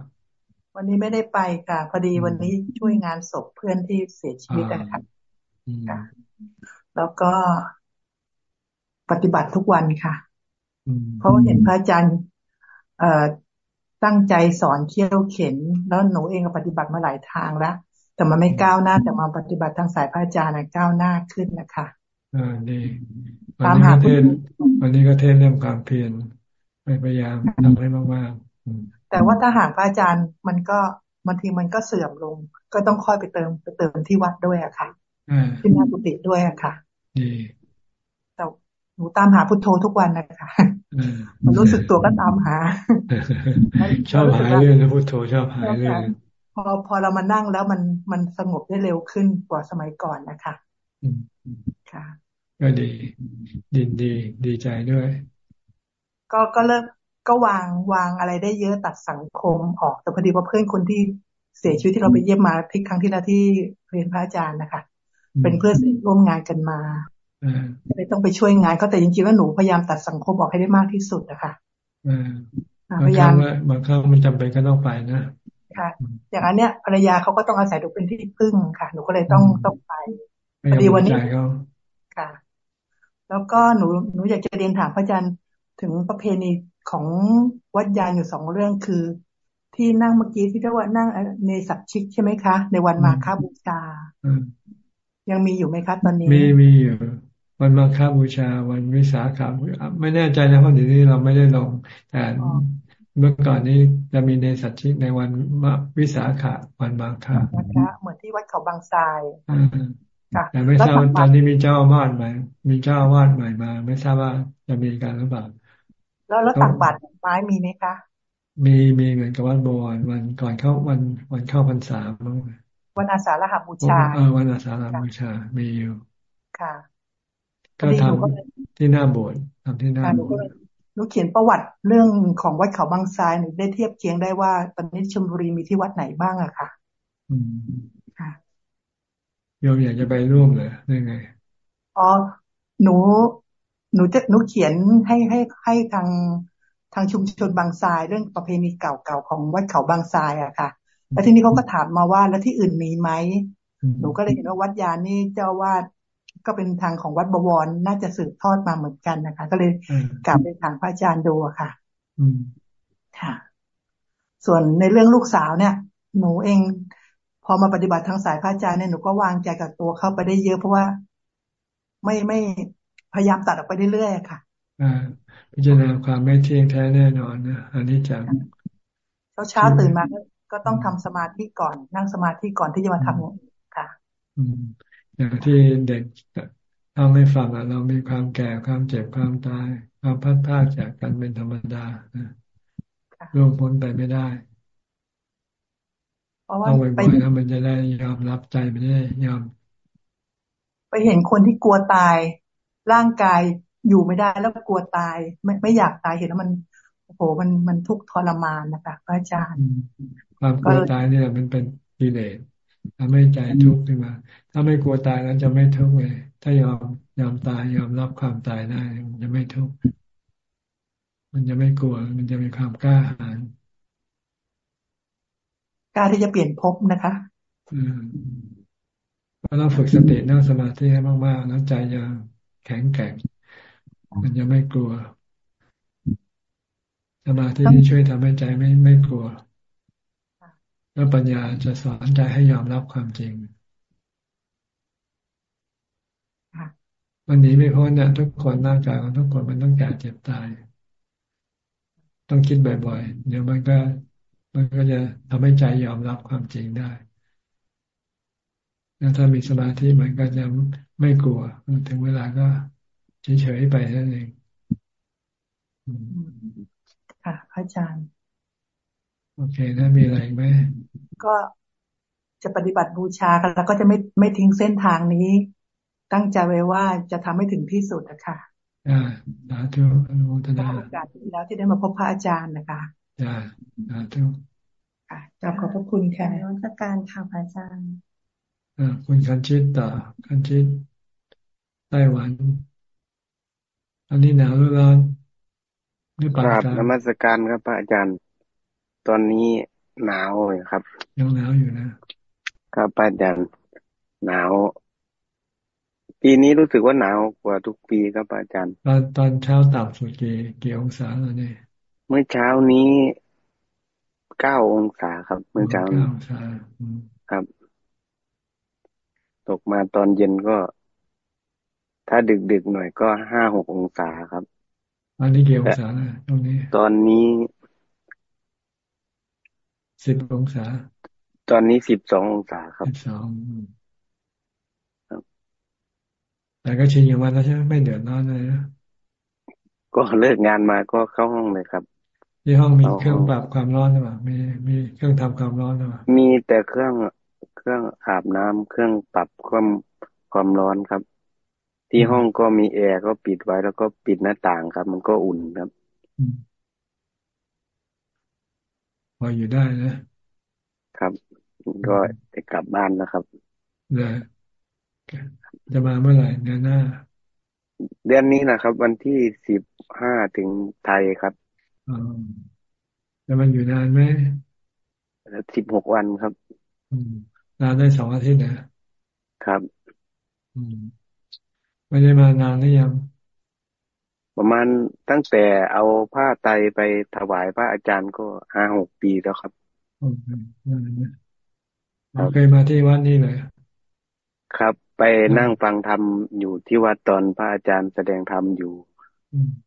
วันนี้ไม่ได้ไปค่ะ พอดีวันนี้ช่วยงานศพเพื่อนที่เสียชีวิตนะคะค่ะ แล้วก็ปฏิบัติทุกวันค่ะ เพราะเห็นพระอาจารย์เอ่อตั้งใจสอนเขี่ยวเข็น แล้วหนูเองก็ปฏิบัติมาหลายทางแล้วแต่มันไม่ก้าวหน้าแต่มาปฏิบัติทางสายพระอาจารย์นะก้าวหน้าขึ้นนะคะอ่าดีวันนี้ก็เทศวันนี้ก็เทศเรื่องความเพียรพยายามทำให้มากๆแต่ว่าถ้าหากพระอาจารย์มันก็บางทีมันก็เสื่อมลง ก็ต้องค่อยไปเติมไปเติมที่วัดด้วยอะค่ะ ที่นากุฏิด้วยอะค่ะดีแต่หนูตามหาพุทโธทุกวันนะคะมันรู้สึกตัวก็ตามหา ชอบหายเรื่องนะพุทโธชอบหายเรื่องพอพอเรามานั่งแล้วมันมันสงบได้เร็วขึ้นกว่าสมัยก่อนนะคะค่ะก็ดีดีดีดีใจด้วย ก็ก็เลิกก็วางวางอะไรได้เยอะตัดสังคมออกแต่พอดีว่าเพื่อนคนที่เสียชีวิตที่เราไปเยี่ยมมาที่ครั้งที่แล้วที่เรียนพระอาจารย์นะคะ เป็นเพื่อนร่วมงานกันมาเลยต้องไปช่วยงานเขาแต่จริงๆแล้วหนูพยายามตัดสังคมออกให้ได้มากที่สุดนะคะพยายามบางครั้งมันจำเป็นก็ต้องไปนะค่ะ อย่างอันเนี้ยภรรยาเขาก็ต้องอาศัยหนูเป็นที่พึ่งค่ะ หนูก็เลยต้องต้องไปพอดีวันนี้ค่ะ แล้วก็หนูหนูอยากจะเรียนถามพระอาจารย์ถึงประเพณีของวัดยานอยู่สองเรื่องคือ ที่นั่งเมื่อกี้ที่เรียกว่านั่งในสับชิกใช่ไหมคะ ในวันมาฆบูชา ยังมีอยู่ไหมคะตอนนี้ มีมีอยู่วันมาฆบูชาวันวิสาขาไม่แน่ใจนะเพราะเดี๋ยวนี้เราไม่ได้ลงแต่เมื่อก่อนนี้จะมีในสัจชิกในวันวิสาขะวันมาฆะเหมือนที่วัดเขาบางทรายแต่ไม่ทราบตอนนี้มีเจ้าอาวาสไหมมีเจ้าอาวาสใหม่มา ไม่ทราบว่าจะมีการหรือเปล่าแล้วแล้วตักบาตรไม้มีไหมคะ มีมีเหมือนกับวันโบวันวันก่อนเข้าวันวันเข้าพรรษาบ้าง วันอาสาฬหบูชาเออวันอาสาฬหบูชา มีอยู่ค่ะก็ทำที่หน้าโบสถ์ทำที่หน้าโบสถ์หนูเขียนประวัติเรื่องของวัดเขาบางทรายหนูได้เทียบเคียงได้ว่าตอนนี้ชลบุรีมีที่วัดไหนบ้างอะค่ะ อืมค่ะโยมอยากจะไปร่วมเลยได้ไงอ๋อหนู หนูจะหนูเขียนให้ให้ให้ทางทางชุมชนบางทรายเรื่องประเพณีเก่าๆของวัดเขาบางทรายอะค่ะ แล้วทีนี้เขาก็ถามมาว่าแล้วที่อื่นมีไหมหนูก็เลยเห็นว่าวัดยานนี่เจ้าวาดก็เป็นทางของวัดบวรน่าจะสืบทอดมาเหมือนกันนะคะ ก็เลยกลับไปถามพระอาจารย์ดูอะค่ะ อืมค่ะ ส่วนในเรื่องลูกสาวเนี่ย หนูเอง พอมาปฏิบัติทางสายพระอาจารย์เนี่ยหนูก็วางใจกับตัวเข้าไปได้เยอะเพราะว่าไม่ไม่พยายามตัดออกไปเรื่อยๆค่ะอ่าพิจารณาความไม่เที่ยงแท้แน่นอนนะอันนี้จังเช้าเช้าตื่นมา ก็ต้องทำสมาธิก่อน นั่งสมาธิก่อนที่จะมาทำค่ะอืมอย่างที่เด็กเราไม่ฟังอะเรามีความแก่ความเจ็บความตายความพัดพลาดจากกันเป็นธรรมดานะล่วงพ้นไปไม่ได้เอาไว้แล้วมันจะได้ยอมรับใจมันได้ยอม ไปเห็นคนที่กลัวตาย ร่างกายอยู่ไม่ได้แล้วกลัวตาย ไม่ไม่อยากตายเห็นแล้วมันโอ้โหมันมันทุกข์ทรมานนะคะพระอาจารย์ ความกลัวตายเนี่ยมันเป็นกิเลสทำให้ใจทุกข์ขึ้นมา ถ้าไม่กลัวตายนั้นจะไม่ทุกข์เลย ถ้ายอมยอมตายยอมรับความตายได้มันจะไม่ทุกข์มันจะไม่กลัว มันจะมีความกล้าหาญกล้าที่จะเปลี่ยนภพนะคะอืมเราต้องฝึกสตินั่งสมาธิให้มากๆแล้วใจจะแข็งแกร่งมันจะไม่กลัว สมาธิที่ช่วยทำให้ใจไม่ไม่กลัว แล้วปัญญาจะสอนใจให้ยอมรับความจริงวันนี้ไม่พ้นเนี่ยทุกคนร่างกายของทุกคนมันต้องแก่เจ็บตาย ต้องคิดบ่อยๆเดี๋ยวมันก็มันก็จะทำให้ใจยอมรับความจริงได้แล้วถ้ามีสมาธิมันก็จะไม่กลัว ถึงเวลาก็เฉยๆไปนั่นเองค่ะอาจารย์ โอเคนะมีอะไรไหมก็จะปฏิบัติบูชาแล้วก็จะไม่ไม่ทิ้งเส้นทางนี้ ตั้งใจไว้ว่าจะทำให้ถึงที่สุดนะคะอ่าสาธุอนุโมทนาโอกาสที่แล้วที่ได้มาพบพระอาจารย์นะคะจ้าสาธุค่ะจะขอบพระคุณค่ะรัชการค่ะพระอาจารย์อ่าคุณคันชิตต่อคันชิตไต้หวัน อันนี้หนาวหรือร้อนหรือปานกลางนมัสการครับพระอาจารย์ ตอนนี้หนาวเลยครับ ยังหนาวอยู่นะครับอาจารย์หนาว ปีนี้รู้สึกว่าหนาวกว่าทุกปีครับอาจารย์ตอนตอนเช้าต่ำสุดกี่กี่องศาแล้วเนี่ยเมื่อเช้านี้เก้าองศาครับ เมื่อเช้าเก้าองศาครับ ตกมาตอนเย็นก็ ถ้าดึกดึกหน่อยก็ห้าหกองศาครับ อันนี้กี่องศาตรงนี้ ตอนนี้ สิบองศา ตอนนี้สิบสององศาครับสิบสองแต่ก็ชินอย่างวันแล้วใช่ไหมไม่เดือดร้อนเลยนะก็เลิกงานมาก็เข้าห้องเลยครับ ที่ห้องมีเครื่องปรับความร้อนหรือเปล่ามีมีเครื่องทำความร้อนหรือเปล่ามีแต่เครื่องเครื่องอาบน้ำเครื่องปรับความความร้อนครับ ที่ห้องก็มีแอร์ก็ปิดไว้แล้วก็ปิดหน้าต่างครับ มันก็อุ่นครับพ ออยู่ได้นะครับก็จะกลับบ้านแล้วครับเลยจะมาเมื่อไหร่เดือนหน้า เดือนนี้นะครับ วันที่สิบห้าถึงไทยครับอ๋อจะมันอยู่นานไหมสิบหกวันครับนานได้สองอาทิตย์นะครับ อืมไม่ได้มานานหรือยัง ประมาณตั้งแต่เอาผ้าไตไปถวายพระอาจารย์ก็ห้าหกปีแล้วครับเคยมาที่วัดนี้เลยครับ ไปนั่งฟังธรรมอยู่ที่วัดตอนพระอาจารย์แสดงธรรมอยู่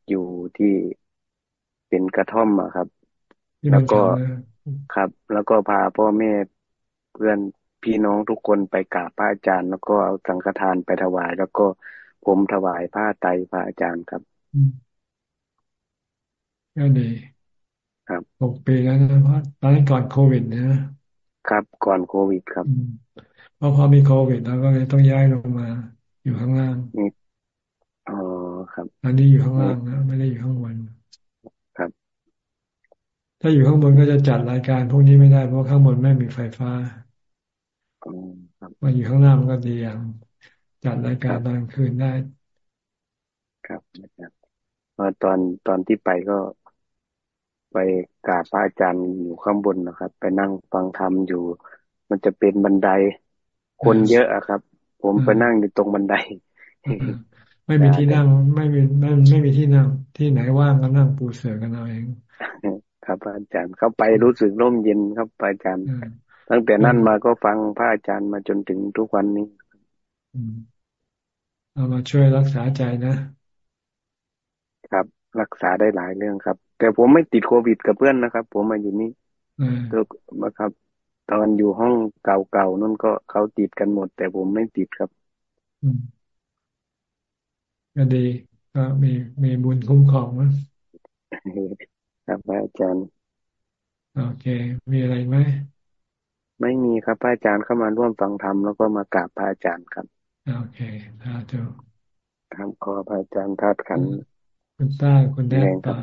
อยู่ที่เป็นกระท่อมอะครับ แล้วก็ครับ แล้วก็พาพ่อแม่เพื่อนพี่น้องทุกคนไปกราบพระอาจารย์ แล้วก็เอาสังฆทานไปถวาย แล้วก็ผมถวายผ้าไตพระอาจารย์ครับ ก็ดีครับหกปีแล้วนะเพราะตอนนั้นก่อนโควิดนะครับก่อนโควิดครับเพราะพอมีโควิดแล้วก็เลยต้องย้ายลงมา อยู่ข้างล่างอ๋อครับอันนี้อยู่ข้างล่างนะไม่ได้อยู่ข้างบนครับ ถ้าอยู่ข้างบนก็จะจัดรายการพวกนี้ไม่ได้เพราะข้างบนไม่มีไฟฟ้ามาอยู่ข้างล่างมันก็ดีอย่างจัดรายการตอนคืนได้ ครับนะครับ ตอนตอนที่ไปก็ไปกราบพระอาจารย์อยู่ข้างบนนะครับ ไปนั่งฟังธรรมอยู่ มันจะเป็นบันได คนเยอะอะครับ ผมไปนั่งอยู่ตรงบันได ไม่มีที่นั่ง ไม่มีไม่ไม่มีที่นั่ง ที่ไหนว่างก็นั่งปูเสือกันเอาเองครับอาจารย์เข้าไปรู้สึกร่มเย็นครับอาจารย์ ตั้งแต่นั้นมาก็ฟังพระอาจารย์มาจนถึงทุกวันนี้เอามาช่วยรักษาใจนะ ครับ รักษาได้หลายเรื่องครับ แต่ผมไม่ติดโควิดกับเพื่อนนะครับ ผมมาอยู่นี่ตัวมาครับ ตอนอยู่ห้องเก่าๆนั่นก็เขาติดกันหมด แต่ผมไม่ติดครับก็ดีก็มีมีบุญคุ้มครองมั้งครับอาจารย์ โอเค มีอะไรไหมไม่มีครับอาจารย์เข้ามาร่วมฟังธรรมแล้วก็มากราบพระอาจารย์ครับ โอเคสาธุครับขอพระอาจารย์ทัดขัน คุณต้าคุณแดงต่อ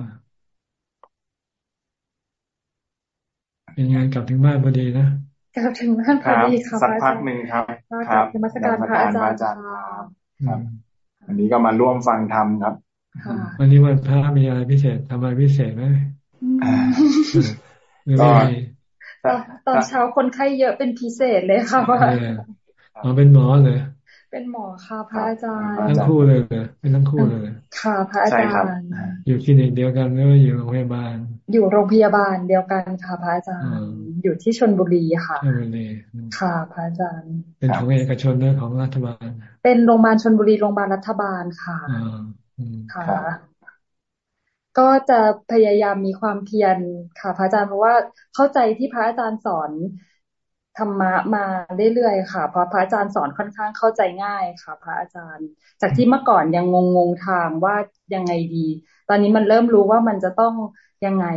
เป็นงานกลับถึงบ้านพอดีนะกลับถึงบ้านพอดีค่ะสักพักหนึ่งครับครับนมัสการพระอาจารย์ครับอันนี้ก็มาร่วมฟังธรรมครับวันนี้วันพระมีอะไรพิเศษทำอะไรพิเศษไหมก็ตอนเช้าคนไข้เยอะเป็นพิเศษเลยค่ะว่าอ๋อเป็นหมอเลย เป็นหมอค่ะพระอาจารย์ทั้งคู่เลยเลยเป็นทั้งคู่เลย ค่ะพระอาจารย์อยู่คลินิกเดียวกันหรืออยู่โรงพยาบาล อยู่โรงพยาบาลเดียวกันค่ะพระอาจารย์ อยู่ที่ชนบุรีค่ะชนบุรีค่ะพระอาจารย์ เป็นของเอกชนหรือของรัฐบาล เป็นโรงพยาบาลชนบุรีโรงพยาบาลรัฐบาลค่ะค่ะ ก็จะพยายามมีความเพียรค่ะ พระอาจารย์เพราะว่าเข้าใจที่พระอาจารย์สอน ธรรมะมาเรื่อยๆค่ะเพราะพระอาจารย์สอนค่อนข้างเข้าใจง่ายค่ะ พระอาจารย์ จากที่เมื่อก่อนยังงงๆทางว่ายังไงดี ตอนนี้มันเริ่มรู้ว่ามันจะต้องยังไง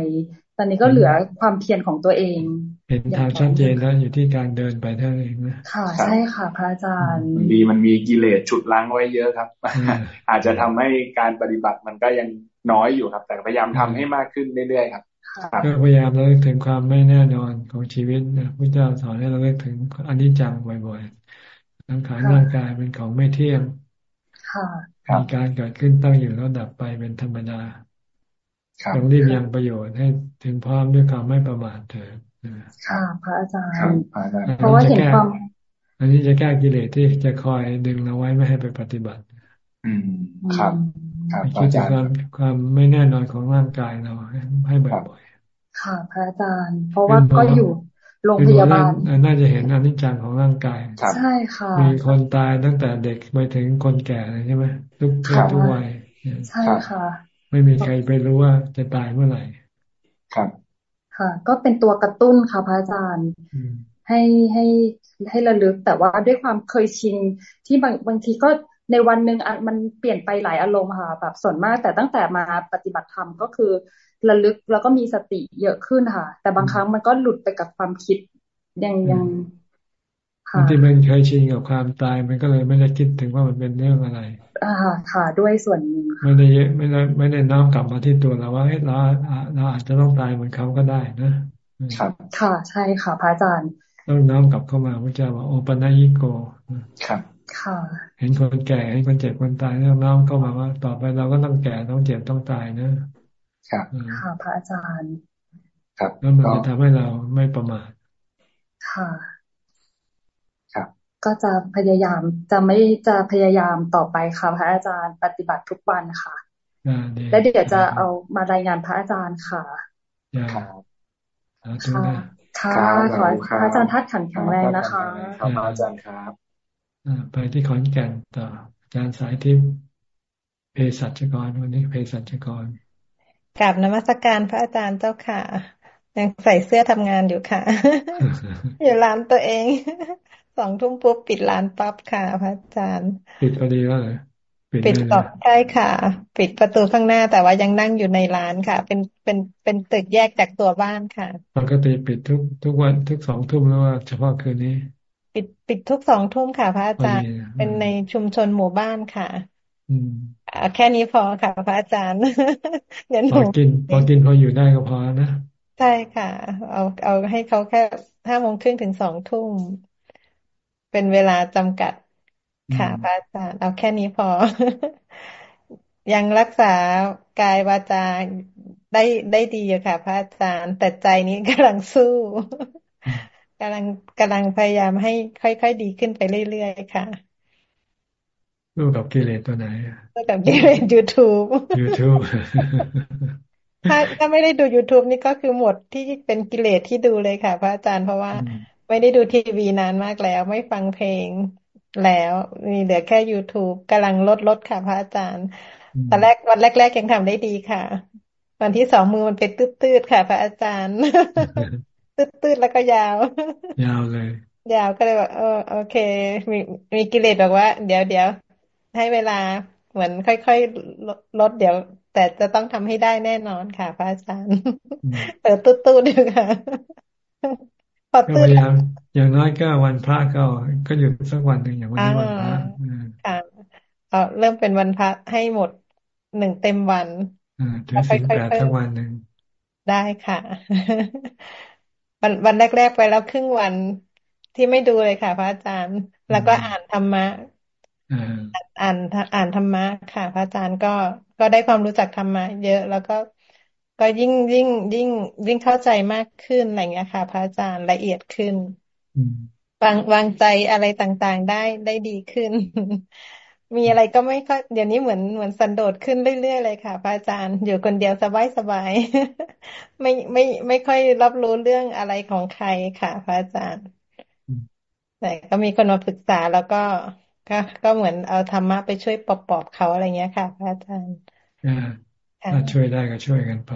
ตอนนี้ก็เหลือความเพียรของตัวเอง เห็นทางชัดเจนแล้วอยู่ที่การเดินไปเท่านั้นเองนะค่ะใช่ค่ะ พระอาจารย์ดีมันมีกิเลสฉุดล้างไว้เยอะครับ อาจจะทำให้การปฏิบัติมันก็ยังน้อยอยู่ครับ แต่พยายามทำให้มากขึ้นเรื่อยๆครับ ก็พยายามระลึกถึงความไม่แน่นอนของชีวิตนะพระเจ้าสอนให้เราเลึกถึงอนิจจังบ่อยๆร่างกายร่างกายเป็นของไม่เที่ยงมีการเกิดขึ้นตั้งอยู่แล้วดับไปเป็นธรรมดาต้องรีบยังประโยชน์ให้ถึงพร้อมด้วยความไม่ประมาทเถิดค่ะพระอาจารย์เพราะว่าเห็นความอันนี้จะแก้กิเลสที่จะคอยดึงเราไว้ไม่ให้ไปปฏิบัติ อืมครับ ครับคิดถึงความความไม่แน่นอนของร่างกายเราให้บ่อยๆ ค่ะพระอาจารย์ เพราะว่าก็อยู่โรงพยาบาลน่าจะเห็นอนิจจังของร่างกายใช่ค่ะ มีคนตายตั้งแต่เด็กไปถึงคนแก่เลยใช่ไหมทุกเพศทุกวัยใช่ค่ะ ไม่มีใครไปรู้ว่าจะตายเมื่อไหร่ครับ ค่ะ ก็เป็นตัวกระตุ้นค่ะพระอาจารย์ให้ให้ให้ระลึกแต่ว่าด้วยความเคยชินที่บางบางทีก็ในวันหนึ่งมันเปลี่ยนไปหลายอารมณ์ค่ะแบบส่วนมากแต่ตั้งแต่มาปฏิบัติธรรมก็คือ ระลึกแล้วก็มีสติเยอะขึ้นค่ะ แต่บางครั้งมันก็หลุดไปกับความคิดยังยังค่ะที่มันเคยชินกับความตายมันก็เลยไม่ได้คิดถึงว่ามันเป็นเรื่องอะไร อ่าค่ะ ด้วยส่วนหนึ่งไม่ได้ไม่ได้ไม่ได้น้อมกลับมาที่ตัวเราว่าเราเราอาจจะต้องตายเหมือนเขาก็ได้นะครับ ค่ะ ใช่ค่ะพระอาจารย์ต้องน้อมกลับเข้ามาพระเจ้าว่าโอปัญญิโกครับค่ะเห็นคนแก่เห็นคนเจ็บคนตายแล้วน้อมเข้ามาว่า ต่อไปเราก็ต้องแก่ต้องเจ็บต้องตายนะ ครับค่ะพระอาจารย์ ครับแล้วมันจะทำให้เราไม่ประมาทค่ะครับก็จะพยายามจะไม่จะพยายามต่อไปค่ะพระอาจารย์ปฏิบัติทุกวันค่ะและเดี๋ยวจะเอามารายงานพระอาจารย์ค่ะค่ะค่ะค่ะขอพระอาจารย์ทัดขันแข็งแรงนะคะครับอาจารย์ครับไปที่ขอนแก่นต่ออาจารย์สายทิพย์เภสัชกรวันนี้เภสัชกร กราบนมัสการพระอาจารย์เจ้าค่ะ ยังใส่เสื้อทำงานอยู่ค่ะ อยู่ร้านตัวเอง สองทุ่มปุ๊บปิดร้านปั๊บค่ะ พระอาจารย์ ปิดพอดีแล้วเลยปิดสองใช่ค่ะ ปิดประตูข้างหน้าแต่ว่ายังนั่งอยู่ในร้านค่ะ เป็นเป็นเป็นตึกแยกจากตัวบ้านค่ะปกติปิดทุกทุกวันทุกสองทุ่มแล้วว่าเฉพาะคืนนี้ ปิดปิดทุกสองทุ่มค่ะ พระอาจารย์เป็นในชุมชนหมู่บ้านค่ะอืม แค่นี้พอค่ะพระอาจารย์เดี๋ยวหนูกินพอกินพออยู่ได้ก็พอนะใช่ค่ะ เอาเอาให้เขาแค่ห้าโมงครึ่งถึงสองทุ่มเป็นเวลาจำกัดค่ะพระอาจารย์เอาแค่นี้พอ ยังรักษากายวาจาได้ได้ดีอยู่ค่ะ พระอาจารย์ แต่ใจนี้กำลังสู้กำลังกำลังพยายามให้ค่อยๆดีขึ้นไปเรื่อยๆค่ะ สู้กับกิเลสตัวไหนสู้กับกิเลสยูทูบยูทูบถ้าถ้าไม่ได้ดู youtube นี่ก็คือหมดที่เป็นกิเลสที่ดูเลยค่ะ พระอาจารย์เพราะว่าไม่ได้ดูทีวีนานมากแล้ว ไม่ฟังเพลงแล้วมีเหลือแค่ youtube กำลังลดลดค่ะพระอาจารย์ตอนแรกวันแรก ๆ ยังทำได้ดีค่ะ วันที่สองมือมันเป็นตืดๆค่ะ พระอาจารย์ ตืดๆแล้วก็ยาว ยาวเลย ยาวก็เลยบอกเออโอเค มีมีกิเลสบอกว่า เดี๋ยวเดี๋ยว ให้เวลาเหมือนค่อยๆลดเดี๋ยว แต่จะต้องทำให้ได้แน่นอนค่ะ พระอาจารย์เปิดตู้ตู้ดูค่ะ พอตื่นอย่างอย่างน้อยก็วันพระก็ก็หยุดสักวันหนึ่งอย่างวันนี้วันพระค่ะเอาเริ่มเป็นวันพระให้หมดหนึ่งเต็มวันถือสิบแปดทั้งวันหนึ่งได้ค่ะ วันวันแรกๆไปแล้วครึ่งวันที่ไม่ดูเลยค่ะ พระอาจารย์ แล้วก็อ่านธรรมะ อ่านอ่านธรรมะค่ะ พระอาจารย์ก็ก็ได้ความรู้จักธรรมะเยอะแล้วก็ก็ยิ่งยิ่ง ยิ่ง ยิ่งเข้าใจมากขึ้นอะไรเงี้ยค่ะ พระอาจารย์ละเอียดขึ้นวางวางใจอะไรต่างๆได้ได้ดีขึ้น มีอะไรก็ไม่ค่อยเดี๋ยวนี้เหมือนเหมือนสันโดษขึ้นเรื่อยๆเลยค่ะ พระอาจารย์อยู่คนเดียวสบายสบายไม่ไม่ไม่ค่อยรับรู้เรื่องอะไรของใครค่ะ พระอาจารย์แต่ก็มีคนมาปรึกษาแล้วก็ ก็ก็เหมือนเอาธรรมะไปช่วยปลอบๆเขาอะไรเงี้ยค่ะ พระอาจารย์ถ้าช่วยได้ก็ช่วยกันไป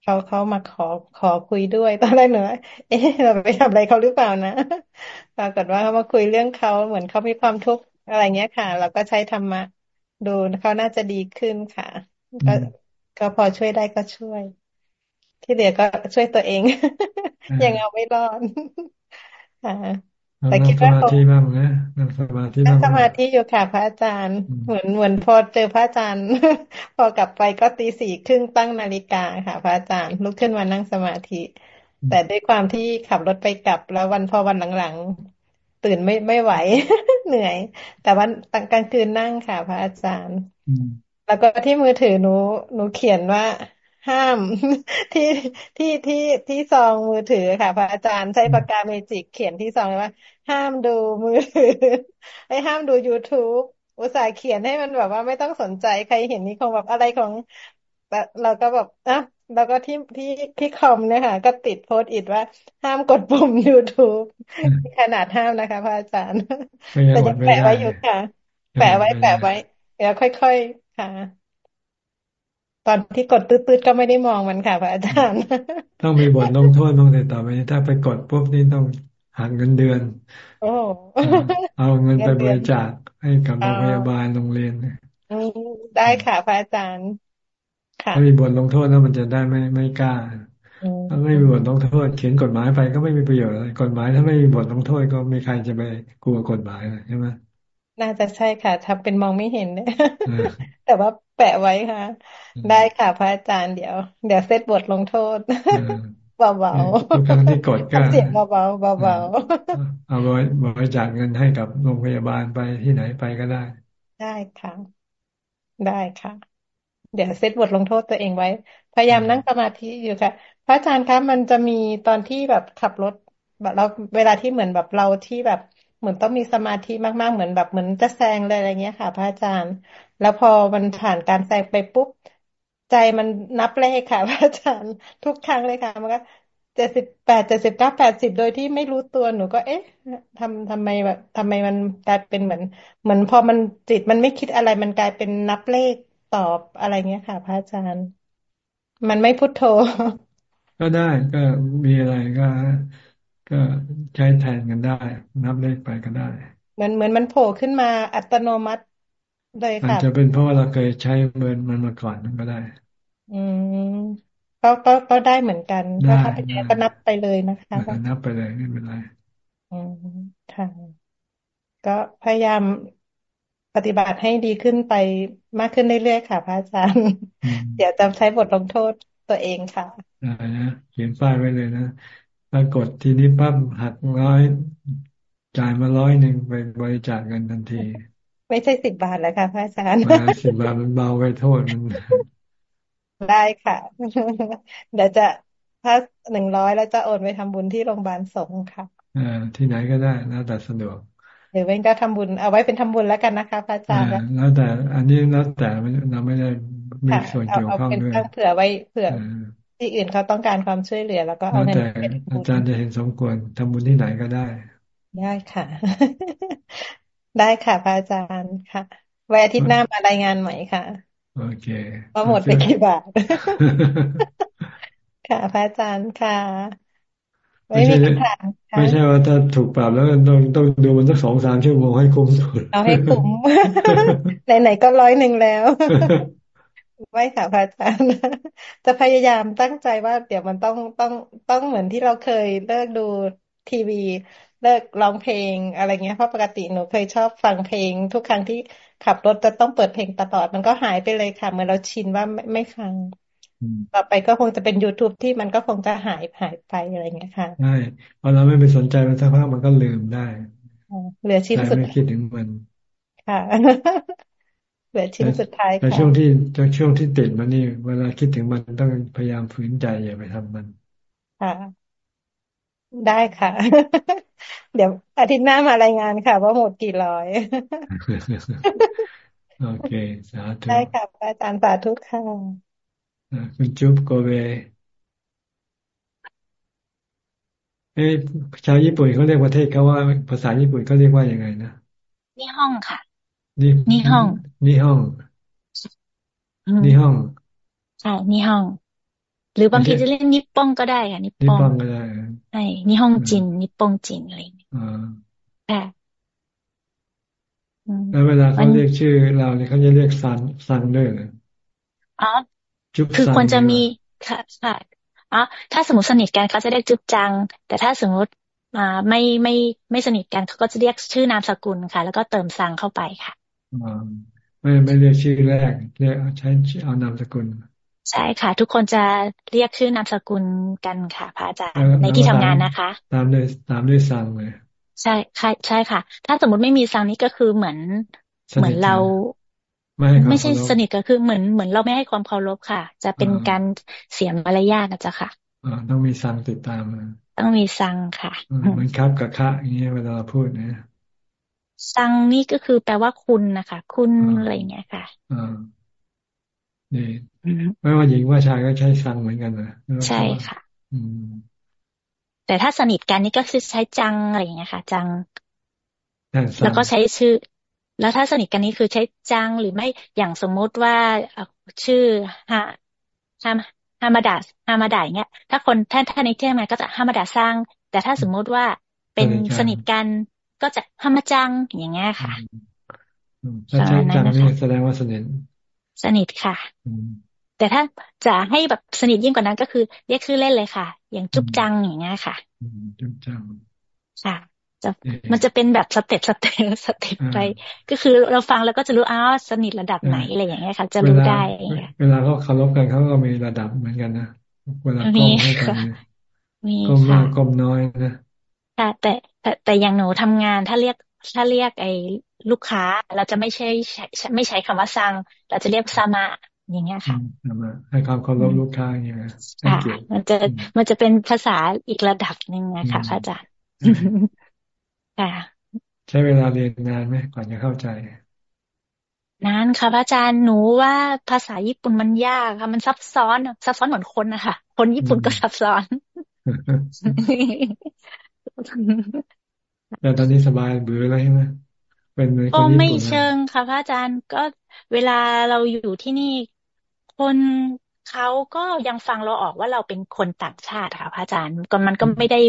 เขาเขามาขอขอคุยด้วยตอนแรกหนูเอ๊ะเราไปทำอะไรเขาหรือเปล่านะปรากฏว่าเขามาคุยเรื่องเขาเหมือนเขามีความทุกข์อะไรเงี้ยค่ะ เราก็ใช้ธรรมะ ดูเขาน่าจะดีขึ้นค่ะ ก็ก็พอช่วยได้ก็ช่วย ที่เหลือก็ช่วยตัวเองยังเอาไม่รอดค่ะ แต่คิดว่าเขาบ้างนะนั่งสมาธินั่งสมาธิอยู่ค่ะพระอาจารย์ เหมือนเหมือนพอเจอพระอาจารย์ พอกลับไปก็ตีสี่ครึ่งตั้งนาฬิกาค่ะ พระอาจารย์ ลุกขึ้นมานั่งสมาธิ แต่ด้วยความที่ขับรถไปกลับแล้ววันพอวันหลังๆ ตื่นไม่ไม่ไหว เหนื่อย แต่วันกลางคืนนั่งค่ะ พระอาจารย์แล้วก็ที่มือถือหนูหนูเขียนว่า ห้ามที่ที่ที่ที่ซองมือถือค่ะ พระอาจารย์ใช้ปากกาเมจิกเขียนที่ซองเลยว่า ห้ามดูมือถือไอ้ห้ามดู YouTube อุตส่าห์เขียนให้มันแบบว่าไม่ต้องสนใจใครเห็นนี่คงแบบอะไรของแบบเราก็แบบอะแล้วก็ที่ที่ที่คอมเนี่ยค่ะ ก็ติดโพสต์อิดว่า ห้ามกดปุ่ม YouTube ขนาดห้ามนะคะพระอาจารย์แต่ยังแปะไว้อยู่ค่ะ แปะไว้แปะไว้เดี๋ยวค่อยๆค่ะ ตอนที่กดตืดๆก็ไม่ได้มองมันค่ะพระอาจารย์ ต้องมีบทลงโทษบ้างแต่ต่อไปนี้ถ้าไปกดปุ๊บนี่ต้องหักเงินเดือน โอ้เอาเงินไปบริจาคให้กับโรงพยาบาลโรงเรียนได้ค่ะพระอาจารย์ถ้ามีบทลงโทษแล้วมันจะได้ไม่ไม่กล้าถ้าไม่มีบทลงโทษ เขียนกฎหมายไปก็ไม่มีประโยชน์อะไรกฎหมายถ้าไม่มีบทลงโทษก็ไม่ใครจะไปกลัวกฎหมายใช่ไหมน่าจะใช่ค่ะทำเป็นมองไม่เห็นเนี่ยแต่ว่า แปะไว้ค่ะ ได้ค่ะพระอาจารย์เดี๋ยว เดี๋ยวเซตบทลงโทษเบาๆทุกครั้งที่กดก็เสียงเบาๆเบาๆเอาไว้บริจาคเงินให้กับโรงพยาบาลไปที่ไหนไปก็ได้ ได้ค่ะ ได้ค่ะ เดี๋ยวเซตบทลงโทษตัวเองไว้ พยายามนั่งสมาธิอยู่ค่ะ พระอาจารย์คะมันจะมีตอนที่แบบขับรถแบบเราเวลาที่เหมือนแบบเราที่แบบ เหมือนต้องมีสมาธิมากๆ เหมือนแบบเหมือนจะแซงเลยอะไรเงี้ยค่ะ พระอาจารย์ แล้วพอมันผ่านการแซงไปปุ๊บ ใจมันนับเลขค่ะ พระอาจารย์ทุกครั้งเลยค่ะ มันก็เจ็ดสิบแปดเจ็ดสิบเก้าแปดสิบโดยที่ไม่รู้ตัวหนูก็ เอ๊ะทำทำไมแบบทำไมมันกลายเป็นเหมือน เหมือนพอมันจิตมันไม่คิดอะไรมันกลายเป็นนับเลขตอบอะไรเงี้ยค่ะ พระอาจารย์ มันไม่พุทโธก็ได้ก็มีอะไรก็ ก็ใช้แทนกันได้ นับเลขไปก็ได้เหมือนเหมือนมันโผล่ขึ้นมาอัตโนมัติเลยค่ะอาจจะเป็นเพราะว่าเราเคยใช้เบอร์มันมาก่อนก็ได้ อืมก็ก็ก็ได้เหมือนกันถ้าถ้าเป็นก็นับไปเลยนะคะนับไปเลยไม่เป็นไรอืมค่ะก็พยายามปฏิบัติให้ดีขึ้นไปมากขึ้นเรื่อยๆค่ะ พระอาจารย์ เดี๋ยวจะใช้บทลงโทษตัวเองค่ะได้นะเขียนป้ายไว้เลยนะ ปรากฏทีนี้ปั๊บหักร้อยจ่ายมาร้อยหนึ่งไปบริจาคเงินทันที ไม่ใช่สิบบาทแล้วค่ะพระอาจารย์สิบบาทมันเบาไปโทษมันได้ค่ะ เดี๋ยวจะถ้าหนึ่งร้อยแล้วจะโอนไปทำบุญที่โรงพยาบาลสงฆ์ค่ะอ่าที่ไหนก็ได้แล้วแต่สะดวกหรือเว้นก็ทำบุญเอาไว้เป็นทำบุญแล้วกันนะคะพระอาจารย์แล้วแต่ อันนี้แล้วแต่เราไม่ได้มีส่วนเกี่ยวข้องด้วยเผื่อไว้เผื่อ ที่อื่นเขาต้องการความช่วยเหลือ แล้วก็เอาเงินไปอาจารย์จะเห็นสมควรทำบุญที่ไหนก็ได้ ได้ค่ะ ได้ค่ะพระอาจารย์ค่ะวันอาทิตย์หน้ามารายงานใหม่ค่ะ โอเคว่าหมดไปกี่บาท ค่ะพระอาจารย์ค่ะไม่มีคำถามไม่ใช่ว่าถ้าถูกปรับแล้วต้องต้องดูมันสักสองสามชั่วโมงให้คุ้มสุดเอาให้คุ้มไหนๆก็ร้อยหนึ่งแล้ว ไม่ค่ะพระอาจารย์จะพยายามตั้งใจว่า เดี๋ยวมันต้องต้องต้องเหมือนที่เราเคยเลิกดูทีวี เลิกร้องเพลงอะไรเงี้ยเพราะปกติหนูเคยชอบฟังเพลง ทุกครั้งที่ขับรถจะต้องเปิดเพลงตลอด มันก็หายไปเลยค่ะเมื่อเราชินว่าไม่ไม่ฟังต่อไปก็คงจะเป็น youtube ที่มันก็คงจะหายหายไปอะไรเงี้ยค่ะใช่พอเราไม่ไปสนใจมันสักพักมันก็ลืมได้เหลือชิ้นสุดไม่คิดถึงมันค่ะ เหลือชิ้นสุดท้ายค่ะแต่ช่วงที่ช่วงที่ติดมันนี่ เวลาคิดถึงมันต้องพยายามฝืนใจอย่าไปทำมัน ค่ะ ได้ค่ะ เดี๋ยวอาทิตย์หน้ามารายงานค่ะ ว่าหมดกี่ร้อย โอเค สาธุ ได้ค่ะอาจารย์สาธุค่ะคุณจุ๊บโกเบเอ๊ะชาวญี่ปุ่นเขาเรียกประเทศเขาว่าภาษาญี่ปุ่นเขาเรียกว่ายังไงนะ นี่ห้องค่ะ นี่นี่ห้อง นี่ห้อง นี่ห้อง ใช่ นี่ห้อง หรือบางทีจะเรียกนิปปองก็ได้ค่ะนิปปองก็ได้ใช่นี่ห้องจินนิปปองจินอะไรอย่างเงี้ยค่ะแล้วเวลาเขาเรียกชื่อเราเนี่ยเขาจะเรียกซังซังด้วยเหรออ๋อคือควรจะมีค่ะค่ะอ๋อถ้าสมมติสนิทกันเขาจะเรียกจุ๊บจัง แต่ถ้าสมมติอ่าไม่ไม่ไม่สนิทกันเขาก็จะเรียกชื่อนามสกุลค่ะ แล้วก็เติมซังเข้าไปค่ะอ่า ไม่ไม่เรียกชื่อแรก เรียกใช้เอานามสกุล ใช่ค่ะ ทุกคนจะเรียกชื่อนามสกุลกันค่ะพระอาจารย์ในที่ทำงานนะคะ ตามด้วยตามด้วยซังเลย ใช่ค่ะใช่ค่ะ ถ้าสมมติไม่มีซังนี้ก็คือเหมือนเหมือนเราไม่ไม่ใช่สนิทก็คือเหมือนเหมือนเราไม่ให้ความเคารพค่ะ จะเป็นการเสียมารยาทนะจ๊ะค่ะอ่าต้องมีซังติดตาม ต้องมีซังค่ะเหมือนครับกับคะอย่างเงี้ยเวลาเราพูดนะ ซังนี่ก็คือแปลว่าคุณนะคะ คุณอะไรเงี้ยค่ะอ่านี่ไม่ว่าหญิงว่าชายก็ใช้ซังเหมือนกันนะใช่ค่ะ อืม แต่ถ้าสนิทกันนี่ก็คือใช้จังอะไรอย่างเงี้ยค่ะ จัง แล้วก็ใช้ชื่อ แล้วถ้าสนิทกันนี้คือใช้จังหรือไม่อย่างสมมุติว่าชื่อฮาฮาฮามาดาฮามาดาอย่างเงี้ย ถ้าคนท่านท่านในที่ทำงานก็จะฮามาดาซังแต่ถ้าสมมุติว่าเป็นสนิทกัน ก็จะฮามาจังอย่างเงี้ยค่ะถ้าใช้จังนี่แสดงว่าสนิทสนิทค่ะแต่ถ้าจะให้แบบสนิทยิ่งกว่านั้นก็คือเรียกชื่อเล่นเลยค่ะ อย่างจุ๊บจังอย่างเงี้ยค่ะจุ๊บจังค่ะจะมันจะเป็นแบบ step step step ไป ก็คือเราฟังแล้วก็จะรู้อ้าวสนิทระดับไหนอะไรอย่างเงี้ยค่ะ จะรู้ได้ เวลาเขาเคารพกันเขาก็มีระดับเหมือนกันนะเวลาก้มให้กันก้มมากก้มน้อยนะ ค่ะแต่แต่แต่อย่างหนูทำงานถ้าเรียกถ้าเรียกไอ้ลูกค้า เราจะไม่ใช่ไม่ใช้คำว่าซัง เราจะเรียกซามาอย่างเงี้ยค่ะให้ความเคารพลูกค้าอย่างเงี้ยค่ะมันจะมันจะเป็นภาษาอีกระดับหนึ่งนะคะพระอาจารย์ค่ะใช้เวลาเรียนนานไหมก่อนจะเข้าใจนานค่ะพระอาจารย์หนูว่าภาษาญี่ปุ่นมันยากค่ะ มันซับซ้อนซับซ้อนเหมือนคนนะคะคนญี่ปุ่นก็ซับซ้อน แต่ตอนนี้สบายเบื่ออะไรใช่ไหมเป็นเลยก็ไม่เชิงค่ะพระอาจารย์ก็เวลาเราอยู่ที่นี่ คนเขาก็ยังฟังเราออกว่าเราเป็นคนต่างชาติค่ะพระอาจารย์ก็มันก็ไม่ได้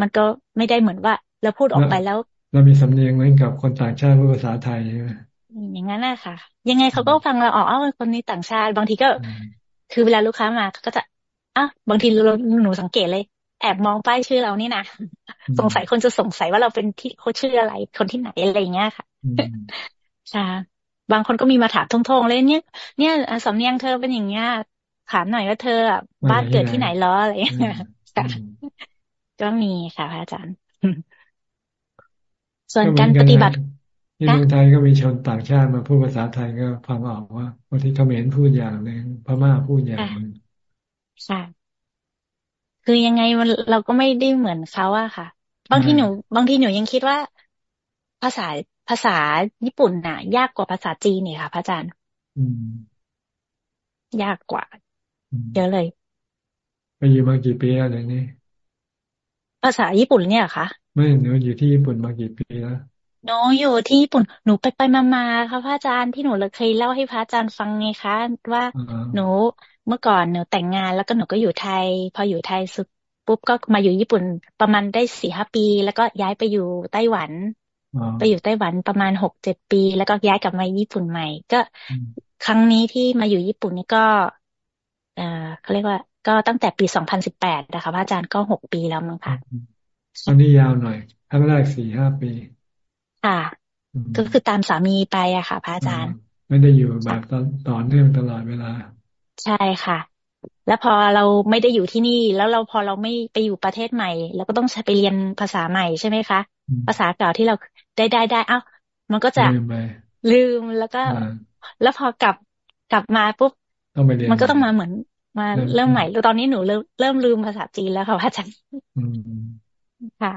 มันก็ไม่ได้เหมือนว่าเราพูดออกไปแล้ว เรามีสำเนียงเหมือนกับคนต่างชาติพูดภาษาไทยใช่ไหมอย่างนั้นแหละค่ะ ยังไงเขาก็ฟังเราออกอ้าวคนนี้ต่างชาติ บางทีก็ คือเวลาลูกค้ามาก็จะอ้าวบางทีเราหนูสังเกตเลย แอบมองป้ายชื่อเรานี่นะสงสัยคนจะสงสัยว่าเราเป็นที่เขาชื่ออะไร คนที่ไหนอะไรอย่างเงี้ยค่ะค่ะบางคนก็มีมาถามทงๆเลยเนี่ย เนี่ยสำเนียงเธอเป็นอย่างเงี้ยถามหน่อยว่าเธอบ้านเกิดที่ไหนล้ออะไรก็มีค่ะพระอาจารย์ ส่วนการปฏิบัติที่เมืองไทยก็มีชนต่างชาติมาพูดภาษาไทยก็ฟังออกว่าบางทีเขมรพูดอย่างหนึ่งพม่าพูดอย่างหนึ่งค่ะ คือยังไงมันเราก็ไม่ได้เหมือนเขาอะค่ะ บางทีหนู บางทีหนูยังคิดว่า ภาษาภาษาญี่ปุ่นน่ะ ยากกว่าภาษาจีนเนี่ยค่ะพระอาจารย์ยากกว่าเยอะเลยไปอยู่มากี่ปีแล้วเดี๋ยวนี้ ภาษาญี่ปุ่นเนี่ยคะไม่หนูอยู่ที่ญี่ปุ่นมากี่ปีแล้วหนูอยู่ที่ญี่ปุ่นหนูไปไปมามาค่ะพระอาจารย์ที่หนูเคยเล่าให้พระอาจารย์ฟังไงคะว่าหนู เมื่อก่อนหนูแต่งงานแล้วก็หนูก็อยู่ไทย พออยู่ไทยสุดปุ๊บก็มาอยู่ญี่ปุ่นประมาณได้สี่ห้าปี แล้วก็ย้ายไปอยู่ไต้หวันไปอยู่ไต้หวันประมาณหกเจ็ดปี แล้วก็ย้ายกลับมาญี่ปุ่นใหม่ ก็ครั้งนี้ที่มาอยู่ญี่ปุ่นนี่ก็ เออเขาเรียกว่า ก็ตั้งแต่ปีสองพันสิบแปดนะคะพระอาจารย์ก็หกปีแล้วมั้งค่ะอันนี้ยาวหน่อยครั้งแรกสี่ห้าปี ค่ะ ก็คือตามสามีไปอะค่ะ พระอาจารย์ ไม่ได้อยู่แบบต่อเนื่องตลอดเวลา ใช่ค่ะ แล้วพอเราไม่ได้อยู่ที่นี่ แล้วเราพอเราไม่ไปอยู่ประเทศใหม่เราก็ต้องไปเรียนภาษาใหม่ใช่ไหมคะ ภาษาเก่าที่เราได้ได้ได้เอ้า มันก็จะลืมแล้วก็ แล้วพอกลับกลับมาปุ๊บมันก็ต้องมาเหมือนมาเริ่มใหม่แล้วตอนนี้หนูเริ่มเริ่มลืมภาษาจีนแล้วค่ะพระอาจารย์ค่ะ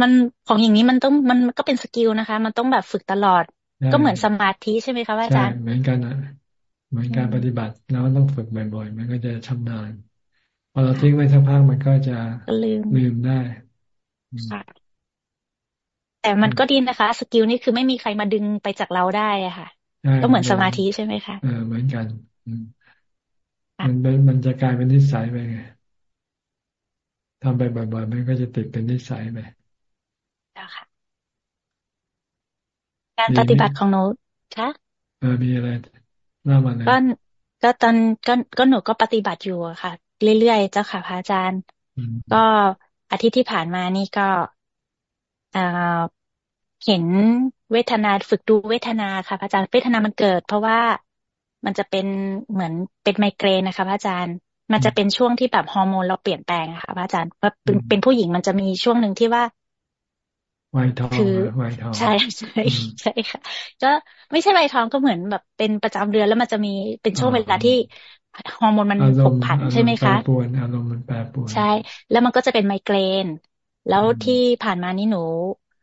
มันของอย่างนี้มันต้องมันก็เป็น skill นะคะ มันต้องแบบฝึกตลอด ก็เหมือนสมาธิใช่ไหมคะอาจารย์เหมือนกันนะ เหมือนการปฏิบัติแล้วต้องฝึกบ่อยๆ มันก็จะชำนาญ พอเราทิ้งไว้สักพักมันก็จะลืมลืมได้ค่ะแต่มันก็ดีนะคะ skill นี่คือไม่มีใครมาดึงไปจากเราได้อะค่ะ ก็เหมือนสมาธิใช่ไหมคะเออเหมือนกันมันเป็นมันจะกลายเป็นนิสัยไปไงทำไปบ่อยๆมันก็จะติดเป็นนิสัยไปแล้วค่ะ การปฏิบัติของหนูคะเออมีอะไร เล่ามาเลยก็ก็ตอนก็ก็หนูก็ปฏิบัติอยู่ค่ะ เรื่อยๆเจ้าค่ะพระอาจารย์ ก็อาทิตย์ที่ผ่านมานี่ก็เห็นเวทนาฝึกดูเวทนาค่ะพระอาจารย์เวทนามันเกิด เพราะว่ามันจะเป็นเหมือนเป็นไมเกรนนะคะพระอาจารย์ มันจะเป็นช่วงที่แบบฮอร์โมนเราเปลี่ยนแปลงค่ะพระอาจารย์เป็นเป็นผู้หญิงมันจะมีช่วงหนึ่งที่ว่า ไวทองคือใช่ใช่ใช่ค่ะ ก็ไม่ใช่ไวทองก็เหมือนแบบเป็นประจำเดือนแล้วมันจะมีเป็นช่วงเวลาที่ฮอร์โมนมันผกผันใช่ไหมคะปวนอารมณ์มันแปรปรวนใช่ แล้วมันก็จะเป็นไมเกรน แล้วที่ผ่านมานี้หนู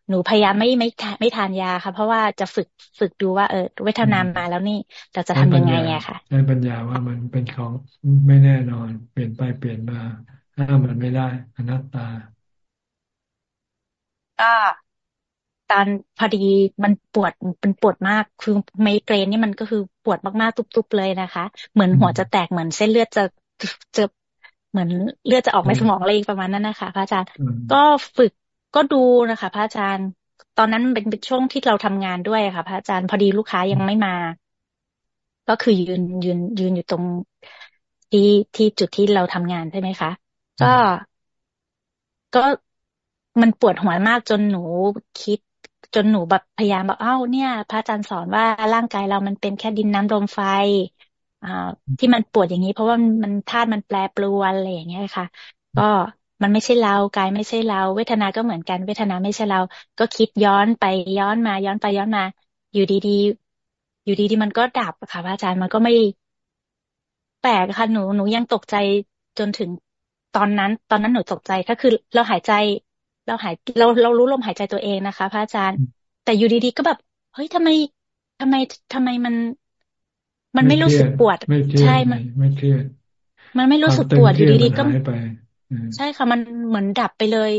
หนูพยายามไม่ไม่ไม่ทานยาค่ะ เพราะว่าจะฝึกฝึกดูว่าเออเวทนามาแล้วนี่เราจะทำยังไงอะค่ะใช้ปัญญาว่ามันเป็นของไม่แน่นอน เปลี่ยนไปเปลี่ยนมาถ้ามันไม่ได้อนัตตาก็ ตอนพอดีมันปวดเป็นปวดมากคือไมเกรนนี่มันก็คือปวดมากๆตุบๆเลยนะคะ เหมือนหัวจะแตกเหมือนเส้นเลือดจะจะเหมือนเลือดจะออกในสมองเลยประมาณนั้นนะคะ พระอาจารย์ก็ฝึกก็ดูนะคะ พระอาจารย์ ตอนนั้นเป็นเป็นช่วงที่เราทำงานด้วยค่ะ พระอาจารย์พอดีลูกค้ายังไม่มา ก็คือยืนยืนยืนอยู่ตรงที่ที่จุดที่เราทำงานใช่ไหมคะ ก็ก็มันปวดหัวมากจนหนูคิด จนหนูแบบพยายามแบบเอ้าเนี่ย พระอาจารย์สอนว่าร่างกายเรามันเป็นแค่ดินน้ำลมไฟอ่าที่มันปวดอย่างนี้ เพราะว่ามันธาตุมันแปรปรวนอะไรอย่างเงี้ยค่ะ ก็มันไม่ใช่เรากายไม่ใช่เรา เวทนาก็เหมือนกัน เวทนาไม่ใช่เรา ก็คิดย้อนไปย้อนมาย้อนไปย้อนมา อยู่ดีๆ อยู่ดีๆมันก็ดับค่ะพระอาจารย์มันก็ไม่แปลกค่ะหนูหนูยังตกใจจนถึงตอนนั้น ตอนนั้นหนูตกใจก็คือเราหายใจ เราหายเราเรารู้ลมหายใจตัวเองนะคะ พระอาจารย์ แต่อยู่ดีๆก็แบบเฮ้ยทำไมทำไมทำไมมัน มันไม่รู้สึกปวดใช่มันไม่เครียดมันไม่รู้สึกปวดอยู่ดีๆก็ใช่ค่ะมันเหมือนดับไปเลย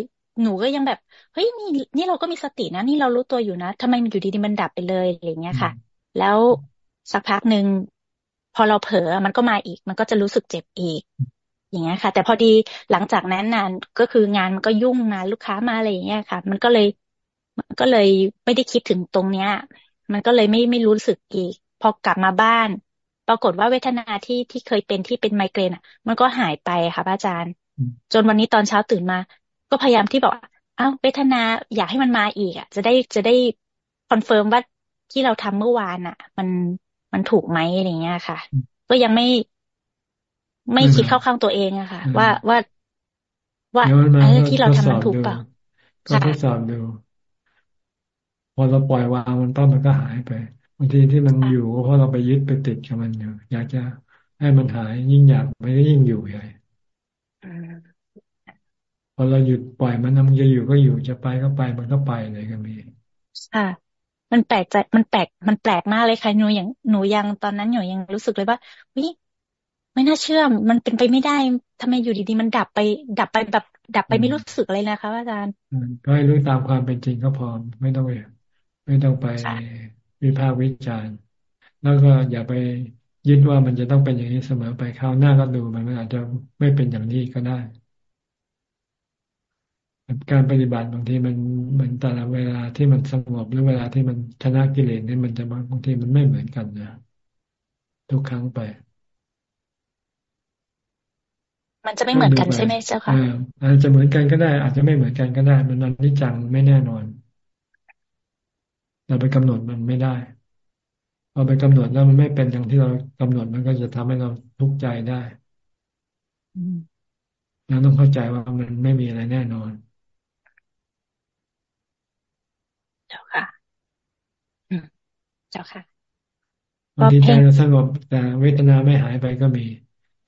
หนูก็ยังแบบเฮ้ยนี่นี่เราก็มีสตินะนี่เรารู้ตัวอยู่นะทำไมมันอยู่ดีๆมันดับไปเลยอะไรเงี้ยค่ะ แล้วสักพักหนึ่งพอเราเผลอมันก็มาอีก มันก็จะรู้สึกเจ็บอีก อย่างเงี้ยค่ะ แต่พอดีหลังจากนั้นนานก็คืองานมันก็ยุ่งงานลูกค้ามาอะไรอย่างเงี้ยค่ะ มันก็เลยมันก็เลยไม่ได้คิดถึงตรงเนี้ย มันก็เลยไม่ไม่รู้สึกอีก พอกลับมาบ้าน ปรากฏว่าเวทนาที่ที่เคยเป็นที่เป็นไมเกรนอะ มันก็หายไปค่ะพระอาจารย์ จนวันนี้ตอนเช้าตื่นมา ก็พยายามที่บอกอ้าวเวทนาอยากให้มันมาอีกอะ จะได้จะได้ confirm ว่าที่เราทำเมื่อวานอะ มันมันถูกไหมอะไรเงี้ยค่ะ ก็ยังไม่ ไม่คิดเข้าข้างตัวเองอะค่ะ ว่าว่าว่าอะไรที่เราทำมันถูกเปล่าก็ทดสอบดู พอเราปล่อยวางมันปั๊บมันก็หายไปบางทีที่มันอยู่ก็เพราะเราไปยึดไปติดกับมันอยู่อยากจะให้มันหายยิ่งอยากมันก็ยิ่งอยู่ใหญ่พอเราหยุดปล่อยมันมันจะอยู่ก็อยู่จะไปก็ไปมันก็ไปเลยก็มีค่ะมันแปลกใจมันแปลกมันแปลกมากเลยค่ะหนูอย่างหนูยังตอนนั้นหนูยังรู้สึกเลยว่าวิ ไม่น่าเชื่อมันเป็นไปไม่ได้ทำไมอยู่ดีๆมันดับไป ดับไปแบบ ดับไปไม่รู้สึกเลยนะคะอาจารย์ก็ให้รู้ตามความเป็นจริงก็พอไม่ต้องไปไม่ต้องไปวิพากษ์วิจารณ์แล้วก็อย่าไปยึดว่ามันจะต้องเป็นอย่างนี้เสมอไปคราวหน้าก็ดูมันอาจจะไม่เป็นอย่างนี้ก็ได้การปฏิบัติบางทีมันมันแต่ละเวลาที่มันสงบหรือเวลาที่มันชนะกิเลสนี่มันจะบางทีมันไม่เหมือนกันนะทุกครั้งไป มันจะไม่เหมือนกันใช่ไหมเจ้าค่ะอาจจะเหมือนกันก็ได้ อาจจะไม่เหมือนกันก็ได้ มันนันนิจังไม่แน่นอนเราไปกำหนดมันไม่ได้พอไปกำหนดแล้วมันไม่เป็นอย่างที่เรากำหนดมันก็จะทำให้เราทุกข์ใจได้เราต้องเข้าใจว่ามันไม่มีอะไรแน่นอนจ้าค่ะเจ้าค่ะบางทีใจเราสงบแต่เวทนาไม่หายไปก็มี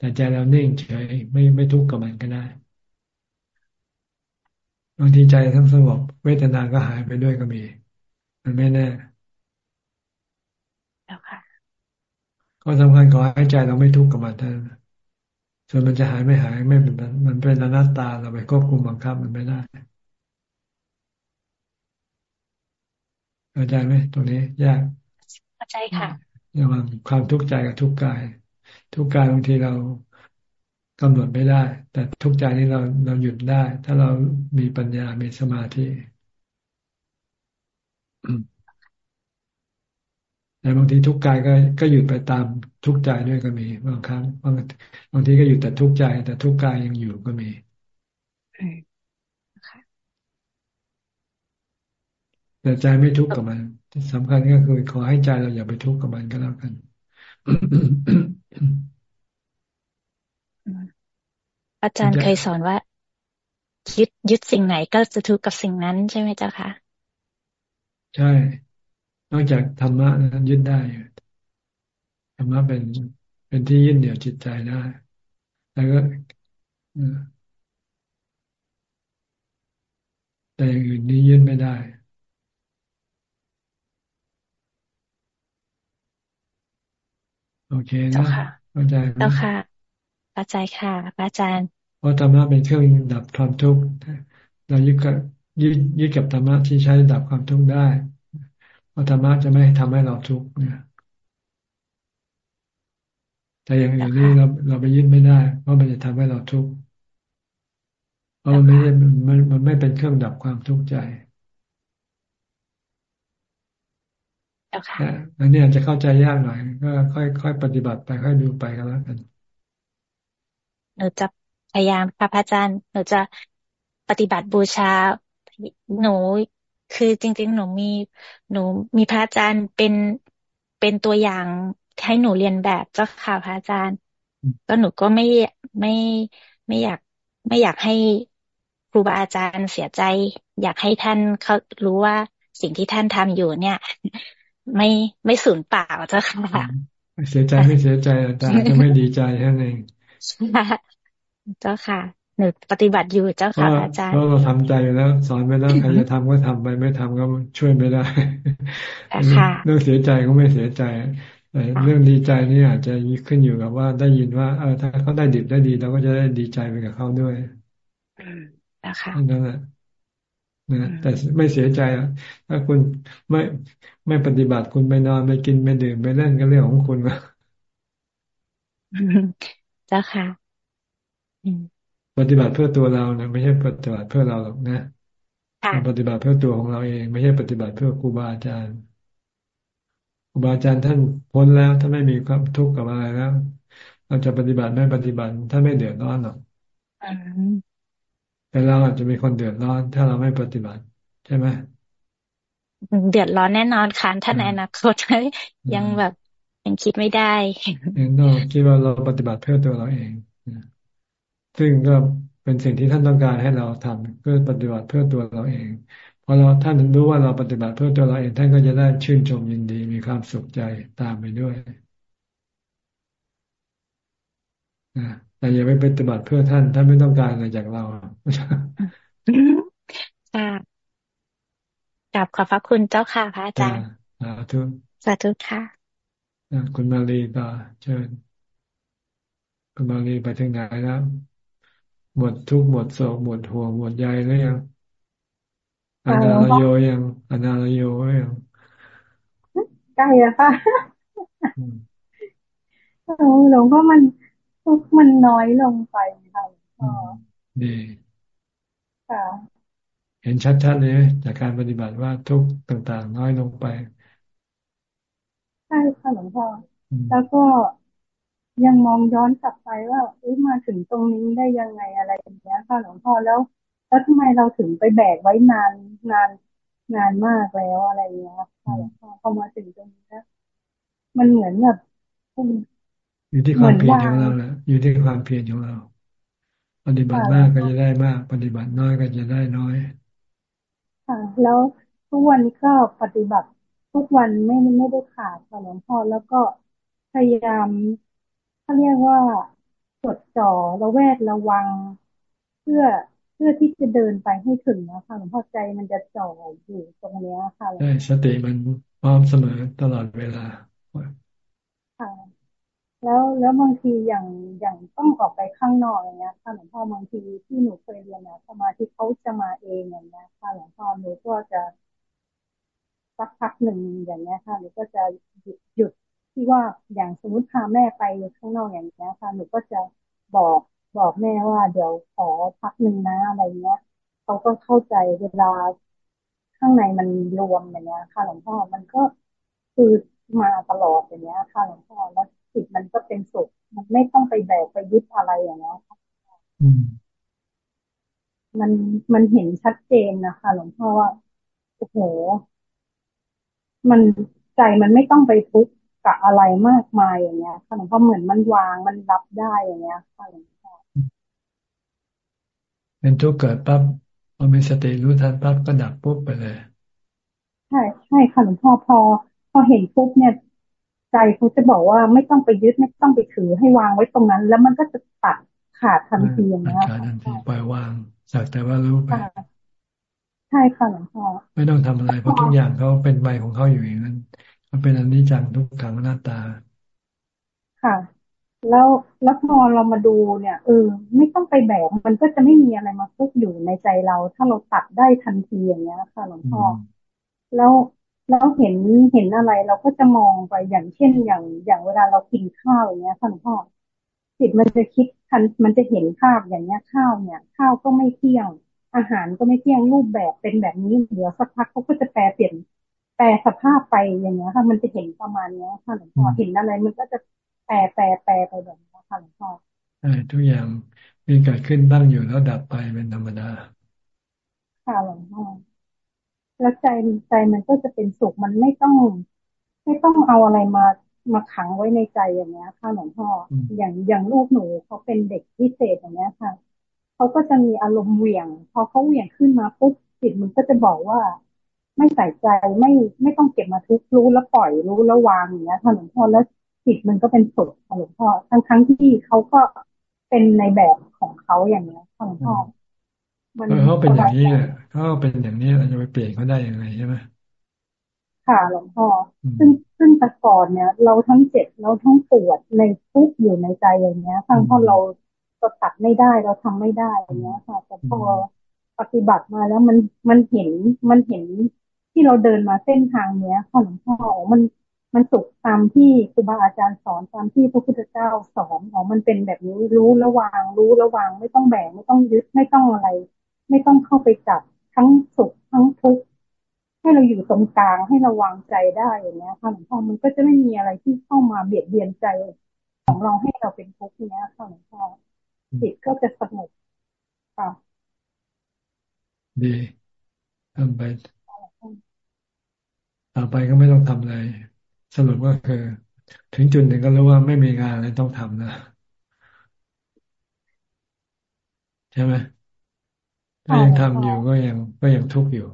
แต่ใจเรานิ่งเฉยไม่ไม่ทุกข์กับมันก็ได้บางทีใจทั้งสงบเวทนาก็หายไปด้วยก็มี มันไม่แน่แล้วค่ะก็สำคัญขอให้ใจเราไม่ทุกข์กับมันเท่านั้นส่วนมันจะหายไม่หายไม่เป็นมันเป็นอนัตตาเราไปควบคุมบังคับมันไม่ได้เข้าใจไหมตรงนี้ยากเข้าใจค่ะระหว่างความทุกข์ใจกับทุกข์กาย ทุกกายบางทีเรากำหนดไม่ได้ แต่ทุกใจนี่เราเราหยุดได้ ถ้าเรามีปัญญา มีสมาธิแต่บางทีทุกกายก็ก็หยุดไปตามทุกใจด้วยก็มีบางครั้งบางบางทีก็หยุดแต่ทุกใจ แต่ทุกกายยังอยู่ก็มีแต่ใจไม่ทุกข์กับมันสำคัญก็คือขอให้ใจเราอย่าไปทุกข์กับมันก็แล้วกัน อาจารย์เคยสอนว่ายึดยึดสิ่งไหนก็จะทุกข์กับสิ่งนั้นใช่ไหมเจ้าคะใช่ นอกจากธรรมะนั้นยึดได้ธรรมะเป็นเป็นที่ยึดเหนี่ยวจิตใจได้ แล้วก็แต่อย่างอื่นนี้ยึดไม่ได้ โอเคนะเข้าใจไหมเจ้าค่ะเข้าใจค่ะพระอาจารย์เพราะธรรมะเป็นเครื่องดับความทุกข์เรายึดกับยึดยึดกับธรรมะที่ใช้ดับความทุกข์ได้เพราะธรรมะจะไม่ทำให้เราทุกข์เนี่ยแต่อย่างอื่นนี่เราเราไปยึดไม่ได้ เพราะมันจะทำให้เราทุกข์เพราะมันไม่มันมันไม่เป็นเครื่องดับความทุกข์ใจ อันนี้อาจจะเข้าใจยากหน่อย ก็ค่อยค่อยปฏิบัติไปค่อยดูไปก็แล้วกันหนูจะพยายามค่ะพระอาจารย์หนูจะปฏิบัติบูชาหนูคือจริง ๆ หนูมีหนูมีพระอาจารย์เป็นเป็นตัวอย่างให้หนูเรียนแบบเจ้าค่ะพระอาจารย์ก็หนูก็ไม่ไม่ไม่อยากไม่อยากให้ครูบาอาจารย์เสียใจ อยากให้ท่านเขารู้ว่าสิ่งที่ท่านทำอยู่เนี่ย ไม่ไม่สูญเปล่าเจ้าค่ะเสียใจไม่เสียใจแต่จะไม่ดีใจแค่นั้นเองเจ้าค่ะหนูปฏิบัติอยู่เจ้าค่ะอาจารย์เพราะเราทำใจแล้ว สอนไปแล้วใครจะทำก็ทำไปไม่ทำก็ช่วยไม่ได้เรื่องเสียใจก็ไม่เสียใจแต่เรื่องดีใจนี่อาจจะขึ้นอยู่กับว่าได้ยินว่าเออถ้าเขาได้ดีได้ดีเราก็จะได้ดีใจไปกับเขาด้วยนะคะนั่นแหละนะแต่ไม่เสียใจถ้าคุณไม่ ไม่ปฏิบัติคุณไปนอนไปกินไปดื่มไปเล่นก็เรื่องของคุณนะเจ้าค่ะปฏิบัติเพื่อตัวเรานะไม่ใช่ปฏิบัติเพื่อเราหรอกนะปฏิบัติเพื่อตัวของเราเอง ไม่ใช่ปฏิบัติเพื่อครูบาอาจารย์ครูบาอาจารย์ท่านพ้นแล้วท่านไม่มีความทุกข์กับอะไรแล้ว เราจะปฏิบัติไม่ปฏิบัติท่านไม่เดือดร้อนหรอกแต่เราอาจจะมีคนเดือดร้อน ถ้าเราไม่ปฏิบัติ ใช่ไหม เดือดร้อนแน่นอนค่ะท่านในอนาคตยังแบบยังคิดไม่ได้เห็นเราคิดว่าเราปฏิบัติเพื่อตัวเราเอง ซึ่งก็เป็นสิ่งที่ท่านต้องการให้เราทำเพื่อปฏิบัติเพื่อตัวเราเองพอเราท่านรู้ว่าเราปฏิบัติเพื่อตัวเราเอง ท่านก็จะได้ชื่นชมยินดีมีความสุขใจตามไปด้วยแต่อย่าไปปฏิบัติเพื่อท่านท่านไม่ต้องการอะไรจากเราค่ะ กลับขอบพระคุณเจ้าค่ะพระอาจารย์สาธุสาธุค่ะคุณมาลีต่อเชิญ คุณมาลีไปถึงไหนแล้วหมดทุกหมดโศกหมดห่วงหมดใยแล้วยังอนาลโยยังอนาลโยยังใกล้แล้วค่ะหลวงพ่อมันทุกมันน้อยลงไปค่ะดีค่ะ เห็นชัดๆเลยจากการปฏิบัติว่าทุกต่างๆ น้อยลงไป ใช่ค่ะหลวงพ่อแล้วก็ยังมองย้อนกลับไปว่าเอ๊ะมาถึงตรงนี้ได้ยังไงอะไรอย่างเงี้ยค่ะหลวงพ่อแล้ว แล้วทำไมเราถึงไปแบกไว้นานนานนานมากแล้วอะไรเงี้ยค่ะหลวงพ่อพอมาถึงตรงนี้แล้วมันเหมือนแบบอยู่ที่ความเพียรของเราแหละอยู่ที่ความเพียรของเรา ปฏิบัติมากก็จะได้มาก ปฏิบัติน้อยก็จะได้น้อย ค่ะแล้วทุกวันก็ปฏิบัติทุกวันไม่ไม่ได้ขาดค่ะหลวงพ่อแล้วก็พยายามเขาเรียกว่าจดจ่อระแวดระวัง เพื่อเพื่อที่จะเดินไปให้ถึงนะคะหลวงพ่อใจมันจะจ่ออยู่ตรงนี้ค่ะใช่สติมันพร้อมเสมอตลอดเวลาค่ะ แล้วแล้วบางทีอย่างอย่างต้องออกไปข้างนอกอย่างเงี้ยค่ะหลวงพ่อบางทีที่หนูเคยเรียนนะสมาธิเขาจะมาเองอย่างเงี้ยค่ะหลวงพ่อหนูก็จะสักพักหนึ่งอย่างเงี้ยค่ะหนูก็จะหยุดหยุดที่ว่าอย่างสมมติพาแม่ไปข้างนอกอย่างเงี้ยค่ะหนูก็จะบอกบอกแม่ว่า เดี๋ยวขอพักหนึ่งนะอะไรเงี้ยเขาก็เข้าใจเวลาข้างในมันรวมอย่างเงี้ยค่ะหลวงพ่อมันก็คือมาตลอดอย่างเงี้ยค่ะหลวงพ่อแล้ว จิตมันก็เป็นสุขมันไม่ต้องไปแบกไปยึดอะไรอย่างเงี้ยค่ะมันมันเห็นชัดเจนนะคะหลวงพ่อว่าโอ้โห มันใจมันไม่ต้องไปทุกข์กับอะไรมากมายอย่างเงี้ยค่ะหลวงพ่อเหมือนมันวางมันรับได้อย่างเงี้ยค่ะหลวงพ่อเป็นทุกข์เกิดปั๊บพอมีสติรู้ทันปั๊บก็ดับปุ๊บไปเลย ใช่ใช่ค่ะหลวงพ่อพอพอเห็นปุ๊บเนี่ย ใจเขาจะบอกว่าไม่ต้องไปยึดไม่ต้องไปถือให้วางไว้ตรงนั้น แล้วมันก็จะตัดขาดทันทีอย่างเงี้ยขาดทันทีปล่อยวางสักแต่ว่ารู้ไปใช่ค่ะหลวงพ่อไม่ต้องทำอะไรเพราะทุกอย่างเขาเป็นใบของเขาอยู่อย่างนั้นมันเป็นอนิจจังทุกขังหน้าตา ค่ะ แล้วแล้วพอเรามาดูเนี่ยเออไม่ต้องไปแบกมันก็จะไม่มีอะไรมาทุกอยู่ในใจเรา ถ้าเราตัดได้ทันทีอย่างเงี้ยค่ะหลวงพ่อแล้ว แล้วเห็นเห็นอะไรเราก็จะมองไปอย่างเช่นอย่างอย่างเวลาเรากินข้าวอย่างเงี้ยค่ะหลวงพ่อจิตมันจะคิดทันมันจะเห็นภาพอย่างเงี้ยข้าวเนี่ย ข้าวก็ไม่เที่ยง อาหารก็ไม่เที่ยงรูปแบบเป็นแบบนี้เดี๋ยวสักพักเขาก็จะแปลเปลี่ยนแปลสภาพไปอย่างเงี้ยค่ะ มันจะเห็นประมาณเนี้ยค่ะหลวงพ่อเห็นอะไร มันก็จะแปลแปลแปลไปแบบนี้ค่ะหลวงพ่อใช่ทุกอย่างมีเกิดขึ้นตั้งอยู่แล้วดับไปเป็นธรรมดาค่ะหลวงพ่อ แล้วใจใจมันก็จะเป็นสุขมันไม่ต้อง ไม่ต้องเอาอะไรมามาขังไว้ในใจอย่างเงี้ยค่ะหลวงพ่ออย่างอย่างลูกหนูเขาเป็นเด็กพิเศษอย่างเงี้ยค่ะเขาก็จะมีอารมณ์เหวี่ยง พอเขาเหวี่ยงขึ้นมาปุ๊บจิตมันก็จะบอกว่า ไม่ใส่ใจไม่ไม่ต้องเก็บมาทุกรู้แล้วปล่อยรู้แล้ววางอย่างเงี้ยค่ะหลวงพ่อแล้วจิตมันก็เป็นสุดหลวงพ่อทั้งทั้งที่เขาก็เป็นในแบบของเขาอย่างเงี้ยค่ะหลวงพ่อ มันเขาเป็นอย่างนี้เขาเป็นอย่างนี้เราจะไปเปลี่ยนเขาได้ยังไงใช่ไหมค่ะหลวงพ่อซึ่งซึ่งแต่ก่อนเนี่ย เราทั้งเจ็บเราทั้งปวดในทุกอยู่ในใจอย่างเงี้ยทั้งเพราะเราเราตัดไม่ได้เราทำไม่ได้อย่างเงี้ยค่ะแต่พอปฏิบัติมาแล้วมันมันเห็นมันเห็นที่เราเดินมาเส้นทางเนี้ยค่ะหลวงพ่อมันมันสุขตามที่ครูบาอาจารย์สอนตามที่พระพุทธเจ้าสอนอ๋อมันเป็นแบบนี้รู้ระวางรู้ระวางไม่ต้องแบ่งไม่ต้องยึดไม่ต้องอะไร ไม่ต้องเข้าไปจับทั้งสุขทั้งทุกข์ให้เราอยู่ตรงกลางให้เราวางใจได้อย่างเงี้ยค่ะหลวงพ่อมันก็จะไม่มีอะไรที่เข้ามาเบียดเบียนใจของเราให้เราเป็นทุกข์เนี้ยค่ะหลวงพ่อจิตก็จะสงบค่ะดีทำไปต่อไปก็ไม่ต้องทำอะไร สรุปก็คือ ถึงจุดหนึ่งก็รู้ว่าไม่มีงานอะไรต้องทำนะ ใช่ไหม ถ้ายังทำอยู่ก็ยังก็ยังทุกข์อยู่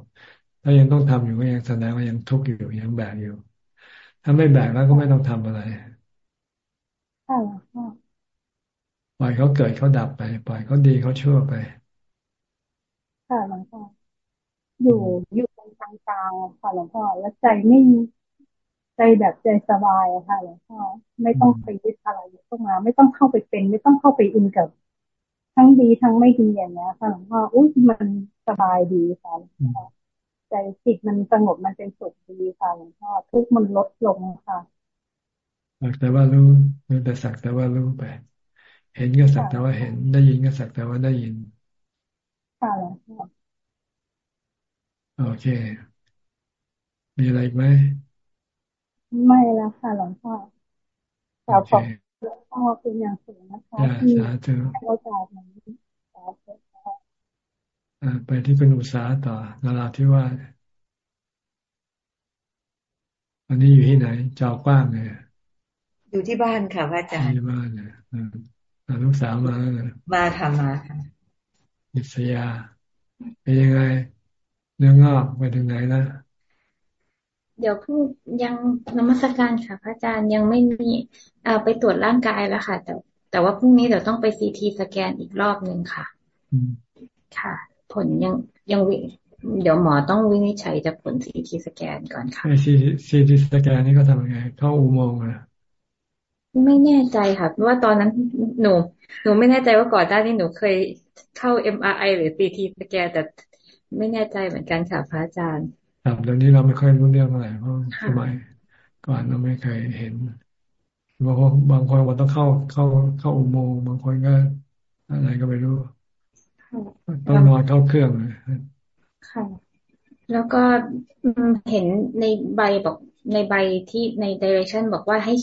ถ้ายังต้องทำอยู่ก็ยังแสดงว่ายังทุกข์อยู่ยังแบกอยู่ ถ้าไม่แบกแล้วก็ไม่ต้องทำอะไรค่ะปล่อยเขาเกิดเขาดับไปปล่อยเขาดีเขาชั่วไปค่ะหลวงพ่ออยู่อยู่ตรงกลางงค่ะหลวงพ่อแล้วใจไม่ใจแบบใจสบายค่ะหลวงพ่อไม่ต้องไปยึดอะไรต้องมาไม่ต้องเข้าไปเป็น ไม่ต้องเข้าไปอินกับ ทั้งดีทั้งไม่ดีอย่างเงี้ยค่ะหลวงพ่ออุ้ยมันสบายดีค่ะหลวงพ่อใจจิตมันสงบมันเป็นสุขดีค่ะหลวงพ่อทุกมันลดลงค่ะสักแต่ว่ารู้รู้แต่สักแต่ว่ารู้ไปเห็นก็สักแต่ว่าเห็นได้ยินก็สักแต่ว่าได้ยินค่ะหลวงพ่อโอเค มีอะไรไหมไม่แล้วค่ะหลวงพ่อขอบคุณ หลวงพ่อเป็นอย่างสูงนะคะที่ให้โอกาสนี้สาธุไปที่คุณอุตสาต่อนาราที่ว่าอันนี้อยู่ที่ไหนจอกว้างเลยอยู่ที่บ้านค่ะพระอาจารย์ที่บ้านเนี่ยลูกสาวมาแล้วมาค่ะมาค่ะอิสยาเป็นยังไงเนื้องอกไปถึงไหนนะ เดี๋ยวเพิ่งยังนมัสการค่ะพระอาจารย์ยังไม่มีเอาไปตรวจร่างกายแล้วค่ะ แต่แต่ว่าพรุ่งนี้เดี๋ยวต้องไปซีทีสแกนอีกรอบหนึ่งค่ะค่ะ ผลยังยังวิเดี๋ยวหมอต้องวินิจฉัยจากผลซีทีสแกนก่อนค่ะซีซีทีสแกนนี่ก็ทำยังไง เข้าอุโมงค์อะไม่แน่ใจค่ะเพราะว่าตอนนั้นหนูหนูไม่แน่ใจว่าก่อนหน้านี้หนูเคยเข้า MRI หรือ CT สแกนแต่ไม่แน่ใจเหมือนกันค่ะพระอาจารย์ ครับเดี๋ยวนี้เราไม่ค่อยรู้เรื่องอะไรเพราะสมัยก่อนเราไม่เคยเห็นบางคนบางคนว่าต้องเข้าเข้าเข้าอุโมงค์บางคนก็อะไรก็ไม่รู้ ต้องนอนเข้าเครื่องเลยค่ะ แล้วก็เห็นในใบบอกในใบที่ใน direction บอกว่าให้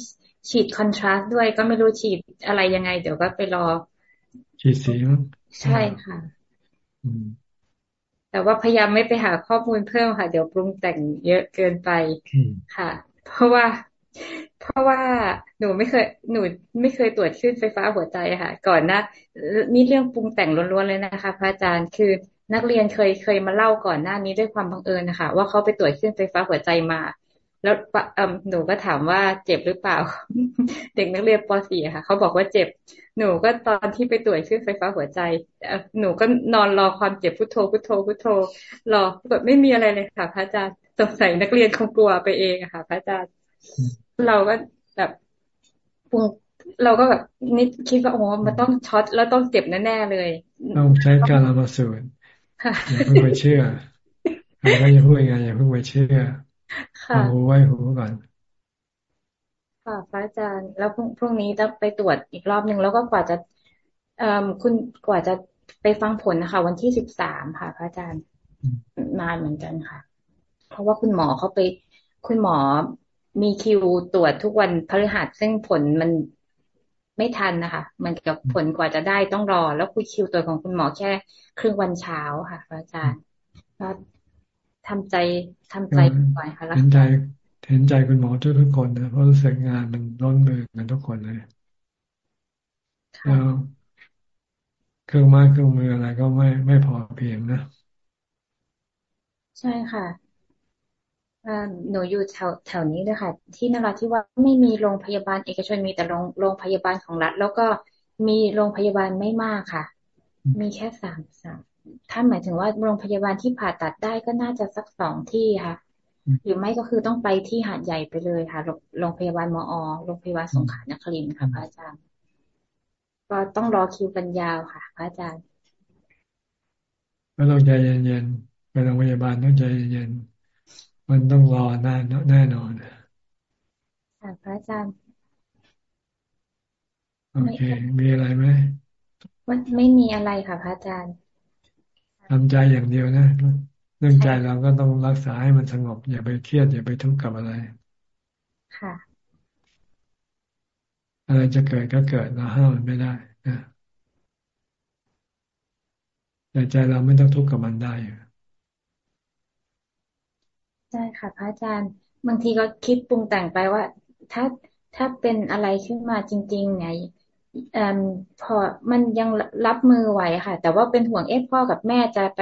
ฉีดคอนทราสต์ด้วยก็ไม่รู้ฉีดอะไรยังไง เดี๋ยวก็ไปรอ ฉีดสีใช่ค่ะ แต่ว่าพยายามไม่ไปหาข้อมูลเพิ่มค่ะ เดี๋ยวปรุงแต่งเยอะเกินไปค่ะ เพราะว่า เพราะว่าหนูไม่เคย หนูไม่เคยตรวจขึ้นไฟฟ้าหัวใจค่ะ ก่อนนะนี่เรื่องปรุงแต่งล้วนๆเลยนะคะพระอาจารย์คือนักเรียนเคยเคยมาเล่าก่อนหน้านี้ด้วยความบังเอิญนะคะว่าเขาไปตรวจขึ้นไฟฟ้าหัวใจมา แล้วหนูก็ถามว่าเจ็บหรือเปล่า เด็กนักเรียนป .4 ค่ะเขาบอกว่าเจ็บ หนูก็ตอนที่ไปตรวจขึ้นไฟฟ้าหัวใจหนูก็นอนรอความเจ็บพุทโธพุทโธพุทโธรอแบบไม่มีอะไรเลยค่ะพระอาจารย์สงสัยนักเรียนคงกลัวไปเองอะค่ะพระอาจารย์เราก็แบบปุงเราก็แบบนิดคิดว่าโอ้มันต้องช็อตแล้วต้องเจ็บแน่ๆเลยต้องใช้การละมาสูตรอย่าเพิ่งไปเชื่อใครก็จะพูดยังไงอย่าเพิ่งไปเชื่อ เอาหูไว้หูก่อนค่ะพระอาจารย์ แล้วพรุ่งนี้ต้องไปตรวจอีกรอบหนึ่งแล้วก็กว่าจะเอ่อคุณกว่าจะไปฟังผลนะคะวันที่สิบสามค่ะ พระอาจารย์นานเหมือนกันค่ะ เพราะว่าคุณหมอเขาไป คุณหมอมีคิวตรวจทุกวันพฤหัสซึ่งผลมันไม่ทันนะคะมันกับผลกว่าจะได้ต้องรอ แล้วคุยคิวตรวจของคุณหมอแค่ครึ่งวันเช้าค่ะ พระอาจารย์ก็ ทำใจทำใจก่อนค่ะเห็นใจเห็นใจคุณหมอทุกทุกคนนะเพราะรู้สึกงานมันร้อนมือกันทุกคนเลยแล้วเครื่องไม้เครื่องมืออะไรก็ไม่ไม่พอเพียงนะ ใช่ค่ะหนูอยู่แถวแถวนี้เลยค่ะ ที่นราธิวาสไม่มีโรงพยาบาลเอกชนมีแต่โรงโรงพยาบาลของรัฐ แล้วก็มีโรงพยาบาลไม่มากค่ะ มีแค่สามสาม ถ้าหมายถึงว่าโรงพยาบาลที่ผ่าตัดได้ก็น่าจะสักสองที่ค่ะ หรือไม่ก็คือต้องไปที่หาดใหญ่ไปเลยค่ะโรงพยาบาลมอโรงพยาบาลสงขลานครินทร์ค่ะพระอาจารย์ก็ต้องรอคิวกันยาวค่ะพระอาจารย์ก็ต้องใจเย็นๆไปโรงพยาบาลต้องใจเย็นๆมันต้องรอนานแน่นอนค่ะพระอาจารย์โอเค มีอะไรไหมไม่ไม่มีอะไรค่ะพระอาจารย์ ทำใจอย่างเดียวนะเรื่องใจเราก็ต้องรักษาให้มันสงบ อย่าไปเครียด อย่าไปทุกข์กับอะไร ค่ะ อะไรจะเกิดก็เกิดเราห้ามมันไม่ได้นะแต่ใจเราไม่ต้องทุกข์กับมันได้ใช่ค่ะ พระอาจารย์ บางทีก็คิดปรุงแต่งไปว่า ถ้าถ้าเป็นอะไรขึ้นมาจริงๆไง พอมันยังรับมือไหวค่ะ แต่ว่าเป็นห่วงเอ๊ะพ่อกับแม่จะไป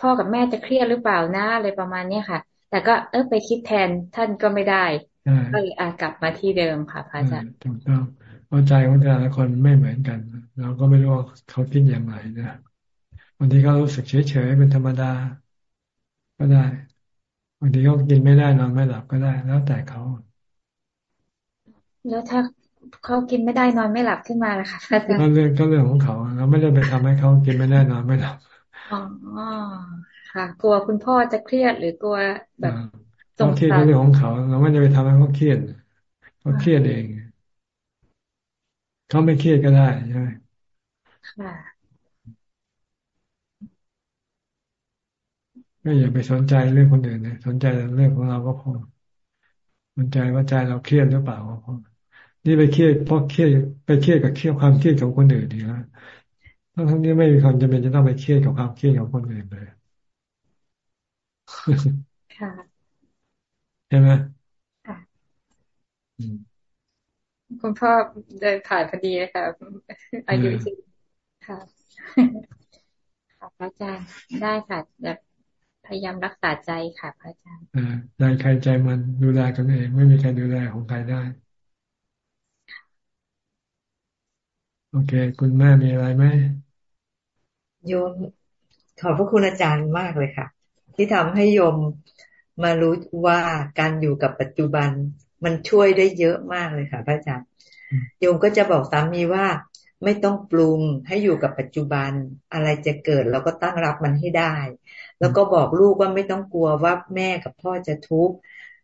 พ่อกับแม่จะเครียดหรือเปล่านะอะไรประมาณเนี้ยค่ะ แต่ก็เออไปคิดแทนท่านก็ไม่ได้ก็เลยอากลับมาที่เดิมค่ะพระอาจารย์ถูกต้องเข้าใจของแต่ละคนไม่เหมือนกัน เราก็ไม่รู้ว่าเขาคิดอย่างไรนะบางทีเขารู้สึกเฉยๆเป็นธรรมดา ก็ได้บางทีเขากินไม่ได้นอนไม่หลับก็ได้ แล้วแต่เขาแล้วถ้า เขากินไม่ได้นอนไม่หลับขึ้นมาล่ะค่ะก็เรื่องก็เรื่องของเขาเราไม่ได้ไปทำให้เขากินไม่ได้นอนไม่หลับอ๋อค่ะ กลัวคุณพ่อจะเครียดหรือกลัวแบบสงสารเรื่องของเขา เราไม่ได้ไปทำให้เขาเครียดเขาเครียดเองเขาไม่เครียดก็ได้ใช่ไหมค่ะก็อย่าไปสนใจเรื่องคนอื่นเลยสนใจเรื่องของเราก็พอสนใจว่าใจเราเครียดหรือเปล่าก็พอ นี่ไปเครียดเพราะเครียดไปเครียดกับเครียดความเครียดของคนอื่นดีแล้วทั้งทั้งนี้ไม่มีความจำเป็นจะต้องไปเครียดกับความเครียดของคนอื่นเลยค่ะใช่ไหมค่ะคุณพ่อเดินผ่านพอดีนะคะอายุจริงค่ะค่ะพระอาจารย์ได้ค่ะแบบพยายามรักษาใจค่ะพระอาจารย์ใจใครใจมันดูแลกันเอง ไม่มีใครดูแลของใครได้ โอเค คุณแม่มีอะไรไหมโยมขอบพระคุณอาจารย์มากเลยค่ะ ที่ทำให้โยมมารู้ว่าการอยู่กับปัจจุบันมันช่วยได้เยอะมากเลยค่ะ พระอาจารย์โยมก็จะบอกสามีว่าไม่ต้องปรุงให้อยู่กับปัจจุบัน อะไรจะเกิดเราก็ตั้งรับมันให้ได้ แล้วก็บอกลูกว่าไม่ต้องกลัวว่าแม่กับพ่อจะทุกข์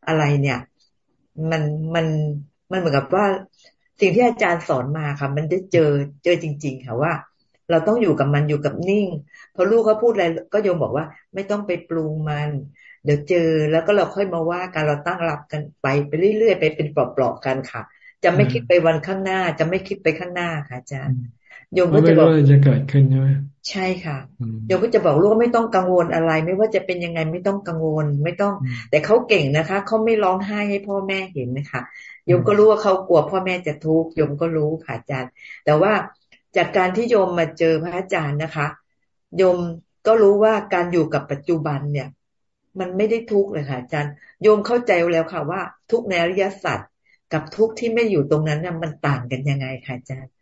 อะไรเนี่ย มันมันมันเหมือนกับว่า สิ่งที่อาจารย์สอนมาค่ะ มันได้เจอเจอจริง ๆ ค่ะว่า เราต้องอยู่กับมันอยู่กับนิ่งพอลูกเขาพูดอะไรก็โยมบอกว่า ไม่ต้องไปปรุงมัน เดี๋ยวเจอแล้วก็เราค่อยมาว่ากันเราตั้งรับกันไปไปเรื่อยๆไปเป็นปลอกๆกันค่ะ จะไม่คิดไปวันข้างหน้า จะไม่คิดไปข้างหน้าค่ะอาจารย์ โยมก็จะบอกจะเกิดขึ้นใช่ไหมใช่ค่ะโยมก็จะบอกลูกไม่ต้องกังวลอะไร ไม่ว่าจะเป็นยังไงไม่ต้องกังวล ไม่ต้อง แต่เขาเก่งนะคะเขาไม่ร้องไห้ให้พ่อแม่เห็นนะคะโยมก็รู้ว่าเขากลัวพ่อแม่จะทุกข์โยมก็รู้ค่ะอาจารย์ แต่ว่าจากการที่โยมมาเจอพระอาจารย์นะคะโยมก็รู้ว่าการอยู่กับปัจจุบันเนี่ย มันไม่ได้ทุกข์เลยค่ะอาจารย์โยมเข้าใจแล้วค่ะว่า ทุกในอริยสัจกับทุกที่ไม่อยู่ตรงนั้นน่ะมันต่างกันยังไงค่ะอาจารย์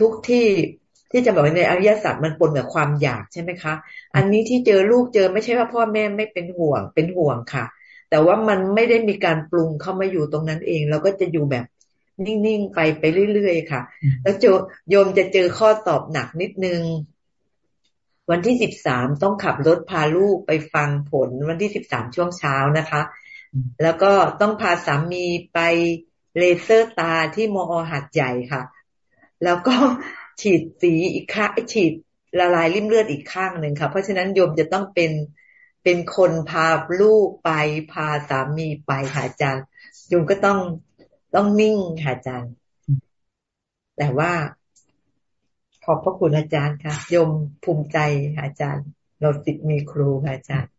ทุกที่ที่จะบอกในอริยสัจมันปนกับความอยากใช่ไหมคะ อันนี้ที่เจอลูกเจอไม่ใช่ว่าพ่อแม่ไม่เป็นห่วงเป็นห่วงค่ะ แต่ว่ามันไม่ได้มีการปรุงเข้ามาอยู่ตรงนั้นเอง เราก็จะอยู่แบบนิ่งๆไปไปเรื่อยๆค่ะ แล้วโจโยมจะเจอข้อตอบหนักนิดนึง วันที่สิบสามต้องขับรถพาลูกไปฟังผลวันที่สิบสามช่วงเช้านะคะ แล้วก็ต้องพาสามีไปเลเซอร์ตาที่มอหัดใหญ่ค่ะ แล้วก็ฉีดสีอีกข้างฉีดละลายริ่มเลือดอีกข้างหนึ่งค่ะ เพราะฉะนั้นโยมจะต้องเป็นเป็นคนพาลูกไปพาสามีไปค่ะอาจารย์โยมก็ต้องต้องนิ่งค่ะอาจารย์ แต่ว่า ขอบพระคุณอาจารย์ค่ะโยมภูมิใจอาจารย์ เราติดมีครูค่ะอาจารย์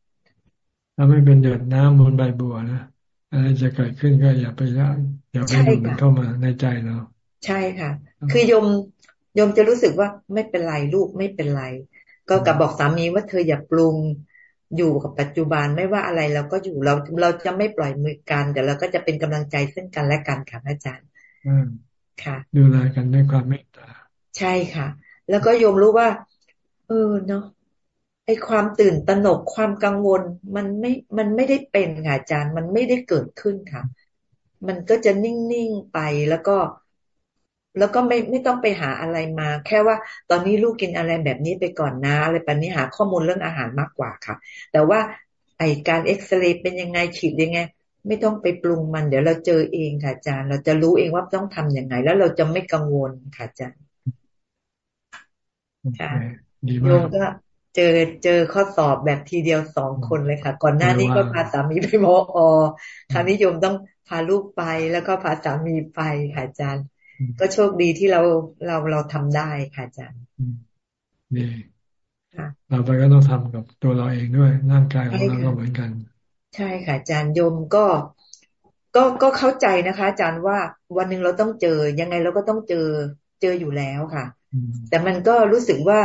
ถ้าไม่เป็นหยดน้ำบนใบบัวนะอะไรจะเกิดขึ้นก็อย่าไปย่าอย่าไปดูมันเข้ามาในใจเรา ใช่ค่ะ คือโยมโยมจะรู้สึกว่าไม่เป็นไรลูกไม่เป็นไร ก็กับบอกสามีว่าเธออย่าปรุงอยู่กับปัจจุบันไม่ว่าอะไรเราก็อยู่เราเราจะไม่ปล่อยมือกันเดี๋ยวเราก็จะเป็นกำลังใจซึ่งกันและกันค่ะอาจารย์ค่ะ ดูแลกันด้วยความเมตตา ใช่ค่ะ แล้วก็โยมรู้ว่า เออเนาะไอความตื่นตระหนกความกังวล มันไม่มันไม่ได้เป็นค่ะอาจารย์ มันไม่ได้เกิดขึ้นค่ะ มันก็จะนิ่งๆไปแล้วก็ แล้วก็ไม่ไม่ต้องไปหาอะไรมา แค่ว่าตอนนี้ลูกกินอะไรแบบนี้ไปก่อนนะ อะไรแบบนี้หาข้อมูลเรื่องอาหารมากกว่าค่ะ แต่ว่าไอการเอ็กซเรย์เป็นยังไงฉีดยังไง ไม่ต้องไปปรุงมัน เดี๋ยวเราเจอเองค่ะอาจารย์ เราจะรู้เองว่าต้องทํำยังไง แล้วเราจะไม่กังวลค่ะอาจารย์ค่ะโยมก็เจอเจอข้อสอบแบบทีเดียวสองคนเลยค่ะ ก่อนหน้านี้ก็พาสามีไปมออคราวนี้โยมต้องพาลูกไปแล้วก็พาสามีไปค่ะอาจารย์ ก็โชคดีที่เราเราเราทำได้ค่ะอาจารย์นี่เราไปก็ต้องทำกับตัวเราเองด้วย ร่างกายของเราก็เหมือนกัน ใช่ค่ะอาจารย์โยมก็ก็ก็เข้าใจนะคะ อาจารย์ว่าวันหนึ่งเราต้องเจอ ยังไงเราก็ต้องเจอเจออยู่แล้วค่ะ แต่มันก็รู้สึกว่า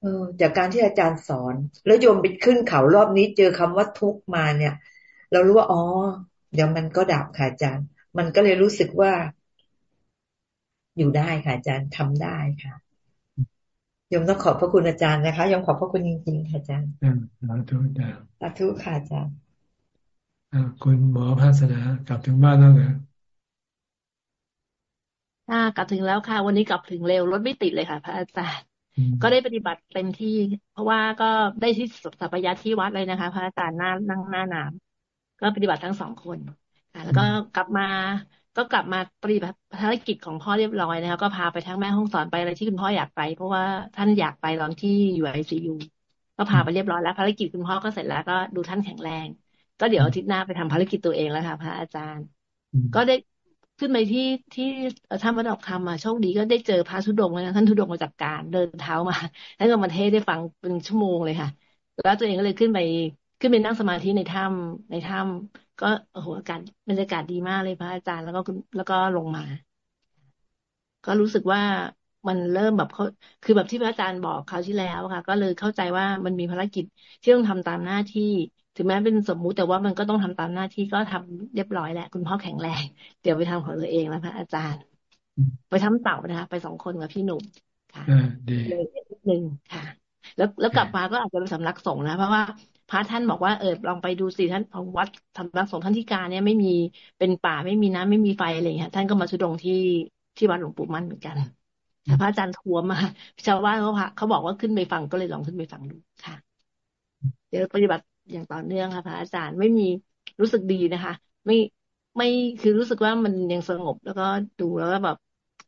เออจากการที่อาจารย์สอน แล้วโยมไปขึ้นเขารอบนี้เจอคำว่าทุกมาเนี่ย เรารู้ว่าอ๋อเดี๋ยวมันก็ดับค่ะอาจารย์ มันก็เลยรู้สึกว่า อยู่ได้ค่ะอาจารย์ทำได้ค่ะยมต้องขอบพระคุณอาจารย์นะคะยมขอบพระคุณจริงๆค่ะอาจารย์สาธุจ้าสาธุค่ะอาจารย์คุณหมอภาสนากลับถึงบ้านแล้วเหรอค่ะกลับถึงแล้วค่ะ วันนี้กลับถึงเร็วรถไม่ติดเลยค่ะ พระอาจารย์ ก็ได้ปฏิบัติเต็มที่ เพราะว่าก็ได้ที่สัพยาที่วัดเลยนะคะ พระอาจารย์หน้านั่งหน้าน้ำก็ปฏิบัติทั้งสองคนค่ะแล้วก็กลับมา ก็กลับมาปฏิบัติภารกิจของพ่อเรียบร้อยนะคะก็พาไปทั้งแม่ห้องสอนไปอะไรที่คุณพ่ออยากไป เพราะว่าท่านอยากไปตอนที่อยู่ไอซียูก็พาไปเรียบร้อยแล้วภารกิจคุณพ่อก็เสร็จแล้วก็ดูท่านแข็งแรง ก็เดี๋ยวอาทิตย์หน้าไปทำภารกิจตัวเองแล้วค่ะพระอาจารย์ ก็ได้ขึ้นไปที่ที่ถ้ำพระดอกคำมาโชคดีก็ได้เจอพระธุดงค์นะท่านธุดงค์มาจากการเดินเท้ามาท่านก็มาเทศได้ฟังเป็นชั่วโมงเลยค่ะ แล้วตัวเองก็เลยขึ้นไปขึ้นไปนั่งสมาธิในถ้ำในถ้ำ ก็โอ้โหอากาศบรรยากาศดีมากเลยพระอาจารย์แล้วก็แล้วก็ลงมา ก็รู้สึกว่ามันเริ่มแบบเขาคือแบบที่พระอาจารย์บอกคราวที่แล้วค่ะ ก็เลยเข้าใจว่ามันมีภารกิจที่ต้องทำตามหน้าที่ ถึงแม้เป็นสมมุติแต่ว่ามันก็ต้องทำตามหน้าที่ก็ทำเรียบร้อยแหละคุณพ่อแข็งแรง เดี๋ยวไปทำของตัวเองแล้วพระอาจารย์ ไปทำเต่านะคะไปสองคนกับพี่หนุ่มค่ะเลยนิดนึงค่ะ แล้วแล้วกลับมาก็อาจจะเป็นสำนักสงฆ์นะ เพราะว่า พระท่านบอกว่าเออลองไปดูสิท่านของวัดสำนักสงฆ์ท่านที่การเนี่ยไม่มีเป็นป่าไม่มีน้ำไม่มีไฟอะไรอย่างเงี้ยท่านก็มาชุดงที่ที่วัดหลวงปู่มั่นเหมือนกันแต่พระอาจารย์ทัวมาชาวบ้านเขาเขาบอกว่าขึ้นไปฟังก็เลยลองขึ้นไปฟังดูค่ะ เดี๋ยวปฏิบัติอย่างต่อเนื่องค่ะพระอาจารย์ไม่มีรู้สึกดีนะคะ ไม่ไม่คือรู้สึกว่ามันยังสงบแล้วก็ดูแล้วก็แบบ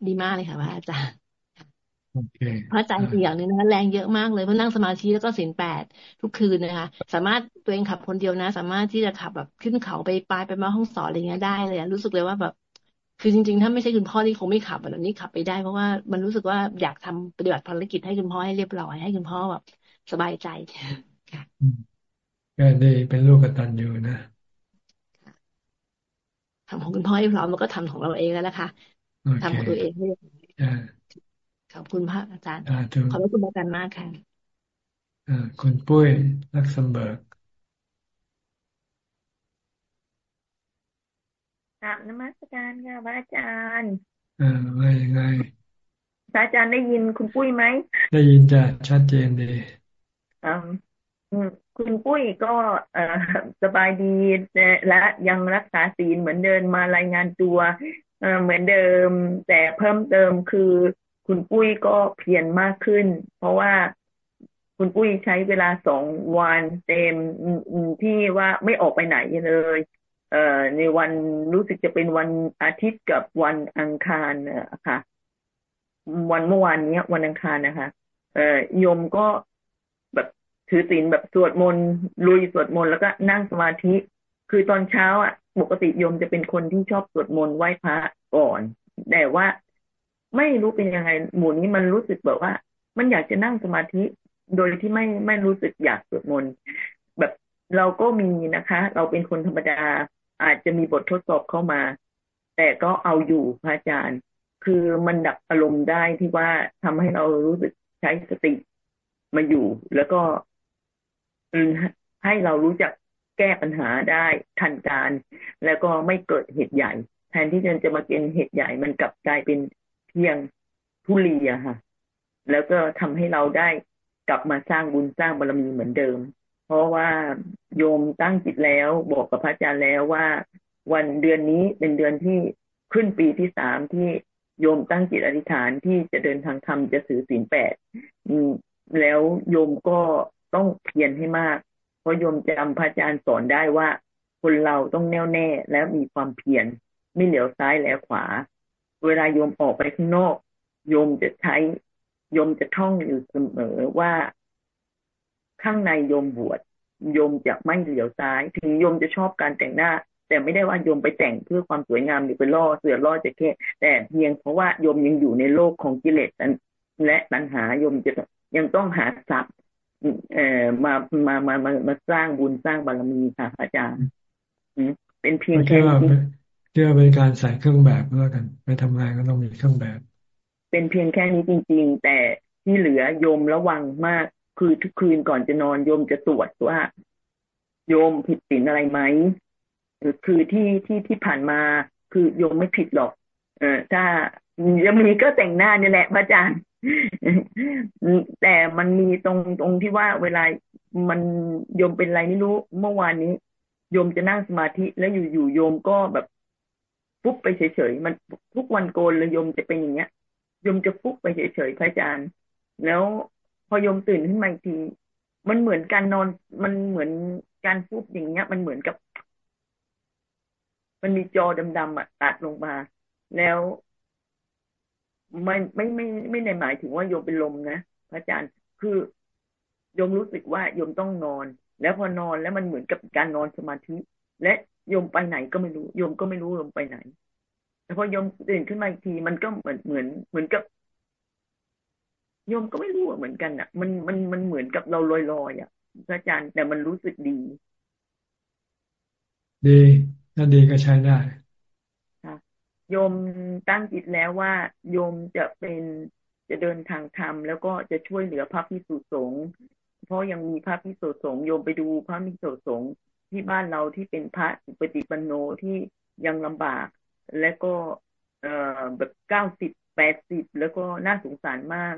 ดีมากเลยค่ะพระอาจารย์ พระอาจารย์อีกอย่างหนึ่งนะคะแรงเยอะมากเลยเพราะนั่งสมาธิแล้วก็สินแปดทุกคืนนะคะ สามารถตัวเองขับคนเดียวนะ สามารถที่จะขับแบบขึ้นเขาไปปลายไปมาห้องสอนอะไรเงี้ยได้เลยรู้สึกเลยว่าแบบ คือจริง ๆ ถ้าไม่ใช่คุณพ่อที่คงไม่ขับแบบนี้ขับไปได้เพราะว่ามันรู้สึกว่าอยากทำปฏิบัติภารกิจให้คุณพ่อให้เรียบร้อยให้คุณพ่อแบบสบายใจค่ะก็ได้เป็นลูกกตัญญูนะทำของคุณพ่อให้พร้อมแล้วก็ทำของเราเองแล้วนะคะทำของตัวเองให้ ขอบคุณพระอาจารย์ขอบคุณอาจารย์มากค่ะคุณปุ้ยลักซัมเบิร์กกราบนมัสการค่ะพระอาจารย์อ่าว่ายังไงพระอาจารย์ได้ยินคุณปุ้ยไหม ได้ยินจะชัดเจนดีอ่าคุณปุ้ยก็เอสบายดีและยังรักษาศีลเหมือนเดิมมารายงานตัวเหมือนเดิม แต่เพิ่มเติมคือ คุณปุ้ยก็เพียรมากขึ้น เพราะว่าคุณปุ้ยใช้เวลาสองวันเต็มที่ว่าไม่ออกไปไหนเลยเอ่อในวันรู้สึกจะเป็นวันอาทิตย์กับวันอังคารนะคะวันเมื่อวานนี้วันอังคารนะคะ เอ่อโยมก็แบบถือศีลแบบสวดมนต์ลุยสวดมนต์แล้วก็นั่งสมาธิ คือตอนเช้าอะปกติโยมจะเป็นคนที่ชอบสวดมนต์ไหว้พระก่อน แต่ว่า ไม่รู้เป็นยังไงหมู่นี้มันรู้สึกแบบว่า มันอยากจะนั่งสมาธิ โดยที่ไม่ไม่รู้สึกอยากสวดมนต์แบบเราก็มีนะคะ เราเป็นคนธรรมดา อาจจะมีบททดสอบเข้ามา แต่ก็เอาอยู่พระอาจารย์ คือมันดับอารมณ์ได้ที่ว่าทำให้เรารู้สึกใช้สติมาอยู่ แล้วก็ให้เรารู้จักแก้ปัญหาได้ทันการ แล้วก็ไม่เกิดเหตุใหญ่ แทนที่จะจะมาเป็นเหตุใหญ่มันกลับกลายเป็น เพียงทุลีอะค่ะ แล้วก็ทำให้เราได้กลับมาสร้างบุญสร้างบารมีเหมือนเดิม เพราะว่าโยมตั้งจิตแล้วบอกกับพระอาจารย์แล้วว่า วันเดือนนี้เป็นเดือนที่ขึ้นปีที่สามที่โยมตั้งจิตอธิษฐานที่จะเดินทางธรรมจะถือศีลแปดแล้วโยมก็ต้องเพียรให้มาก เพราะโยมจำพระอาจารย์สอนได้ว่า คนเราต้องแน่วแน่แล้วมีความเพียรไม่เหลียวซ้ายแล้วขวา เวลาโยมออกไปข้างนอก โยมจะใช้โยมจะท่องอยู่เสมอว่าข้างในโยมบวชโยมจะไม่เหลียวซ้าย ถึงโยมจะชอบการแต่งหน้า แต่ไม่ได้ว่าโยมไปแต่งเพื่อความสวยงามหรือไปล่อเสือล่อจะแค่แต่เพียงเพราะว่าโยมยังอยู่ในโลกของกิเลสและปัญหาโยมจะยังต้องหาทรัพย์เอ่อมามามามามาสร้างบุญสร้างบารมีค่ะอาจารย์เป็นเพียงแค่ เชื่อเป็นการใส่เครื่องแบบก็แล้วกัน ไปทำงานก็ต้องมีเครื่องแบบ เป็นเพียงแค่นี้จริง ๆ แต่ที่เหลือโยมระวังมาก คือทุกคืนก่อนจะนอนโยมจะตรวจว่า โยมผิดศีลอะไรไหมคือที่ที่ที่ผ่านมา คือโยมไม่ผิดหรอก เออถ้ายังมีก็แต่งหน้านี่แหละพระอาจารย์ แต่มันมีตรงตรงที่ว่าเวลามันโยมเป็นอะไรไม่รู้เมื่อวานนี้ โยมจะนั่งสมาธิแล้วอยู่อยู่โยมก็แบบ ฟุบไปเฉยๆมันทุกวันโกนเลยโยมจะเป็นอย่างเงี้ยโยมจะฟุบไปเฉยๆพระอาจารย์ แล้วพอโยมตื่นขึ้นมาอีกทีมันเหมือนการนอน มันเหมือนการฟุบอย่างเงี้ย มันเหมือนกับ มันมีจอดำๆอะตัดลงมา แล้วไม่ไม่ไม่ไม่ในหมายถึงว่าโยมเป็นลมนะพระอาจารย์คือโยมรู้สึกว่าโยมต้องนอน แล้วพอนอนแล้วมันเหมือนกับการนอนสมาธิ และ โยมไปไหนก็ไม่รู้โยมก็ไม่รู้โยมไปไหนแต่พอโยมตื่นขึ้นมาอีกทีมันก็เหมือนเหมือนเหมือนกับโยมก็ไม่รู้เหมือนกันอะ มันมันมันเหมือนกับเราลอยลอยอะพระอาจารย์แต่มันรู้สึกดี ดีถ้าดีก็ใช้ได้โยมตั้งจิตแล้วว่า โยมจะเป็นจะเดินทางธรรมแล้วก็จะช่วยเหลือพระพิสุสงฆ์เพราะยังมีพระพิสุสงฆ์โยมไปดูพระพิสุสงฆ์ ที่บ้านเราที่เป็นพระปฏิปันโนที่ยังลำบาก และก็เอ่อแบบเก้าสิบแปดสิบแล้วก็น่าสงสารมาก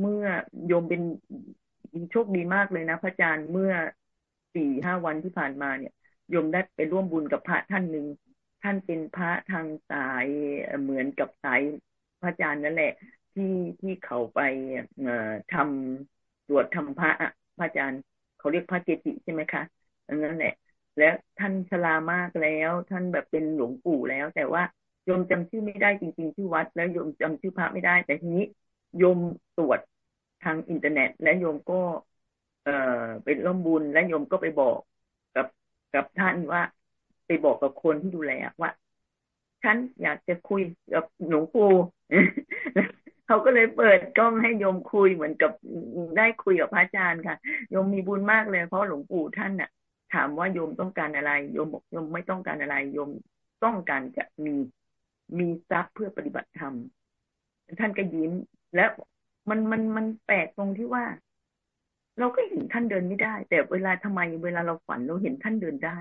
เมื่อโยมเป็นโชคดีมากเลยนะ พระอาจารย์เมื่อสี่ห้าวันที่ผ่านมาเนี่ยโยมได้ไปร่วมบุญกับพระท่านหนึ่งท่านเป็นพระทางสายเหมือนกับสายพระอาจารย์นั่นแหละ ที่ที่เขาไปเอ่อทำตรวจทำพระพระอาจารย์ เขาเรียกพระเกจิใช่ไหมคะ อันั่นแหละ แล้วท่านชรามากแล้ว ท่านแบบเป็นหลวงปู่แล้ว แต่ว่าโยมจำชื่อไม่ได้จริง ๆ ชื่อวัด แล้วโยมจำชื่อพระไม่ได้ แต่ทีนี้โยมตรวจทางอินเทอร์เน็ต และโยมก็ เอ่อเป็นร่วมบุญและโยมก็ไปบอกกับกับท่านว่า ไปบอกกับคนที่ดูแลว่าฉันอยากจะคุยกับหลวงปู่เขาก็เลยเปิดกล้องให้โยมคุยเหมือนกับได้คุยกับพระอาจารย์ค่ะโยมมีบุญมากเลยเพราะหลวงปู่ท่านน่ะ ถามว่าโยมต้องการอะไร โยมบอกโยมไม่ต้องการอะไร โยมต้องการจะมีมีทรัพย์เพื่อปฏิบัติธรรมท่านก็ยิ้มแล้วมันมันมันแปลกตรงที่ว่า เราก็เห็นท่านเดินไม่ได้ แต่เวลาทำไมเวลาเราฝันเราเห็นท่านเดินได้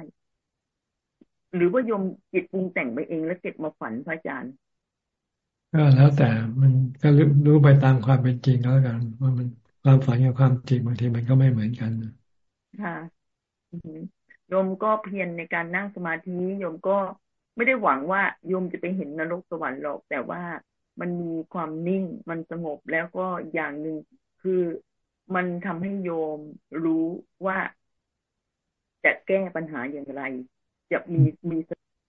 หรือว่ายมจิตปรุงแต่งไปเองแล้วเก็บมาฝันพระอาจารย์ก็แล้วแต่มันก็รู้ไปตามความเป็นจริงแล้วกันว่ามันความฝันกับความจริงบางทีมันก็ไม่เหมือนกันค่ะ โยมก็เพียรในการนั่งสมาธิโยมก็ไม่ได้หวังว่าโยมจะไปเห็นนรกสวรรค์หรอกแต่ว่ามันมีความนิ่งมันสงบแล้วก็อย่างหนึ่งคือมันทำให้โยมรู้ว่าจะแก้ปัญหาอย่างไร จะมีมี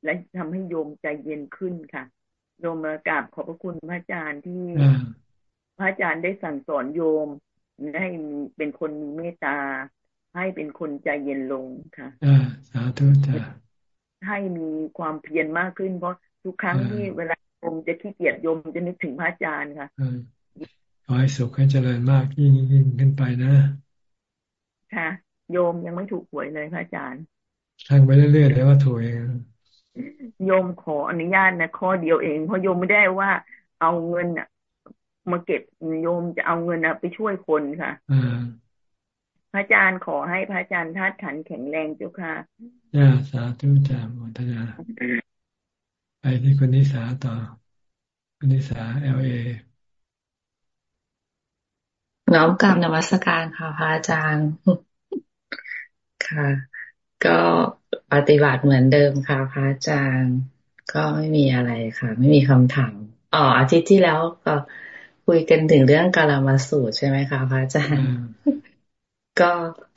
และทำให้โยมใจเย็นขึ้นค่ะ โยมมากราบขอบพระคุณพระอาจารย์ที่พระอาจารย์ได้สั่งสอนโยมให้เป็นคนมีเมตตา ให้เป็นคนใจเย็นลงค่ะสาธุจ้าให้มีความเพียรมากขึ้น เพราะทุกครั้งที่เวลาโยมจะขี้เกียจโยมจะนึกถึงพระอาจารย์ค่ะขอให้สุขให้เจริญมากยิ่งยิ่งขึ้นไปนะ ค่ะ โยมยังไม่ถูกหวยเลยพระอาจารย์ทางไปเรื่อยๆแต่ว่าถูกเองโยมขออนุญาตนะข้อเดียวเองเพราะโยมไม่ได้ว่าเอาเงินอะมาเก็บโยมจะเอาเงินอะไปช่วยคนค่ะ พระอาจารย์ขอให้พระอาจารย์ธาตุขันแข็งแรงเจ้าค่ะย่าสาธุจามวัฒนาไปที่คนนิสาต่อคนนิสาเอลเอน้อมกรรมนมัสการค่ะพระอาจารย์ ค่ะ ก็ปฏิบัติเหมือนเดิมค่ะพระอาจารย์ ก็ไม่มีอะไรค่ะ ไม่มีคำถามอ๋ออาทิตย์ที่แล้วก็คุยกันถึงเรื่องกาลามาสูตรใช่ไหมคะพระอาจารย์ ก็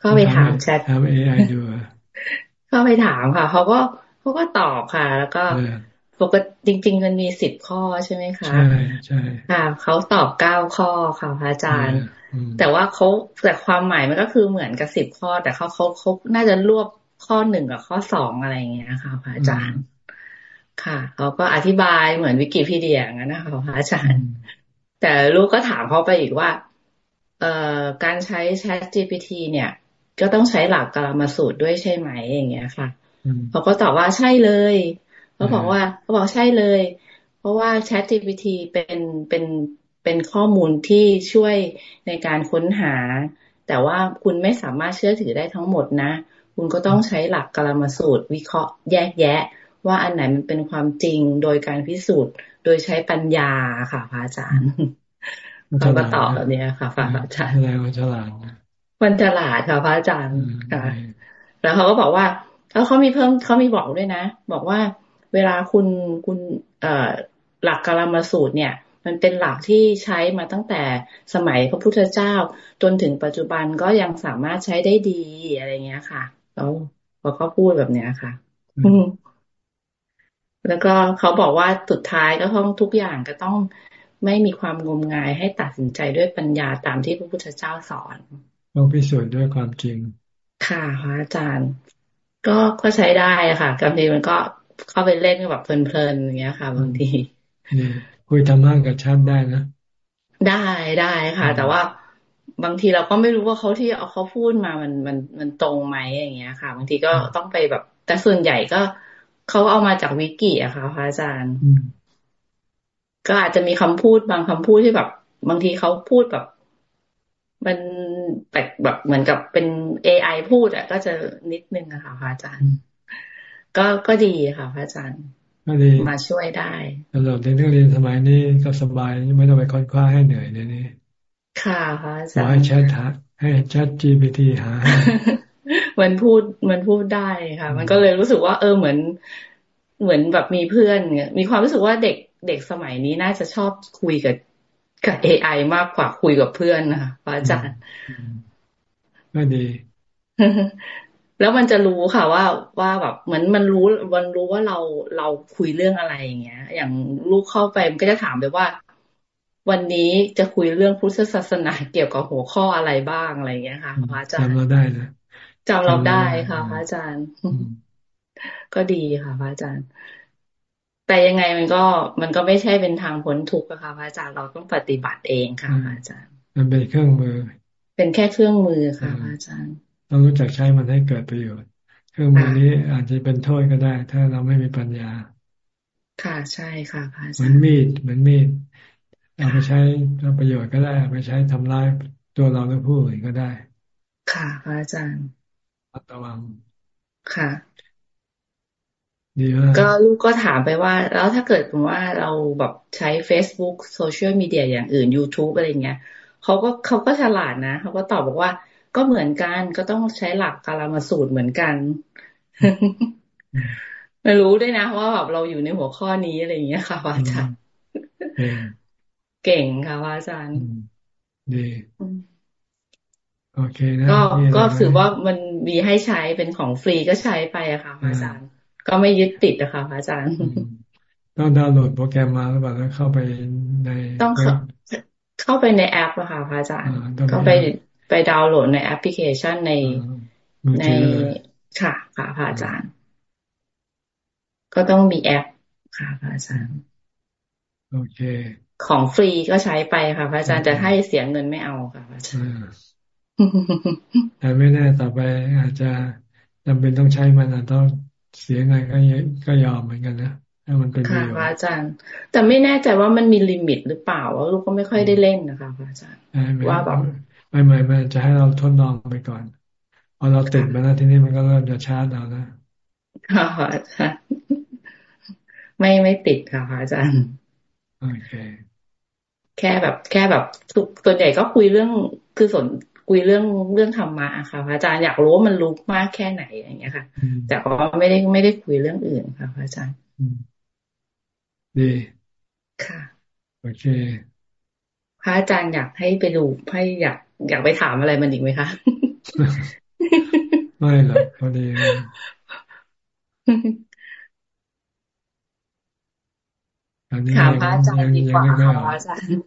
ก็ไปถามแชทถามเอไอดูก็ไปถามค่ะเขาก็เขาก็ตอบค่ะ แล้วก็ปกติจริง ๆ มันมีสิบข้อใช่ไหมคะใช่ใช่ค่ะเขาตอบเก้าข้อค่ะพระอาจารย์ แต่ว่าเขาแต่ความหมายมันก็คือเหมือนกับสิบข้อ แต่เขาเขาเขาน่าจะรวบข้อหนึ่งกับข้อสองอะไรอย่างเงี้ยค่ะพระอาจารย์ ค่ะเขาก็อธิบายเหมือนวิกิพีเดียอย่างนั้นนะคะพระอาจารย์ แต่ลูกก็ถามเขาไปอีกว่าเอ่อ การใช้ Chat GPT เนี่ย ก็ต้องใช้หลักกรรมสูตรด้วยใช่ไหมอย่างเงี้ยค่ะเขาก็ตอบว่าใช่เลยเขาบอกว่าเขาบอกใช่เลย เพราะว่า Chat GPT เป็นเป็นเป็นข้อมูลที่ช่วยในการค้นหา แต่ว่าคุณไม่สามารถเชื่อถือได้ทั้งหมดนะ คุณก็ต้องใช้หลักกลมสูตร วิเคราะห์แยกแยะ ว่าอันไหนมันเป็นความจริงโดยการพิสูจน์ โดยใช้ปัญญาค่ะพระอาจารย์ เขาก็ตอบแบบนี้ค่ะพระอาจารย์อะไรมันฉลาดมันฉลาดค่ะพระอาจารย์ค่ะ แล้วเขาก็บอกว่าแล้วเขามีเพิ่มเขามีบอกด้วยนะ บอกว่าเวลาคุณคุณเอ่อหลักกาลมาสูตรเนี่ย มันเป็นหลักที่ใช้มาตั้งแต่สมัยพระพุทธเจ้า จนถึงปัจจุบันก็ยังสามารถใช้ได้ดีอะไรเงี้ยค่ะแล้วพอเขาพูดแบบเนี้ยค่ะแล้วก็เขาบอกว่าสุดท้ายก็ต้องทุกอย่างก็ต้อง ไม่มีความงมงายให้ตัดสินใจด้วยปัญญาตามที่พระพุทธเจ้าสอนต้องพิสูจน์ด้วยความจริง ค่ะพระอาจารย์ ก็ก็ใช้ได้ค่ะบางทีมันก็เข้าไปเล่นแบบเพลินๆอย่างเงี้ยค่ะ บางทีคุยธรรมะกับชาติได้นะได้ได้ค่ะ แต่ว่าบางทีเราก็ไม่รู้ว่าเขาที่เอาเขาพูดมามันมันมันตรงไหมอย่างเงี้ยค่ะ บางทีก็ต้องไปแบบ แต่ส่วนใหญ่ก็เขาเอามาจากวิกิอะค่ะพระอาจารย์ ก็อาจจะมีคำพูดบางคำพูดที่แบบ บางทีเขาพูดแบบ มันแปลกแบบเหมือนกับเป็นเอไอพูดอะก็จะนิดนึงอะค่ะพระอาจารย์ ก็ก็ดีค่ะพระอาจารย์ก็ดีมาช่วยได้สำหรับเด็กนักเรียนสมัยนี้ก็สบายไม่ต้องไปค้นคว้าให้เหนื่อยเนี่ยนี่ค่ะพระอาจารย์ให้แชทหาให้แชท GPT หา มันพูดมันพูดได้ค่ะ มันก็เลยรู้สึกว่า เออเหมือนเหมือนแบบมีเพื่อนเนี่ยมีความรู้สึกว่าเด็ก เด็กสมัยนี้น่าจะชอบคุยกับกับเอไอมากกว่าคุยกับเพื่อนนะคะอาจารย์ก็ดีแล้วมันจะรู้ค่ะว่าว่าแบบเหมือนมันรู้มันรู้ว่าเราเราคุยเรื่องอะไรอย่างเงี้ย อย่างลูกเข้าไปมันก็จะถามไปว่า วันนี้จะคุยเรื่องพุทธศาสนาเกี่ยวกับหัวข้ออะไรบ้างอะไรเงี้ยค่ะพระอาจารย์จำเราได้นะจำเราได้ค่ะพระอาจารย์ ก็ดีค่ะพระอาจารย์ แต่ยังไงมันก็มันก็ไม่ใช่เป็นทางพ้นทุกข์ะค่ะพระอาจารย์เราต้องปฏิบัติเองค่ะพระอาจารย์ มันเป็นเครื่องมือ เป็นแค่เครื่องมือค่ะพระอาจารย์ต้องรู้จักใช้มันให้เกิดประโยชน์ เครื่องมือนี้อาจจะเป็นโทษก็ได้ ถ้าเราไม่มีปัญญา ค่ะใช่ค่ะพระอาจารย์เหมือนมีดเหมือนมีดเอาไปใช้ประโยชน์ก็ได้ไปใช้ทำร้ายตัวเราหรือผู้อื่นก็ได้ ค่ะพระอาจารย์ระวังค่ะ ก็ลูกก็ถามไปว่า แล้วถ้าเกิดผมว่าเราแบบใช้ Facebook โซเชียลมีเดียอย่างอื่น YouTube อะไรเงี้ยเขาก็เขาก็ฉลาดนะเขาก็ตอบบอกว่า ก็เหมือนกันก็ต้องใช้หลักกาลามาสูตรเหมือนกัน ไม่รู้ด้วยนะว่าแบบเราอยู่ในหัวข้อนี้อะไรอย่างเงี้ยค่ะอาจารย์เก่งค่ะอาจารย์ดีโอเคนะก็ก็ถือว่ามันมีให้ใช้เป็นของฟรีก็ใช้ไปอะค่ะอาจารย์ ก็ไม่ยึดติดนะคะพระอาจารย์ ต้องดาวน์โหลดโปรแกรมมาหรือเปล่าแล้วเข้าไปในต้องเข้าไปในแอปอะค่ะพระอาจารย์ก็ไปไปดาวน์โหลดในแอปพลิเคชันในในค่ะค่ะพระอาจารย์ ก็ต้องมีแอปค่ะพระอาจารย์โอเค ของฟรีก็ใช้ไปค่ะพระอาจารย์จะให้เสียเงินไม่เอาค่ะพระอาจารย์แต่ไม่แน่ต่อไปอาจจะจำเป็นต้องใช้มันอาจต้อง เสียเงินก็ก็ยอมเหมือนกันนะถ้ามันเป็นค่ะพระอาจารย์ แต่ไม่แน่ใจว่ามันมีลิมิตหรือเปล่าว่าลูกก็ไม่ค่อยได้เล่นนะคะพระอาจารย์ว่าแบบไม่ไม่ไม่จะให้เราทดลองไปก่อนพอเราติดมาแล้วทีนี้มันก็เริ่มจะชาร์จเราแล้วค่ะอาจารย์ไม่ไม่ติดค่ะพระอาจารย์โอเคแค่แบบ แค่แบบทุกตัวใหญ่ก็คุยเรื่องคือสน คุยเรื่องเรื่องธรรมะค่ะพระอาจารย์อยากรู้ว่ามันรู้มากแค่ไหนอย่างเงี้ยค่ะ แต่ก็ไม่ได้ไม่ได้คุยเรื่องอื่นค่ะพระอาจารย์ดีค่ะ โอเค พระอาจารย์อยากให้ไปดูให้อยากอยากไปถามอะไรมันอีกไหมคะไม่หรอกพอดีถามพระอาจารย์ดีกว่าค่ะพระอาจารย์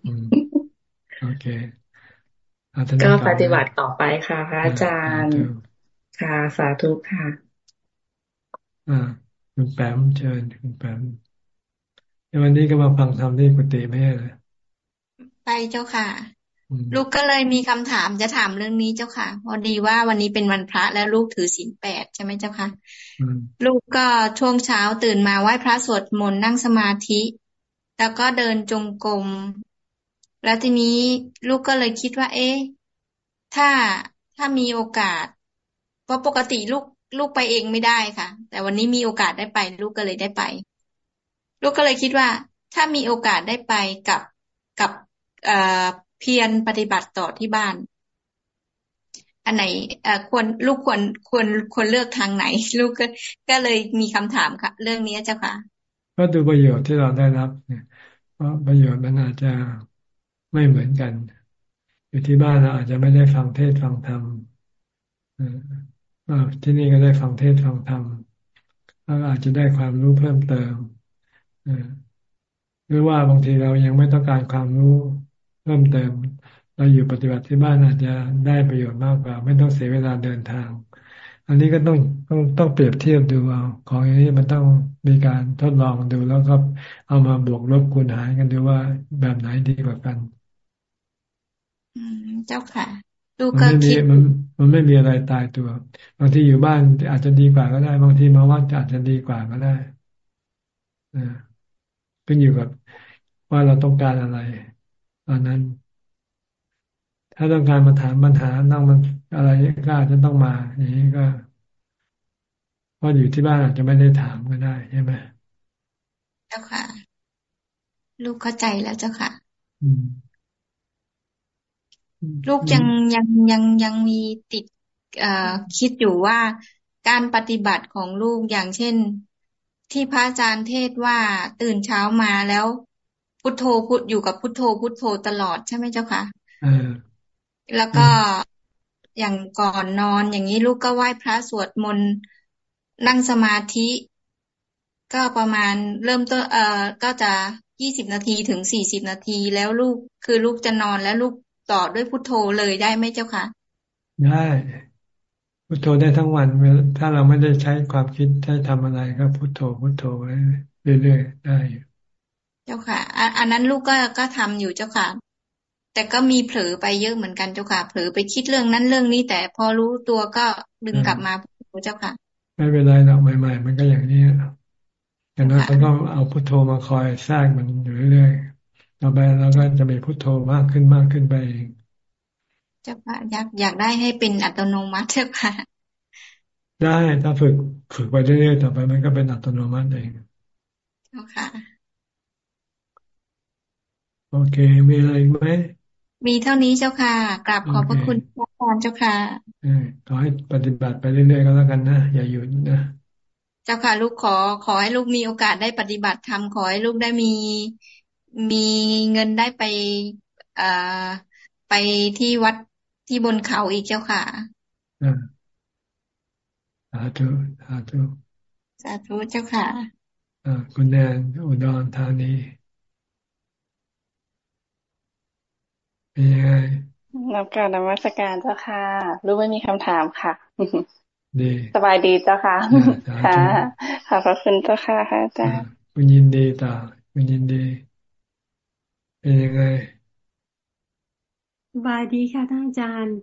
โอเค ก็ปฏิบัติต่อไปค่ะพระอาจารย์ ค่ะสาธุค่ะ อ่าคุณแปมเชิญคุณแปมวันนี้ก็มาฟังธรรมที่กุฏิไม่ใช่เลยไปเจ้าค่ะ ลูกก็เลยมีคำถามจะถามเรื่องนี้เจ้าค่ะ พอดีว่าวันนี้เป็นวันพระแล้วลูกถือศีลแปดใช่ไหมเจ้าค่ะ ลูกก็ช่วงเช้าตื่นมาไหว้พระสวดมนต์นั่งสมาธิ แล้วก็เดินจงกรม แล้วทีนี้ลูกก็เลยคิดว่า เอ๊ะถ้าถ้ามีโอกาส เพราะปกติลูกลูกไปเองไม่ได้ค่ะ แต่วันนี้มีโอกาสได้ไป ลูกก็เลยได้ไป ลูกก็เลยคิดว่า ถ้ามีโอกาสได้ไปกับกับเอ่อเพียรปฏิบัติต่อที่บ้าน อันไหนเอ่อควรลูกควรควรควรเลือกทางไหน ลูกก็ก็เลยมีคำถามค่ะ เรื่องนี้เจ้าค่ะ ก็ดูประโยชน์ที่เราได้รับเนี่ยเพราะประโยชน์มันอาจจะ ไม่เหมือนกัน อยู่ที่บ้านเราอาจจะไม่ได้ฟังเทศฟังธรรมที่นี่ก็ได้ฟังเทศฟังธรรมแล้วอาจจะได้ความรู้เพิ่มเติมหรือว่าบางทีเรายังไม่ต้องการความรู้เพิ่มเติม เราอยู่ปฏิบัติที่บ้านอาจจะได้ประโยชน์มากกว่า ไม่ต้องเสียเวลาเดินทาง อันนี้ก็ต้องต้องต้องเปรียบเทียบดูเอาของอย่างนี้มันต้องมีการทดลองดูแล้วก็เอามาบวกลบคูณหารกันดูว่าแบบไหนดีกว่ากัน เจ้าค่ะดูก็คิดมันมันไม่มีอะไรตายตัว บางทีอยู่บ้านอาจจะดีกว่าก็ได้ บางทีมาวัดอาจจะดีกว่าก็ได้อ่าขึ้นอยู่กับว่าเราต้องการอะไรตอนนั้น ถ้าต้องการมาถามปัญหาต้องมันอะไรก็อาจจะต้องมา อย่างนี้ก็เพราะอยู่ที่บ้านอาจจะไม่ได้ถามก็ได้ใช่ไหมเจ้าค่ะ ลูกเข้าใจแล้วเจ้าค่ะ อืม ลูกยังยังยังยังมีติดเอ่อคิดอยู่ว่าการปฏิบัติของลูกอย่างเช่น ที่พระอาจารย์เทศว่าตื่นเช้ามาแล้วพุทโธพุทอยู่กับพุทโธพุทโธตลอดใช่ไหมเจ้าคะแล้วก็อย่างก่อนนอนอย่างนี้ลูกก็ไหว้พระสวดมนต์นั่งสมาธิ ก็ประมาณเริ่มต้นเอ่อก็จะยี่สิบนาทีถึงสี่สิบนาทีแล้วลูกคือลูกจะนอนแล้วลูก ต่อด้วยพุทโธเลยได้ไหมเจ้าคะได้พุทโธได้ทั้งวัน ถ้าเราไม่ได้ใช้ความคิดใช้ทำอะไรก็พุทโธพุทโธไว้เรื่อยๆได้เจ้าค่ะอันนั้นลูกก็ก็ทำอยู่เจ้าค่ะ แต่ก็มีเผลอไปเยอะเหมือนกันเจ้าค่ะ เผลอไปคิดเรื่องนั้นเรื่องนี้ แต่พอรู้ตัวก็ดึงกลับมาพุทโธเจ้าค่ะ ไม่เป็นไรหรอกใหม่ ๆ มันก็อย่างนี้อย่างนั้นเราก็เอาพุทโธมาคอยสร้างมันอยู่เรื่อยๆ ต่อไปเราก็จะมีพุทโธมากขึ้นมากขึ้นไปเองจ้าค่ะอยากอยากได้ให้เป็นอัตโนมัติเจ้าค่ะ ได้ถ้าฝึกฝึกไปเรื่อยๆต่อไปมันก็เป็นอัตโนมัติเองเจ้าค่ะ โอเค มีอะไรอีกไหมมีเท่านี้เจ้าค่ะกราบขอบพระคุณพระอาจารย์เจ้าค่ะขอให้ปฏิบัติไปเรื่อยๆก็แล้วกันนะอย่าหยุดนะเจ้าค่ะ ลูกขอขอให้ลูกมีโอกาสได้ปฏิบัติธรรมขอให้ลูกได้มี มีเงินได้ไปอ่าไปที่วัดที่บนเขาอีกเจ้าค่ะสาธุสาธุสาธุเจ้าค่ะคุณแนนอุดรธานีเป็นยังไงรับการนมัสการเจ้าค่ะ รู้ไม่มีคำถามค่ะดีสบายดีเจ้าค่ะ ค่ะขอบพระคุณเจ้าค่ะอาจารย์คุณยินดีต่อคุณยินดี เป็นยังไงบายดีค่ะท่านอาจารย์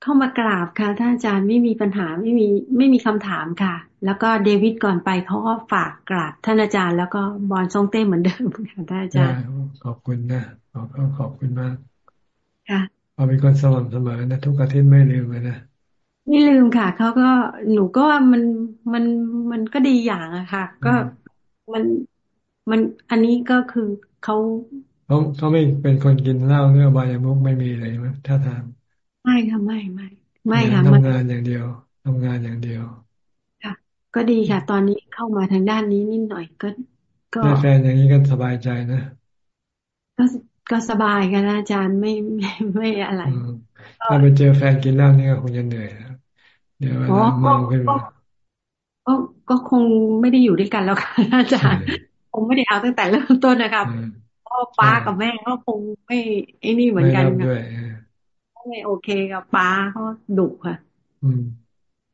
เข้ามากราบค่ะท่านอาจารย์ไม่มีปัญหาไม่มีไม่มีคำถามค่ะ แล้วก็เดวิดก่อนไปเขาก็ฝากกราบท่านอาจารย์ แล้วก็บอลซงเต้เหมือนเดิมค่ะท่านอาจารย์ขอบคุณนะขอบขอบคุณมาก ค่ะเอาเป็นคนสม่ำเสมอนะทุกอาทิตย์ไม่ลืมเลยนะไม่ลืมค่ะเขาก็หนูก็ว่ามันมันมันก็ดีอย่างอะค่ะ ก็มันมันอันนี้ก็คือเขา เขาเขาไม่เป็นคนกินเหล้าเนื้อบายมุกไม่มีเลยมั้ยถ้าทางไม่ค่ะไม่ไม่ไม่ค่ะทำงานอย่างเดียวทำงานอย่างเดียว ค่ะ ก็ดีค่ะ ตอนนี้เข้ามาทางด้านนี้นิดหน่อยก็ ก็แฟนอย่างนี้ก็สบายใจนะก็ก็สบายกันอาจารย์ไม่ไม่ไม่อะไรถ้าไปเจอแฟนกินเหล้านี่ก็คงจะเหนื่อยนะเดี๋ยวเมาขึ้นมาก็ก็คงไม่ได้อยู่ด้วยกันแล้วค่ะอาจารย์คงไม่ได้เอาตั้งแต่เริ่มต้นนะครับพ่อ ป้ากับแม่ก็คงไม่ไอ้นี่เหมือนกันค่ะไม่โอเคกับป้าเขาดุค่ะอืม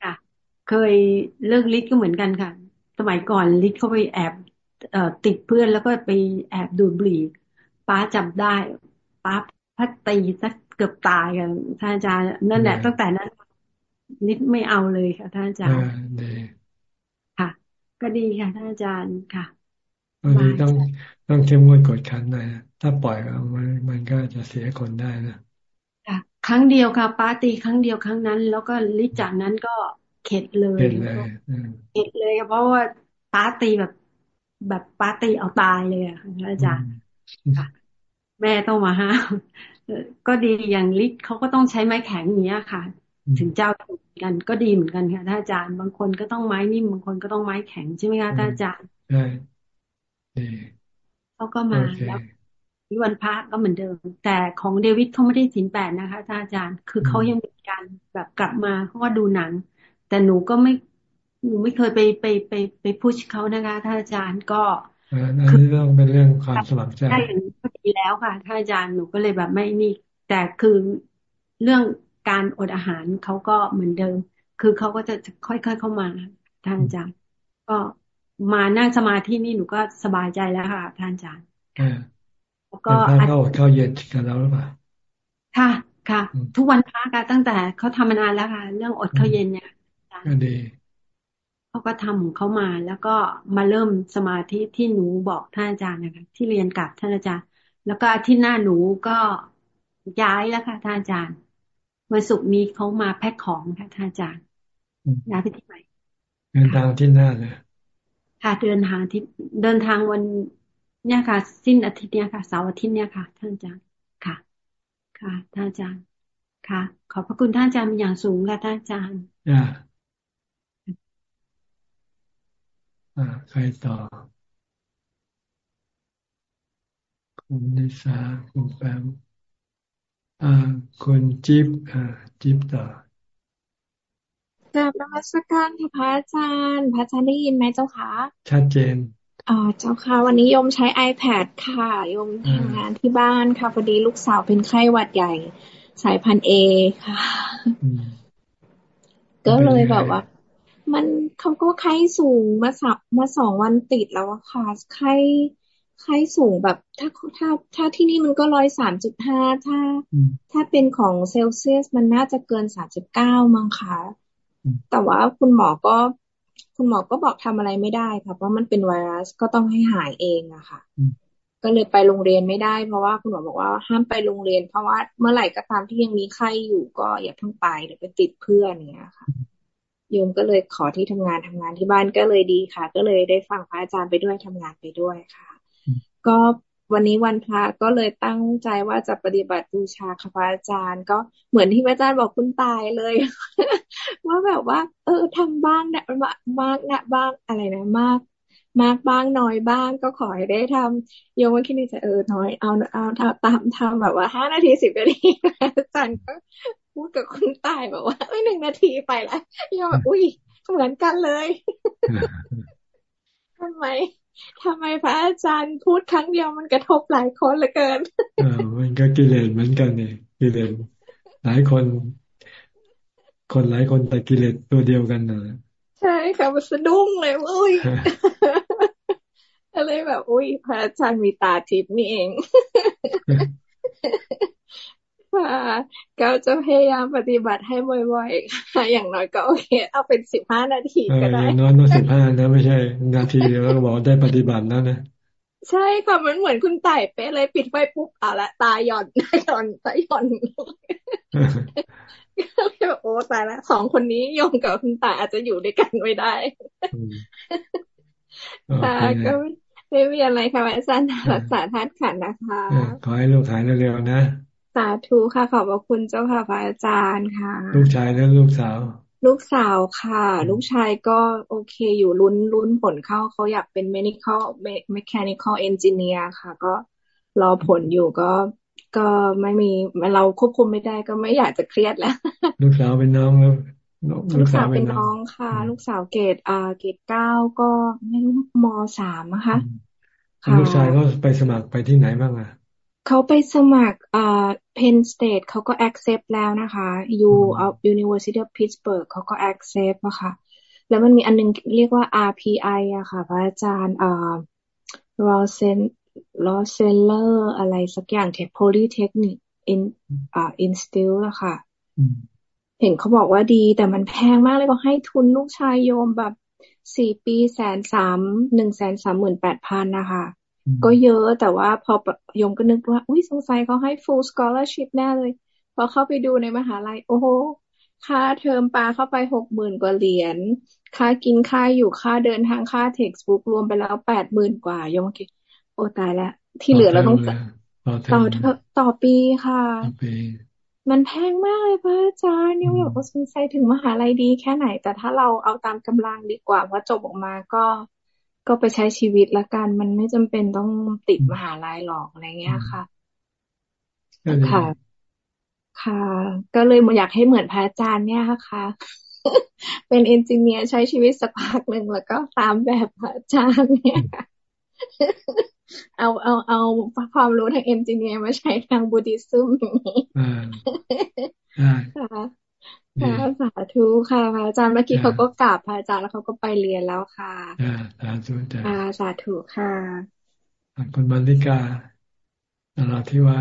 ค่ะ เคยเลิกลิศก็เหมือนกันค่ะ สมัยก่อนลิศเขาไปแอบเอ่อติดเพื่อนแล้วก็ไปแอบดูดบุหรี่ป้าจับได้ป้าพัดตีสักเกือบตายกันท่านอาจารย์นั่นแหละตั้งแต่นั้นลิศไม่เอาเลยค่ะท่านอาจารย์ค่ะ ก็ดีค่ะท่านอาจารย์ค่ะบางทีต้อง ต้องเข้มงวดกดขันหน่อยถ้าปล่อยมันมันก็จะเสียคนได้นะค่ะครั้งเดียวค่ะปาร์ตี้ครั้งเดียวครั้งนั้น แล้วก็ลิจากนั้นก็เข็ดเลยเข็ดเลยเข็ดเลย เพราะว่าปาร์ตี้แบบ แบบปาร์ตี้เอาตายเลยอะค่ะอาจารย์ค่ะแม่ต้องมาห้ามก็ดีอย่างลิศเขาก็ต้องใช้ไม้แข็งอย่างเนี้ยค่ะ ถึงเจ้าถูกกันก็ดีเหมือนกันค่ะท่านอาจารย์ บางคนก็ต้องไม้นิ่มบางคนก็ต้องไม้แข็งใช่ไหมคะท่านอาจารย์ใช่ เขาก็มาแล้ววันพระก็เหมือนเดิม แต่ของเดวิดเขาไม่ได้สินแปดนะคะท่านอาจารย์คือเขายังมีการแบบกลับมาเขาก็ดูหนัง แต่หนูก็ไม่หนูไม่เคยไปไปไปไปพุชเขานะคะท่านอาจารย์ก็อันนี้ต้องเป็นเรื่องความสมัครใจใช่อย่างนี้ก็ดีแล้วค่ะท่านอาจารย์หนูก็เลยแบบไม่นี่ แต่คือเรื่องการอดอาหารเขาก็เหมือนเดิม คือเขาก็จะค่อยๆเข้ามาท่านอาจารย์ ก็ มานั่งสมาธินี่หนูก็สบายใจแล้วค่ะ ท่านอาจารย์แล้วก็เข้าเข้าเย็นกันแล้วหรือเปล่าค่ะค่ะ ทุกวันพระค่ะตั้งแต่เขาทำมานานแล้วค่ะ เรื่องอดข้าวเย็นเนี่ยก็ดีเขาก็ทำของเขามาแล้วก็มาเริ่มสมาธิที่หนูบอกท่านอาจารย์นะคะที่เรียนกับท่านอาจารย์ แล้วก็ที่หน้าหนูก็ย้ายแล้วค่ะท่านอาจารย์วันศุกร์นี้เขามาแพ็คของค่ะท่านอาจารย์ย้ายไปที่ไหนเดินทางที่หน้าเลย ค่ะเดินทางที่เดินทางวันเนี่ยค่ะ สิ้นอาทิตย์เนี่ยค่ะเสาร์อาทิตย์เนี่ยค่ะ ท่านอาจารย์ค่ะ ค่ะ ท่านอาจารย์ค่ะ ขอบพระคุณท่านอาจารย์เป็นอย่างสูงค่ะท่านอาจารย์อ่าอ่าใครต่อคุณนิสาคุณแปมอ่าคุณจิ๊บอ่าจิ๊บต่อ กราบนมัสการค่ะพระอาจารย์พระอาจารย์ได้ยินไหมเจ้าคะชัดเจนอ๋อเจ้าค่ะ วันนี้โยมใช้ iPad ค่ะโยมทำงานที่บ้านค่ะพอดีลูกสาวเป็นไข้หวัดใหญ่ สายพันเอค่ะ ก็เลยแบบว่า มันเขาก็ไข้สูงมาสับมาสองวันติดแล้วอะค่ะไข้ไข้สูงแบบถ้าถ้าถ้าที่นี่มันก็ร้อยสามจุดห้าถ้า ถ้าเป็นของเซลเซียสมันน่าจะเกินสามสิบเก้ามั้งค่ะ แต่ว่าคุณหมอก็ คุณหมอก็บอกทำอะไรไม่ได้ค่ะเพราะมันเป็นไวรัสก็ต้องให้หายเองอะค่ะ ก็เลยไปโรงเรียนไม่ได้ เพราะว่าคุณหมอบอกว่าห้ามไปโรงเรียน เพราะว่าเมื่อไหร่ก็ตามที่ยังมีไข้อยู่ก็อย่าเพิ่งไปเดี๋ยวไปติดเพื่อนเนี้ยค่ะโยมก็เลยขอที่ทำงานทำงานที่บ้านก็เลยดีค่ะ ก็เลยได้ฟังพระอาจารย์ไปด้วยทำงานไปด้วยค่ะ ก็ วันนี้วันพระก็เลยตั้งใจว่าจะปฏิบัติบูชาค่ะพระอาจารย์ ก็เหมือนที่พระอาจารย์บอกคุณตายเลย ว่าแบบว่า เออทำบ้างนะมากนะบ้างอะไรนะมาก มากบ้างน้อยบ้าง ก็ขอให้ได้ทำโยมว่าคิดในใจเออน้อยเอาเอาตามทำแบบว่าห้านาทีสิบนาทีอาจารย์ก็พูดกับคุณตายแบบว่าเอ้ยหนึ่งนาทีไปละโยมอุ้ยเหมือนกันเลยทำไม ทำไมพระอาจารย์พูดครั้งเดียวมันกระทบหลายคนเหลือเกินอ่ามันก็กิเลสเหมือนกันเนี่ยกิเลสหลายคน คนหลายคนแต่กิเลสตัวเดียวกันนะใช่ค่ะมันสะดุ้งเลยอุ้ยอะไรแบบ อุ้ยพระอาจารย์มีตาทิพย์นี่เอง ค่ะก็จะพยายามปฏิบัติให้บ่อยๆค่ะอย่างน้อยก็โอเค เอาเป็นสิบห้านาทีก็ได้อย่างน้อยต้องสิบห้านะไม่ใช่ นาทีเดียวแล้วบอกได้ปฏิบัติแล้วนะใช่ค่ะมันเหมือนคุณไต่เป๊ะเลยปิดไฟปุ๊บอะละตายหย่อนตายหย่อนตายหย่อนก็เลยแบบโอ้ตายละสองคนนี้ยงกับคุณต่ายอาจจะอยู่ด้วยกันไม่ได้ค่ะก็ไม่มีอะไรค่ะอาจารย์รักษาธาตุขันนะคะ ขอให้ลูกหายเร็วๆนะสาธุค่ะ ขอบพระคุณเจ้าค่ะพระอาจารย์ค่ะ ลูกชายและลูกสาว ลูกสาวค่ะ ลูกชายก็โอเคอยู่ลุ้นลุ้นผลเข้าเขาอยากเป็น medical mechanical engineer ค่ะ ก็รอผลอยู่ก็ก็ไม่มีเราควบคุมไม่ได้ก็ไม่อยากจะเครียดแล้ว ลูกสาวเป็นน้องแล้วลูกสาวเป็นน้องค่ะ ลูกสาวเกรดอ่าเกรดเก้าก็ไม่รู้มสามนะคะลูกชายก็ไปสมัครไปที่ไหนบ้างอะ เขาไปสมัครอ่า Penn State เขาก็ accept แล้วนะคะ U of University of Pittsburgh เขาก็ accept อะค่ะ แล้วมันมีอันนึงเรียกว่า RPI อะค่ะ พระอาจารย์อ่า r o s e n r o s e l l e r อะไรสักอย่างเทค Polytechnic in อ่า Institute อะค่ะ เห็นเขาบอกว่าดี แต่มันแพงมากเลยก็ให้ทุนลูกชายโยมแบบสี่ปีแสนสามหนึ่งแสนสามหมื่นแปดพันนะคะ ก็เยอะแต่ว่าพอยมก็นึกว่า อุ้ยสงสัยเขาให้ full scholarship แน่เลย พอเข้าไปดูในมหาลัย โอ้โห ค่าเทอมปลาเข้าไปหกหมื่นกว่าเหรียญ ค่ากินค่าอยู่ค่าเดินทางค่า textbook รวมไปแล้วแปดหมื่นกว่า ยมคิดโอ้ตายแล้ว ที่เหลือเราต้องต่อต่อปีค่ะ มันแพงมากเลยพระอาจารย์เนี่ยแบบว่าสงสัยถึงมหาลัยดีแค่ไหน แต่ถ้าเราเอาตามกำลังดีกว่าพอจบออกมาก็ ก็ไปใช้ชีวิตละกัน มันไม่จำเป็นต้องติดมหาลัยหรอกอะไรเงี้ยค่ะ ค่ะ ค่ะ ก็เลยอยากให้เหมือนพระอาจารย์เนี่ยค่ะ เป็นเอนจิเนียร์ใช้ชีวิตสักพักหนึ่งแล้วก็ตามแบบพระอาจารย์เนี่ยเอาเอาเอาความรู้ทางเอนจิเนียร์มาใช้ทางบูติซึมอย่างนี้ ค่ะค่ะสาธุค่ะพระอาจารย์เมื่อกี้เขาก็กราบพระอาจารย์แล้วเขาก็ไปเรียนแล้วค่ะสาธุจ้ะสาธุค่ะคุณบรรลิกาตลอดที่ว่า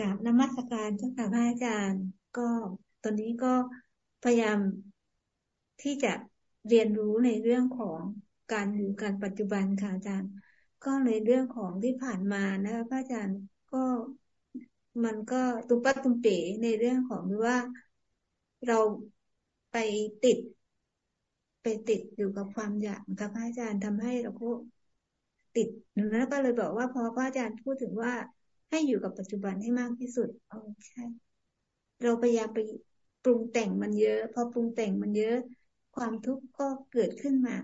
กับนมัสการเจ้าค่ะพระอาจารย์ ก็ตอนนี้ก็พยายามที่จะเรียนรู้ในเรื่องของการอยู่การปัจจุบันค่ะอาจารย์ ก็ในเรื่องของที่ผ่านมานะคะพระอาจารย์ก็ มันก็ตุ้มปัดตุ้มเป๋ในเรื่องของว่าเราไปติด ไปติดอยู่กับความอยากค่ะพระอาจารย์ทำให้เราก็ติดแล้วก็เลยบอกว่าพอพระอาจารย์พูดถึงว่าให้อยู่กับปัจจุบันให้มากที่สุดโอ้ใช่ เราพยายามไปปรุงแต่งมันเยอะ พอปรุงแต่งมันเยอะ ความทุกข์ก็เกิดขึ้นมา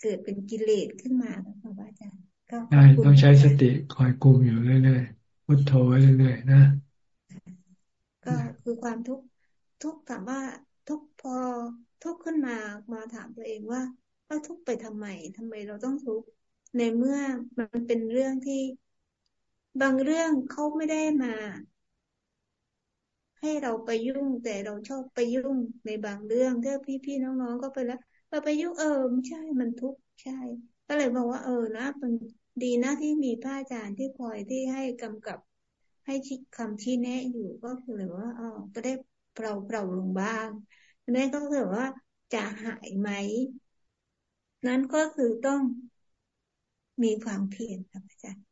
เกิดเป็นกิเลสขึ้นมาค่ะพระอาจารย์ก็ใช่ต้องใช้สติคอยกุมอยู่เรื่อย พุทโธไว้เรื่อยๆนะ ก็คือความทุกข์ทุกถามว่าทุกพอทุกขึ้นมามาถามตัวเองว่าเราทุกไปทำไมทำไมเราต้องทุกในเมื่อมันเป็นเรื่องที่บางเรื่องเขาไม่ได้มา ให้เราไปยุ่งแต่เราชอบไปยุ่งในบางเรื่องถ้าพี่ๆน้องๆก็ไปแล้วเราไปยุ่งเออไม่ใช่มันทุกข์ใช่ ก็เลยบอกว่าเออนะมัน ดีนะที่มีพระอาจารย์ที่คอยที่ให้กำกับให้ชิคำชี้แนะอยู่ก็คือเลยว่าอ๋อก็ได้เปล่าเปล่าลงบ้างนั่นก็คือว่าจะหายไหม นั้นก็คือต้องมีความเพียรครับอาจารย์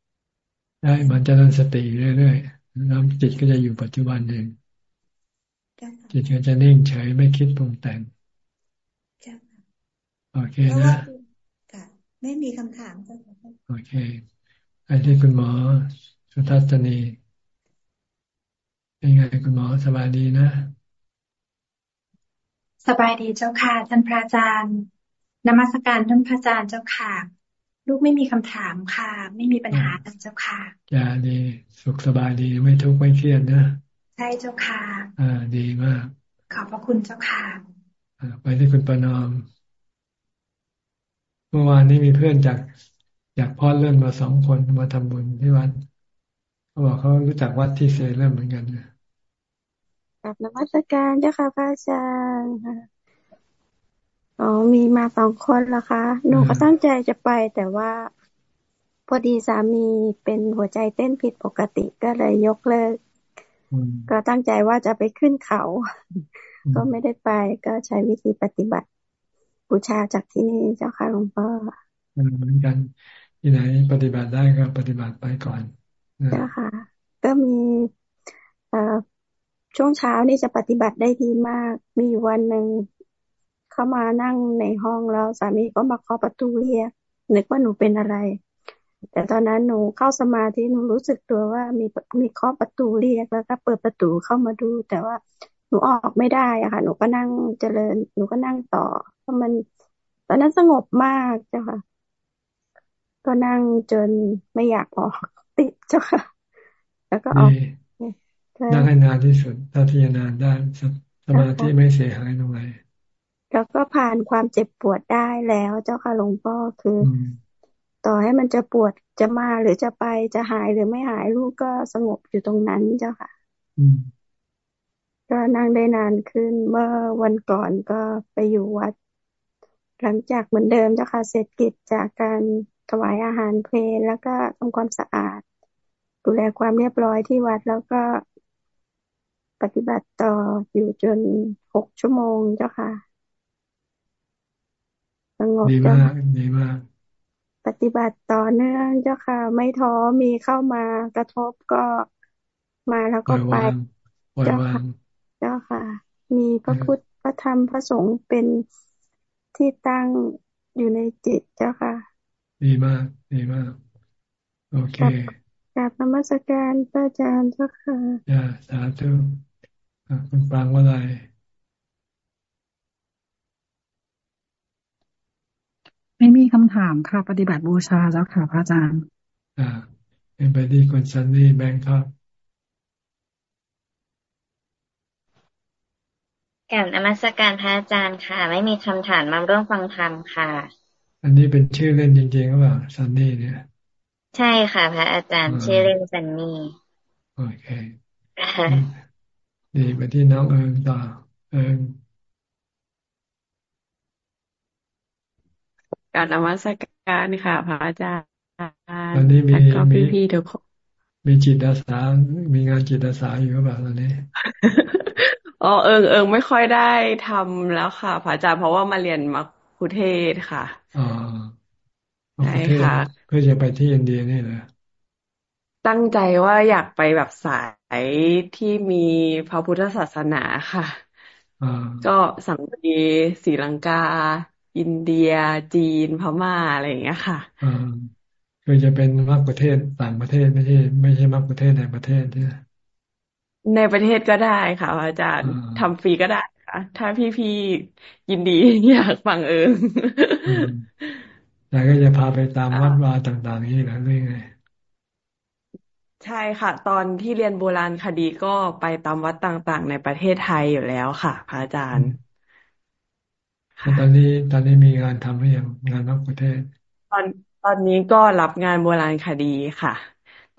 ได้มันจะตั้งสติเรื่อยๆแล้วจิตก็จะอยู่ปัจจุบันเองจิตก็จะนิ่งเฉยไม่คิดปรุงแต่งโอเคนะ ไม่มีคำถามก็โอเคไอ้ที่คุณหมอสุทัศนีเป็นไงคุณหมอสบายดีนะ สบายดีเจ้าค่ะท่านพระอาจารย์นมัสการท่านพระอาจารย์เจ้าค่ะ ลูกไม่มีคำถามค่ะ ไม่มีปัญหาเจ้าค่ะจ้าดีสุขสบายดีไม่ทุกข์ไม่เครียดนะใช่เจ้าค่ะ อ่า ดีมากขอบพระคุณเจ้าค่ะไปที่คุณประนอม เมื่อวานนี้มีเพื่อนจากจากพ่อเริ่มมาสองคนมาทำบุญที่วัดเขาบอกเขารู้จักวัดที่เซเริ่มเหมือนกันนะกับนวัตการเจ้าค่ะพระอาจารย์ค่ะอ๋อมีมาสองคนละคะหนูก็ตั้งใจจะไปแต่ว่าพอดีสามีเป็นหัวใจเต้นผิดปกติก็เลยยกเลิก ก็ตั้งใจว่าจะไปขึ้นเขา ก็ไม่ได้ไปก็ใช้วิธีปฏิบัติ บูชาจากที่นี่เจ้าค่ะหลวงพ่อเหมือนกันที่ไหนปฏิบัติได้ก็ปฏิบัติไปก่อนเจ้าค่ะ ก็มีช่วงเช้านี่จะปฏิบัติได้ดีมาก มีวันหนึ่งเขามานั่งในห้องแล้วสามีก็มาเคาะประตูเรียกนึกว่าหนูเป็นอะไร แต่ตอนนั้นหนูเข้าสมาธิหนูรู้สึกตัวว่ามีมีเคาะประตูเรียกแล้วก็เปิดประตูเข้ามาดู แต่ว่าหนูออกไม่ได้อะค่ะ หนูก็นั่งเจริญ หนูก็นั่งต่อเพราะ มันตอนนั้นสงบมากเจ้าค่ะ ก็นั่งจนไม่อยากออกติดเจ้าค่ะ แล้วก็ออกนั่งให้นานที่สุดถ้าที่จะนานได้สมาธิไม่เสียหายตรงไหนแล้วก็ผ่านความเจ็บปวดได้แล้วเจ้าค่ะหลวงพ่อคือ ต่อให้มันจะปวดจะมาหรือจะไปจะหายหรือไม่หายลูกก็สงบอยู่ตรงนั้นเจ้าค่ะก็นั่งได้นานขึ้น เมื่อวันก่อนก็ไปอยู่วัด หลังจากเหมือนเดิมเจ้าค่ะเสร็จกิจจากการถวายอาหารเพลแล้วก็ทำความสะอาด ดูแลความเรียบร้อยที่วัดแล้วก็ปฏิบัติต่ออยู่จนหกชั่วโมงเจ้าค่ะสงบดีมากดีมากปฏิบัติต่อเนื่องเจ้าค่ะ ไม่ท้อมีเข้ามากระทบก็มาแล้วก็ไปเจ้าค่ะ เจ้าค่ะ มีพระพุทธพระธรรมพระสงฆ์เป็น ที่ตั้งอยู่ในจิตเจ้าค่ะ ดีมาก ดีมาก โอเคกราบนมัสการพระอาจารย์เจ้าค่ะย่าสาธุคุณปางว่าไรไม่มีคำถามค่ะ ปฏิบัติบูชาแล้วค่ะพระอาจารย์ อ่าเป็นไปดีคุณซันนี่แบงค์ครับ กับนมัสการพระอาจารย์ค่ะ ไม่มีคำถามมาร่วมฟังธรรมค่ะ อันนี้เป็นชื่อเล่นจริงๆหรือเปล่าซันนี่เนี่ย ใช่ค่ะ พระอาจารย์ชื่อเล่นซันนี่โอเคดีไปที่น้องเอิงต่อเอิงการนมัสการค่ะ พระอาจารย์ตอนนี้มีมีพี่ๆทุกคนมีจิตอาสา มีงานจิตอาสาอยู่หรือเปล่าตอนนี้ อ๋อเอิงเอิงไม่ค่อยได้ทำแล้วค่ะพระอาจารย์เพราะว่ามาเรียนมาคุเทศค่ะอ๋อใช่ค่ะเพื่อจะไปที่อินเดียนี่เหรอตั้งใจว่าอยากไปแบบสายที่มีพระพุทธศาสนาค่ะก็สังกีศรีลังกา อินเดีย จีนพม่าอะไรอย่างเงี้ยค่ะคือจะเป็นมรรคประเทศต่างประเทศไม่ใช่ไม่ใช่มรรคประเทศในประเทศใช่ไหม ในประเทศก็ได้ค่ะอาจารย์ทำฟรีก็ได้ค่ะ ถ้าพี่ๆยินดีอยากฟังเอิงแต่ก็จะพาไปตามวัดวาต่างๆ นี่แหละหรือไงใช่ค่ะ ตอนที่เรียนโบราณคดีก็ไปตามวัดต่างๆ ในประเทศไทยอยู่แล้วค่ะพระอาจารย์ตอนนี้ตอนนี้มีงานทำหรือยังงานนอกประเทศ ตอนตอนนี้ก็รับงานโบราณคดีค่ะ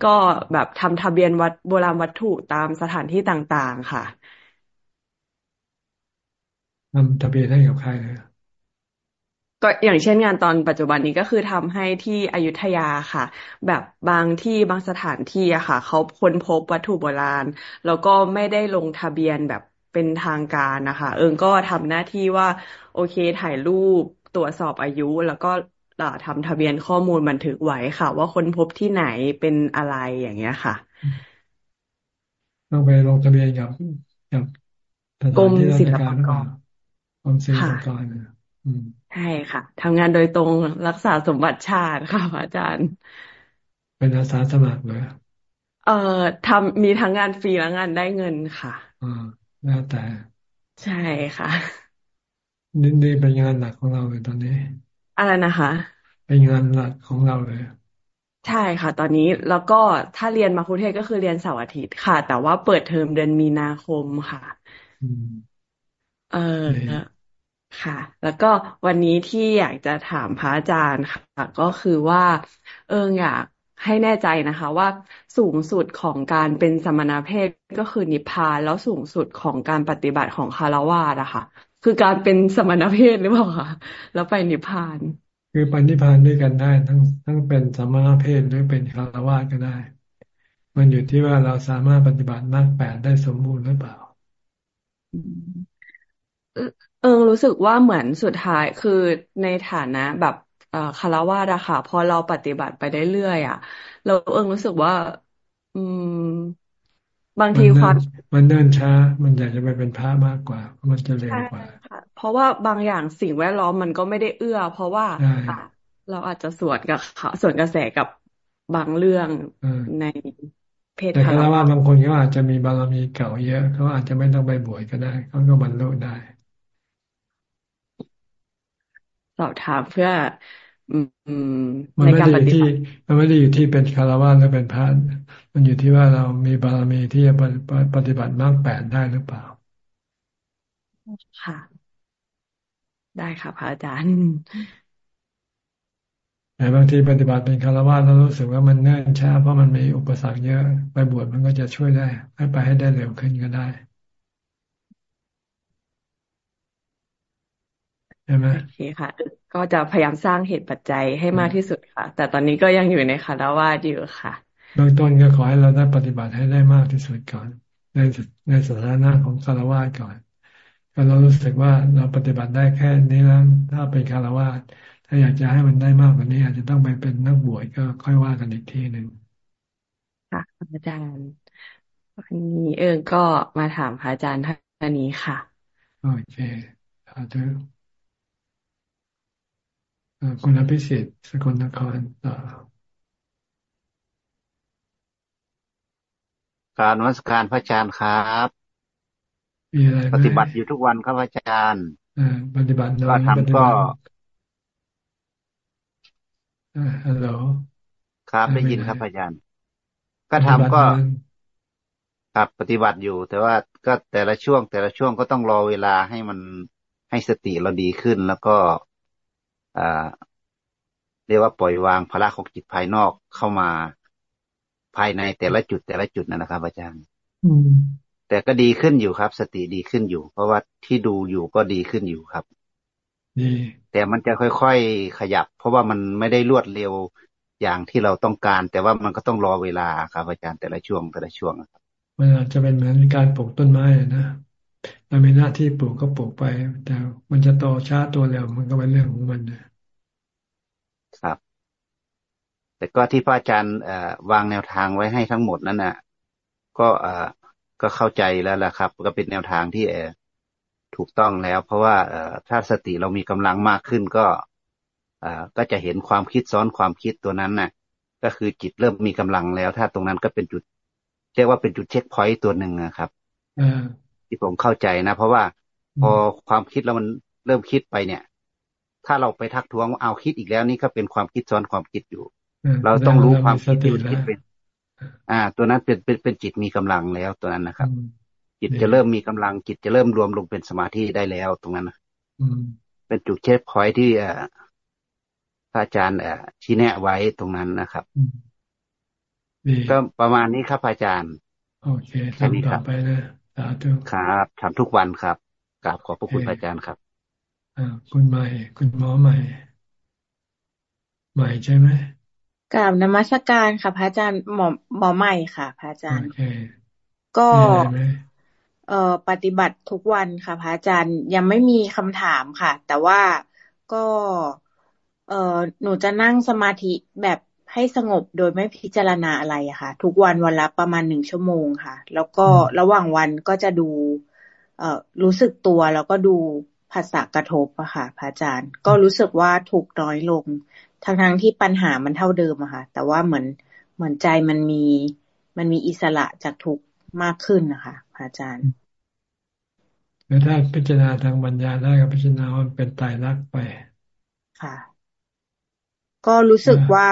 ก็แบบทำทะเบียนวัดโบราณวัตถุตามสถานที่ต่างๆค่ะทำทะเบียนให้กับใครเลยก็อย่างเช่นงานตอนปัจจุบันนี้ก็คือทำให้ที่อยุธยาค่ะ แบบบางที่บางสถานที่อะค่ะเขาค้นพบวัตถุโบราณ แล้วก็ไม่ได้ลงทะเบียนแบบเป็นทางการนะคะ เอิงก็ทำหน้าที่ว่า โอเคถ่ายรูปตรวจสอบอายุ แล้วก็ ทำทะเบียนข้อมูลบันทึกไว้ค่ะ ว่าค้นพบที่ไหนเป็นอะไรอย่างเงี้ยค่ะ ต้องไปลงทะเบียนกับกับกรมศิลปากรกรมศิลปากรใช่ค่ะทำงานโดยตรงรักษาสมบัติชาติค่ะอาจารย์ เป็นอาสาสมัครเลยเอ่อทำมีทั้งงานฟรีและงานได้เงินค่ะอ่าแล้วแต่ ใช่ค่ะ นี่นี่เป็นงานหลักของเราเลยตอนนี้ อะไรนะคะ เป็นงานหลักของเราเลย ใช่ค่ะ ตอนนี้แล้วก็ถ้าเรียนมาคุเทศก็คือเรียนเสาร์อาทิตย์ค่ะ แต่ว่าเปิดเทอมเดือนมีนาคมค่ะเออค่ะ แล้วก็วันนี้ที่อยากจะถามพระอาจารย์ค่ะ ก็คือว่า เอออยากให้แน่ใจนะคะ ว่าสูงสุดของการเป็นสมณเพศก็คือนิพพานแล้วสูงสุดของการปฏิบัติของคารวะนะคะ คือการเป็นสมณเพศหรือเปล่าคะแล้วไปนิพพาน คือไปนิพพานด้วยกันได้ ทั้งทั้งเป็นสมณเพศหรือเป็นคารวะก็ได้ มันอยู่ที่ว่าเราสามารถปฏิบัติมรรคแปดได้สมบูรณ์หรือเปล่าเออรู้สึกว่าเหมือนสุดท้ายคือในฐานะแบบคารวะอะค่ะพอเราปฏิบัติไปได้เรื่อยอะ เราเออรู้สึกว่า อืม บางทีความมันเดินช้า มันอยากจะไปเป็นพระมากกว่า มันจะเร็วกว่าเพราะว่าบางอย่างสิ่งแวดล้อมมันก็ไม่ได้เอื้อ เพราะว่าเราอาจจะสวนกับสวนกระแสกับบางเรื่องในเพศแต่ก็ว่าบางคนเขาอาจจะมีบารมีเก่าเยอะเขาอาจจะไม่ต้องไปบวชก็ได้เขาก็บรรลุได้ สอบถามเพื่อ มันไม่ได้อยู่ที่ มันไม่ได้อยู่ที่เป็นคารวะหรือเป็นพระมันอยู่ที่ว่าเรามีบารมีที่จะปฏิบัติมากแปดได้หรือเปล่า ค่ะ ได้ค่ะพระอาจารย์แต่บางทีปฏิบัติเป็นคารวะแล้วรู้สึกว่ามันเนื่นช้าเพราะมันมีอุปสรรคเยอะ ไปบวชมันก็จะช่วยได้ ให้ไปให้ได้เร็วขึ้นก็ได้ ใช่ไหมโอเคค่ะ ก็จะพยายามสร้างเหตุปัจจัยให้มากที่สุดค่ะ แต่ตอนนี้ก็ยังอยู่ในคารวะอยู่ค่ะ เบื้องต้นก็ขอให้เราได้ปฏิบัติให้ได้มากที่สุดก่อน ในในสถานะของคารวะก่อนก็เรารู้สึกว่าเราปฏิบัติได้แค่นี้แล้วถ้าเป็นคารวะถ้าอยากจะให้มันได้มากกว่านี้ อาจจะต้องไปเป็นนักบวชก็ค่อยว่ากันอีกทีหนึ่งค่ะอาจารย์วันนี้เอิงก็มาถามพระอาจารย์ท่านนี้ค่ะโอเคสาธุ คุณอภิสิทธิ์สกลนครต่อการวัสการพระอาจารย์ครับมีอะไรปฏิบัติอยู่ทุกวันครับอาจารย์ปฏิบัติก็ทำก็ฮัลโหลครับได้ยินครับอาจารย์ ก็ทำก็ครับปฏิบัติอยู่ แต่ว่าก็แต่ละช่วง แต่ละช่วงก็ต้องรอเวลาให้มันให้สติเราดีขึ้นแล้วก็อ่า เรียกว่าปล่อยวางภาระของจิตภายนอกเข้ามาภายในแต่ละจุดแต่ละจุดนั่นนะครับ อาจารย์แต่ก็ดีขึ้นอยู่ครับ สติดีขึ้นอยู่ เพราะว่าที่ดูอยู่ก็ดีขึ้นอยู่ครับแต่มันจะค่อยๆขยับ เพราะว่ามันไม่ได้รวดเร็วอย่างที่เราต้องการ แต่ว่ามันก็ต้องรอเวลาครับ อาจารย์แต่ละช่วงแต่ละช่วงครับมันอาจจะเป็นเหมือนการปลูกต้นไม้นะ เรามีหน้าที่ปลูกก็ปลูกไป แต่มันจะโตช้าตัวเร็วมันก็เป็นเรื่องของมันนะครับ แต่ก็ที่พระอาจารย์วางแนวทางไว้ให้ทั้งหมดนั้นนะก็ก็เข้าใจแล้วล่ะครับ ก็เป็นแนวทางที่ถูกต้องแล้ว เพราะว่าถ้าสติเรามีกำลังมากขึ้นก็ก็จะเห็นความคิดซ้อนความคิดตัวนั้นน่ะ ก็คือจิตเริ่มมีกำลังแล้ว ถ้าตรงนั้นก็เป็นจุด เรียกว่าเป็นจุดเช็คพอยต์ตัวหนึ่งนะครับ ที่ผมเข้าใจนะ เพราะว่าพอความคิดแล้วมันเริ่มคิดไปเนี่ย ถ้าเราไปทักท้วงเอาคิดอีกแล้วนี่ก็เป็นความคิดซ้อนความคิดอยู่ เราต้องรู้ความคิดที่คิดเป็น อ่า ตัวนั้นเป็นเป็นเป็นจิตมีกำลังแล้วตัวนั้นนะครับ จิตจะเริ่มมีกำลังจิตจะเริ่มรวมลงเป็นสมาธิได้แล้วตรงนั้นนะเป็นจุดเช็คพอยที่พระอาจารย์ชี้แนะไว้ตรงนั้นนะครับก็ประมาณนี้ครับอาจารย์ โอเคทำต่อไปนะ สาธุครับทำทุกวันครับกราบขอบพระคุณอาจารย์ครับอ่าคุณใหม่ คุณหมอใหม่ ใหม่ใช่ไหมกราบนมัสการค่ะ พระอาจารย์หมอหมอใหม่ค่ะ พระอาจารย์ก็เอ่อปฏิบัติทุกวันค่ะ พระอาจารย์ยังไม่มีคำถามค่ะ แต่ว่าก็ เอ่อหนูจะนั่งสมาธิแบบ ให้สงบโดยไม่พิจารณาอะไรอะค่ะ ทุกวันวันละประมาณหนึ่งชั่วโมงค่ะ แล้วก็ระหว่างวันก็จะดู เอ่อรู้สึกตัวแล้วก็ดูภาษากระทบอะค่ะพระอาจารย์ ก็รู้สึกว่าถูกน้อยลงทั้งทั้งที่ปัญหามันเท่าเดิมอะค่ะ แต่ว่าเหมือนเหมือนใจมันมีมันมีอิสระจากทุกมากขึ้นนะคะอาจารย์แล้วถ้าพิจารณาทางปัญญาได้ก็พิจารณาว่าเป็นตายรักไป ค่ะ ก็รู้สึกว่า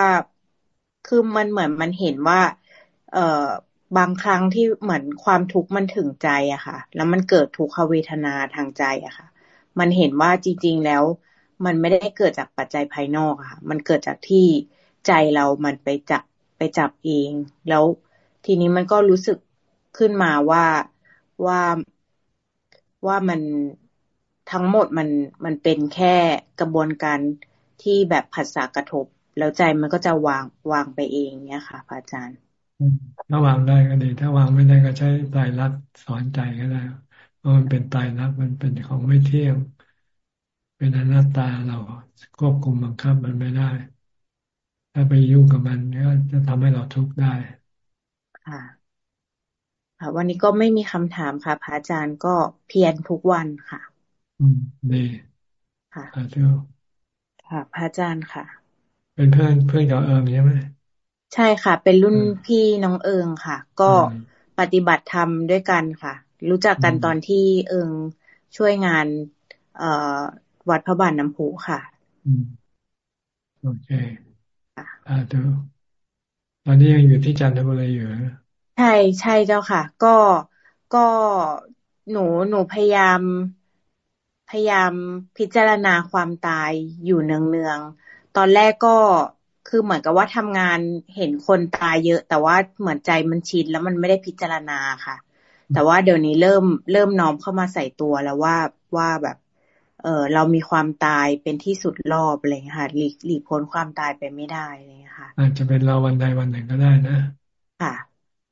คือมันเหมือนมันเห็นว่า เอ่อบางครั้งที่เหมือนความทุกข์มันถึงใจอะค่ะ แล้วมันเกิดทุกขเวทนาทางใจอะค่ะ มันเห็นว่าจริง ๆ แล้ว มันไม่ได้เกิดจากปัจจัยภายนอกค่ะ มันเกิดจากที่ใจเรามันไปจับไปจับเอง แล้วทีนี้มันก็รู้สึกขึ้นมาว่าว่าว่ามันทั้งหมดมันมันเป็นแค่กระบวนการที่แบบผัสสะกระทบ แล้วใจมันก็จะวางวางไปเองเนี่ยค่ะพระอาจารย์ ถ้าวางได้ก็ดี ถ้าวางไม่ได้ก็ใช้ตายรักสอนใจก็ได้เพราะมันเป็นตายรักมันเป็นของไม่เที่ยง เป็นอนัตตาเราควบคุมบังคับมันไม่ได้ ถ้าไปยุ่งกับมันก็จะทำให้เราทุกข์ได้ ค่ะค่ะวันนี้ก็ไม่มีคำถามค่ะพระอาจารย์ก็เพียรทุกวันค่ะ อืมดีค่ะสาธุค่ะพระอาจารย์ค่ะ เป็นเพื่อนเพื่อนกับเอิงใช่ไหมใช่ค่ะ เป็นรุ่นพี่น้องเอิงค่ะ ก็ปฏิบัติธรรมด้วยกันค่ะ รู้จักกันตอนที่เอิงช่วยงาน เอ่อวัดพระบาทน้ำพุค่ะอืมโอเคอ่าดูตอนนี้ยังอยู่ที่จันทบุรีอยู่ใช่ใช่เจ้าค่ะ ก็ก็หนูหนูพยายามพยายามพิจารณาความตายอยู่เนืองๆ ตอนแรกก็คือเหมือนกับว่าทำงานเห็นคนตายเยอะ แต่ว่าเหมือนใจมันชินแล้วมันไม่ได้พิจารณาค่ะ แต่ว่าเดี๋ยวนี้เริ่มเริ่มน้อมเข้ามาใส่ตัวแล้วว่าว่าแบบ เออเรามีความตายเป็นที่สุดรอบอะไรเงี้ยค่ะหลีกหลีกพ้นความตายไปไม่ได้อะไรเงี้ยค่ะ อาจจะเป็นเราวันใดวันหนึ่งก็ได้นะ ค่ะ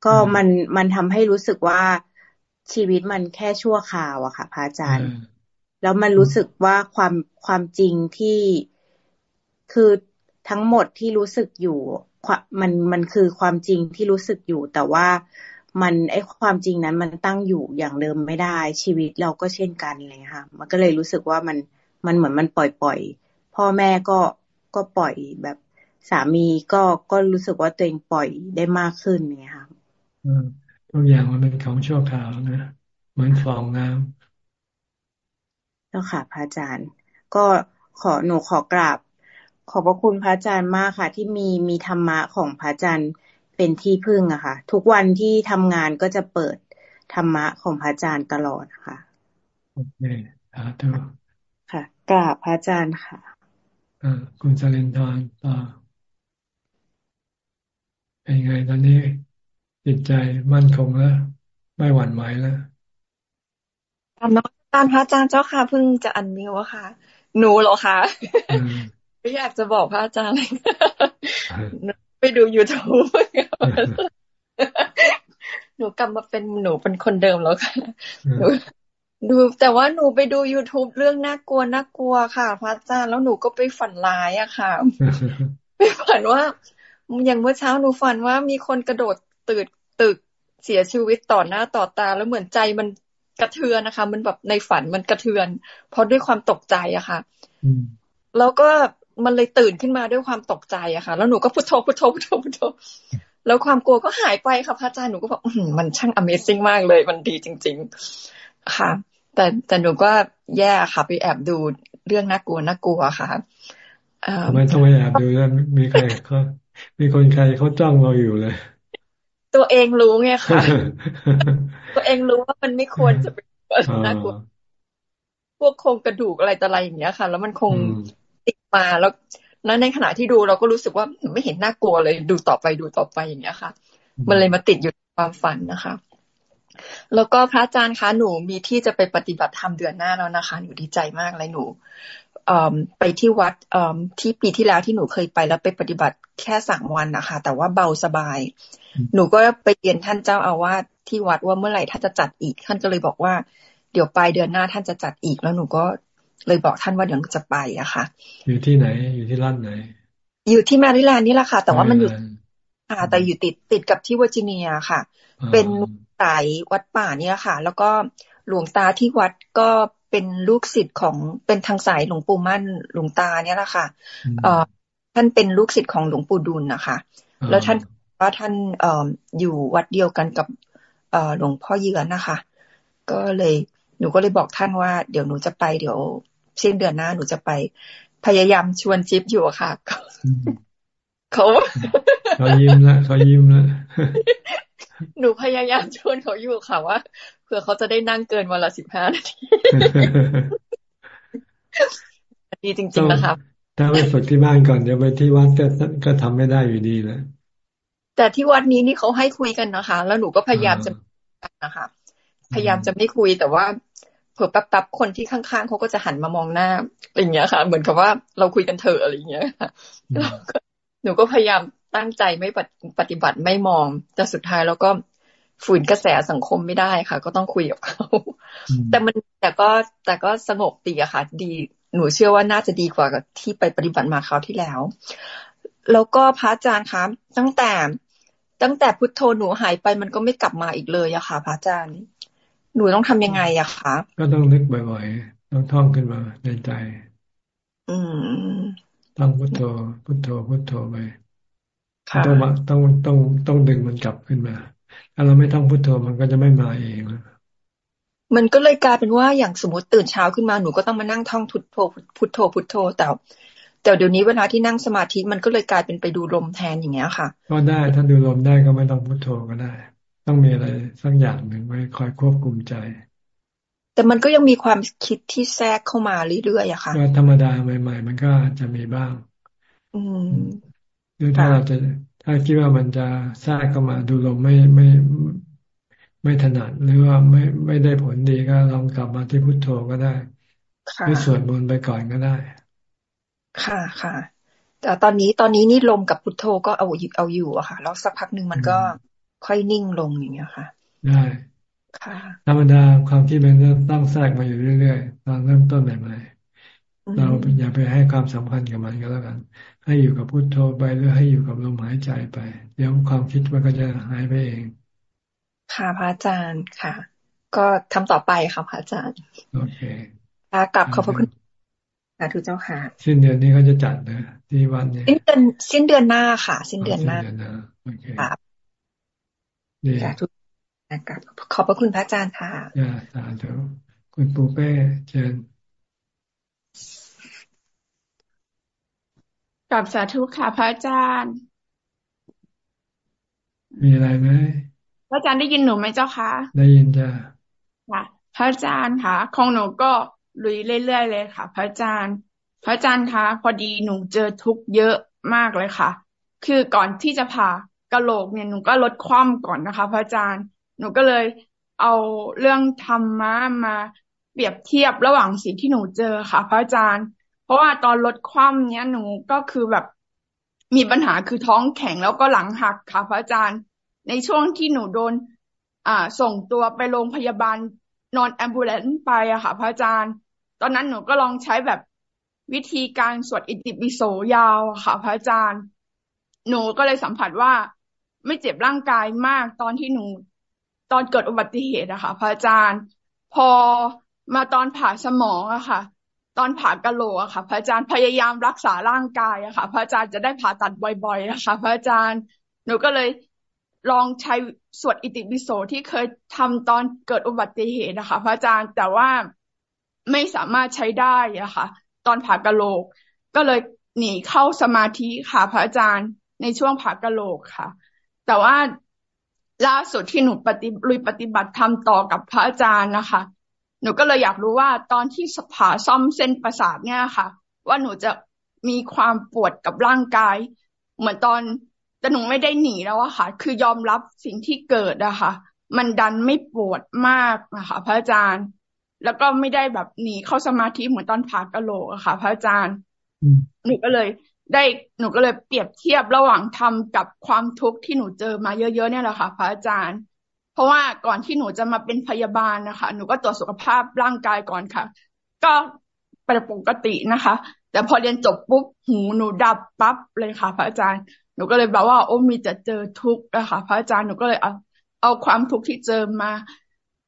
ก็มันมันทำให้รู้สึกว่าชีวิตมันแค่ชั่วคราวอะค่ะพระอาจารย์ แล้วมันรู้สึกว่าความความจริงที่ คือทั้งหมดที่รู้สึกอยู่มันมันคือความจริงที่รู้สึกอยู่ แต่ว่ามันไอความจริงนั้นมันตั้งอยู่อย่างเดิมไม่ได้ ชีวิตเราก็เช่นกันเลยค่ะ มันก็เลยรู้สึกว่ามันมันเหมือนมันปล่อยปล่อยพ่อแม่ก็ก็ปล่อยแบบสามีก็ก็รู้สึกว่าตัวเองปล่อยได้มากขึ้นเนี่ยค่ะทุกอย่างมันเป็นของชั่วคราวนะเหมือนฟองน้ำแล้วค่ะพระอาจารย์ ก็ขอหนูขอกราบ ขอบพระคุณพระอาจารย์มากค่ะ ที่มีมีธรรมะของพระอาจารย์เป็นที่พึ่งอะค่ะ ทุกวันที่ทำงานก็จะเปิดธรรมะของพระอาจารย์ตลอดค่ะโอเคสาธุค่ะกราบพระอาจารย์ค่ะอ่าคุณสลินทร์ต่อเป็นไงตอนนี้จิตใจมั่นคงแล้วไม่หวั่นไหวแล้วกำลังการพระอาจารย์เจ้าค่ะเพิ่งจะอันมิวค่ะ หนูเหรอคะ ไม่อยากจะบอกพระอาจารย์เลยไปดู YouTube หนูกลับมาเป็นหนูเป็นคนเดิมแล้วค่ะดูแต่ว่าหนูไปดู youtube เรื่องน่ากลัวน่ากลัวค่ะ พระอาจารย์แล้วหนูก็ไปฝันร้ายอะค่ะไปฝันว่า อย่างเมื่อเช้าหนูฝันว่ามีคนกระโดดตึกตึกเสียชีวิตต่อหน้าต่อตา แล้วเหมือนใจมันกระเทือนนะคะ มันแบบในฝันมันกระเทือน เพราะด้วยความตกใจอะค่ะแล้วก็ มันเลยตื่นขึ้นมาด้วยความตกใจอะค่ะ แล้วหนูก็พุทโธพุทโธพุทโธพุทโธแล้วความกลัวก็หายไปค่ะพระอาจารย์หนูก็บอกมันช่าง Amazing มากเลย มันดีจริง ๆ ค่ะ แต่แต่หนูก็แย่ค่ะไปแอบดูเรื่องน่ากลัวน่ากลัวค่ะทำไมต้องไปแอบดูแล้วมีใครเขามีคนใครเขาจ้องเราอยู่เลย ตัวเองรู้ไงค่ะ ตัวเองรู้ว่ามันไม่ควรจะเป็นน่ากลัวพวกโครงกระดูกอะไรต่ออะไรอย่างเงี้ยค่ะ แล้วมันคงติด มาแล้วแล้วในขณะที่ดูเราก็รู้สึกว่าไม่เห็นน่ากลัวเลยดูต่อไปดูต่อไปอย่างเงี้ยค่ะ มันเลยมาติดอยู่ความฝันนะคะ แล้วก็พระอาจารย์คะหนูมีที่จะไปปฏิบัติธรรมเดือนหน้าแล้วนะคะ หนูดีใจมากเลยหนูไปที่วัดที่ปีที่แล้วที่หนูเคยไปแล้วไปปฏิบัติแค่สามวันนะคะ แต่ว่าเบาสบาย หนูก็ไปเรียนท่านเจ้าอาวาสที่วัดว่าเมื่อไหร่ท่านจะจัดอีก ท่านก็เลยบอกว่า เดี๋ยวปลายเดือนหน้าท่านจะจัดอีกแล้วหนูก็ เลยบอกท่านว่าเดี๋ยวจะไปอะค่ะ อยู่ที่ไหน อยู่ที่รัฐไหน อยู่ที่แมริแลนด์นี่แหละค่ะ แต่ว่ามันอยู่ค่ะแต่อยู่ติดติดกับที่เวอร์จิเนียค่ะ เป็นสายวัดป่าเนี่ยค่ะ แล้วก็หลวงตาที่วัดก็เป็นลูกศิษย์ของเป็นทางสายหลวงปู่มั่นหลวงตาเนี่ยแหละค่ะเอ่อท่านเป็นลูกศิษย์ของหลวงปู่ดุลนะคะ แล้วท่านว่าท่านเอ่ออยู่วัดเดียวกันกับเอ่อหลวงพ่อเยือนนะคะ ก็เลยหนูก็เลยบอกท่านว่า เดี๋ยวหนูจะไปเดี๋ยว สิ้นเดือนหน้าหนูจะไป พยายามชวนจิ๊บอยู่ค่ะ เขาเขายิ้มละเขายิ้มละหนูพยายามชวนเขาอยู่ค่ะว่าเผื่อเขาจะได้นั่งเกินวันละสิบห้านาทีดีจริง ๆ นะครับถ้าไปฝึกที่บ้านก่อนเดี๋ยวไปที่วัดก็ก็ทำไม่ได้อยู่ดีและแต่ที่วัดนี้นี่เขาให้คุยกันนะคะ แล้วหนูก็พยายามจะนะคะ พยายามจะไม่คุยแต่ว่า เผื่อแป๊บๆคนที่ข้างๆเขาก็จะหันมามองหน้าอะไรอย่างเงี้ยค่ะ เหมือนกับว่าเราคุยกันเถอะอะไรอย่างเงี้ยหนูก็พยายามตั้งใจไม่ปฏิบัติไม่มอง แต่สุดท้ายแล้วก็ฝืนกระแสสังคมไม่ได้ค่ะ ก็ต้องคุยกับเขาแต่มันแต่ก็แต่ก็สงบดีอะค่ะ ดีหนูเชื่อว่าน่าจะดีกว่าที่ไปปฏิบัติมาคราวที่แล้ว แล้วก็พระอาจารย์คะตั้งแต่ ตั้งแต่พุทโธหนูหายไปมันก็ไม่กลับมาอีกเลยอะค่ะ พระอาจารย์ หนูต้องทำยังไงอะคะก็ต้องนึกบ่อยๆต้องท่องขึ้นมาในใจ อืมต้องพุทโธพุทโธพุทโธไปต้องต้องต้องต้องดึงมันกลับขึ้นมา ถ้าเราไม่ต้องพุทโธมันก็จะไม่มาเองมันก็เลยกลายเป็นว่าอย่างสมมติตื่นเช้าขึ้นมาหนูก็ต้องมานั่งท่องพุทโธพุทโธพุทโธแต่แต่เดี๋ยวนี้เวลาที่นั่งสมาธิมันก็เลยกลายเป็นไปดูลมแทนอย่างเงี้ยค่ะ ก็ได้ถ้าดูลมได้ก็ไม่ต้องพุทโธก็ได้ ต้องมีอะไรสักอย่างหนึ่งไว้คอยควบคุมใจ แต่มันก็ยังมีความคิดที่แทรกเข้ามาเรื่อยๆอะค่ะก็ธรรมดาใหม่ ๆ มันก็จะมีบ้าง อืมหรือถ้าเราจะถ้าคิดว่ามันจะแทรกเข้ามาดูลมไม่ไม่ไม่ถนัดหรือว่าไม่ไม่ได้ผลดีก็ลองกลับมาที่พุทโธก็ได้หรือสวดมนต์ไปก่อนก็ได้ ค่ะค่ะแต่ตอนนี้ตอนนี้นี่ลมกับพุทโธก็เอาเอาอยู่อะค่ะ แล้วสักพักหนึ่งมันก็ ค่อยนิ่งลงอย่างเงี้ยค่ะ ได้ธรรมดาความคิดมันจะต้องแทรกมาอยู่เรื่อยๆตอนเริ่มต้นใหม่ๆเราอย่าไปให้ความสำคัญกับมันก็แล้วกัน ให้อยู่กับพุทโธไปหรือให้อยู่กับลมหายใจไป เดี๋ยวความคิดมันก็จะหายไปเอง ค่ะพระอาจารย์ค่ะ ก็ทำต่อไปค่ะพระอาจารย์ โอเคกลับขอบพระคุณสาธุเจ้าค่ะสิ้นเดือนนี้เขาจะจัดนะที่วันนี้สิ้นเดือนสิ้นเดือนหน้าค่ะ สิ้นเดือนหน้าโอเคค รับสาธุนะครับขอบพระคุณพระอาจารย์ค่ะย่าสาธุคุณปูเป้เชิญกับสาธุค่ะพระอาจารย์ มีอะไรไหมพระอาจารย์ได้ยินหนูไหมเจ้าคะได้ยินจ้ะค่ะพระอาจารย์ค่ะของหนูก็ลุยเรื่อยๆเลยค่ะ พระอาจารย์ พระอาจารย์คะพอดีหนูเจอทุกเยอะมากเลยค่ะ คือก่อนที่จะผ่า กระโหลกเนี่ยหนูก็ลดความก่อนนะคะ พระอาจารย์ หนูก็เลยเอาเรื่องธรรมะมาเปรียบเทียบระหว่างสิ่งที่หนูเจอค่ะ พระอาจารย์ เพราะว่าตอนลดความเนี้ยหนูก็คือแบบมีปัญหาคือท้องแข็งแล้วก็หลังหักค่ะพระอาจารย์ ในช่วงที่หนูโดน อ่า ส่งตัวไปโรงพยาบาลนอนแอมบูเลนไปอะค่ะ พระอาจารย์ ตอนนั้นหนูก็ลองใช้แบบวิธีการสวดอิติปิโสยาวค่ะ พระอาจารย์ หนูก็เลยสัมผัสว่า ไม่เจ็บร่างกายมากตอนที่หนู ตอนเกิดอุบัติเหตุอะค่ะ พระอาจารย์ พอมาตอนผ่าสมองอะค่ะ ตอนผ่ากะโหลกอะค่ะ พระอาจารย์พยายามรักษาร่างกายอะค่ะ พระอาจารย์จะได้ผ่าตัดบ่อยๆอะค่ะพระอาจารย์ หนูก็เลยลองใช้สวดอิติปิโสที่เคยทำตอนเกิดอุบัติเหตุนะคะ พระอาจารย์แต่ว่าไม่สามารถใช้ได้อะค่ะ ตอนผ่ากะโหลก ก็เลยหนีเข้าสมาธิค่ะ พระอาจารย์ในช่วงผ่ากะโหลกค่ะ แต่ว่าล่าสุดที่หนูปฏิลุยปฏิบัติทำต่อกับพระอาจารย์นะคะ หนูก็เลยอยากรู้ว่าตอนที่ผ่าซ่อมเส้นประสาทเนี่ยค่ะ ว่าหนูจะมีความปวดกับร่างกาย เหมือนตอนแต่หนูไม่ได้หนีแล้วอะค่ะ คือยอมรับสิ่งที่เกิดอะค่ะ มันดันไม่ปวดมากนะคะพระอาจารย์ แล้วก็ไม่ได้แบบหนีเข้าสมาธิเหมือนตอนผ่ากะโหลกอะค่ะ พระอาจารย์หนูก็เลย ได้หนูก็เลยเปรียบเทียบระหว่างธรรมกับความทุกข์ที่หนูเจอมาเยอะๆเนี่ยแหละค่ะ พระอาจารย์ เพราะว่าก่อนที่หนูจะมาเป็นพยาบาลนะคะ หนูก็ตรวจสุขภาพร่างกายก่อนค่ะ ก็เป็นปกตินะคะ แต่พอเรียนจบปุ๊บหูหนูดับปั๊บเลยค่ะ พระอาจารย์หนูก็เลยแบบว่า โอ้มีจะเจอทุกข์นะคะพระอาจารย์หนูก็เลยเอาเอาความทุกข์ที่เจอมา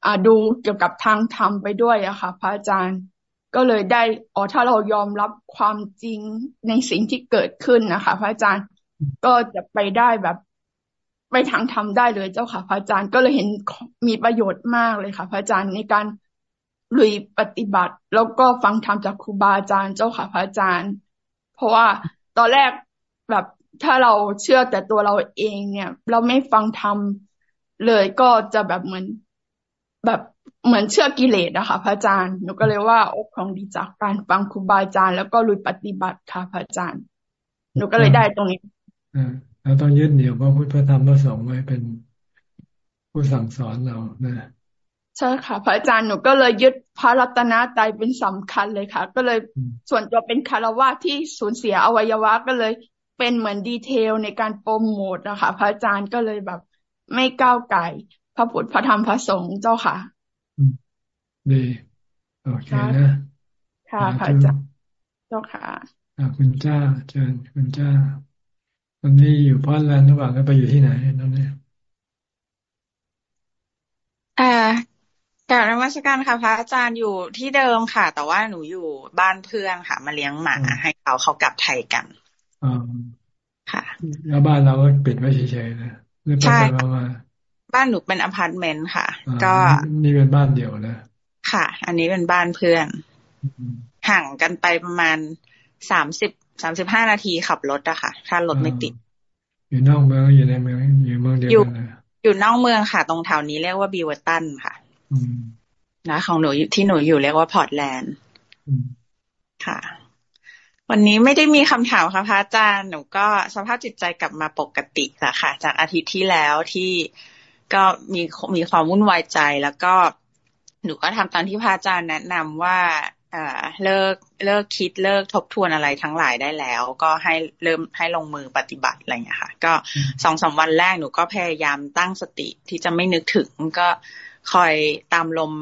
อ่าดูเกี่ยวกับทางธรรมไปด้วยอะค่ะ พระอาจารย์ ก็เลยได้อ๋อถ้าเรายอมรับความจริงในสิ่งที่เกิดขึ้นนะคะ พระอาจารย์ก็จะไปได้แบบไปทางธรรมได้เลยเจ้าค่ะ พระอาจารย์ก็เลยเห็นมีประโยชน์มากเลยค่ะ พระอาจารย์ในการลุยปฏิบัติ แล้วก็ฟังธรรมจากครูบาอาจารย์เจ้าค่ะพระอาจารย์ เพราะว่าตอนแรกแบบถ้าเราเชื่อแต่ตัวเราเองเนี่ย เราไม่ฟังธรรมเลยก็จะแบบเหมือนแบบ เหมือนเชื่อกิเลสนะคะพระอาจารย์หนูก็เลยว่าอกของดีจากการฟังครูบาอาจารย์แล้วก็ลุยปฏิบัติค่ะพระอาจารย์หนูก็เลยได้ตรงนี้อ่าเราต้องยึดเหนี่ยวพระพุทธพระธรรมพระสงฆ์ไว้เป็นผู้สั่งสอนเรานะใช่ค่ะ พระอาจารย์หนูก็เลยยึดพระรัตนตรัยเป็นสำคัญเลยค่ะ ก็เลยส่วนตัวเป็นคารวะที่สูญเสียอวัยวะก็เลยเป็นเหมือนดีเทลในการโปรโมทนะคะพระอาจารย์ก็เลยแบบไม่ก้าวไก่ พระพุทธพระธรรมพระสงฆ์เจ้าค่ะ ดี โอเคนะค่ะพระอาจารย์เจ้าค่ะคุณเจ้าเชิญคุณเจ้าตอนนี้อยู่ Portland ระหว่างก็ไปอยู่ที่ไหนตอนนี้อ่ากราบนมัสการค่ะพระอาจารย์อยู่ที่เดิมค่ะ แต่ว่าหนูอยู่บ้านเพื่อนค่ะ มาเลี้ยงหมาให้เขาเขากลับไทยกันค่ะแล้วบ้านเราก็ปิดไว้เฉยๆนะใช่บ้านหนูเป็นอพาร์ตเมนต์ค่ะ ก็นี่เป็นบ้านเดียวนะ ค่ะ อันนี้เป็นบ้านเพื่อน ห่างกันไปประมาณสามสิบสามสิบห้านาทีขับรถอะค่ะ ถ้ารถไม่ติด อยู่นอกเมืองอยู่ในเมืองอยู่เมืองเดียวกันอยู่นอกเมืองค่ะ ตรงแถวนี้เรียกว่าบิวตันค่ะนะของหนูที่หนูอยู่เรียกว่าพอร์ตแลนด์ค่ะ วันนี้ไม่ได้มีคำถามค่ะพระอาจารย์หนูก็สภาพจิตใจกลับมาปกติแล้วค่ะ จากอาทิตย์ที่แล้วที่ก็มีมีความวุ่นวายใจแล้วก็ หนูก็ทำตามที่พระอาจารย์แนะนำว่าเอ่อเลิกเลิกคิดเลิกทบทวนอะไรทั้งหลายได้แล้ว ก็ให้เริ่มให้ลงมือปฏิบัติอะไรอย่างนี้ค่ะ ก็สองสาวันแรกหนูก็พยายามตั้งสติที่จะไม่นึกถึงก็คอยตามลม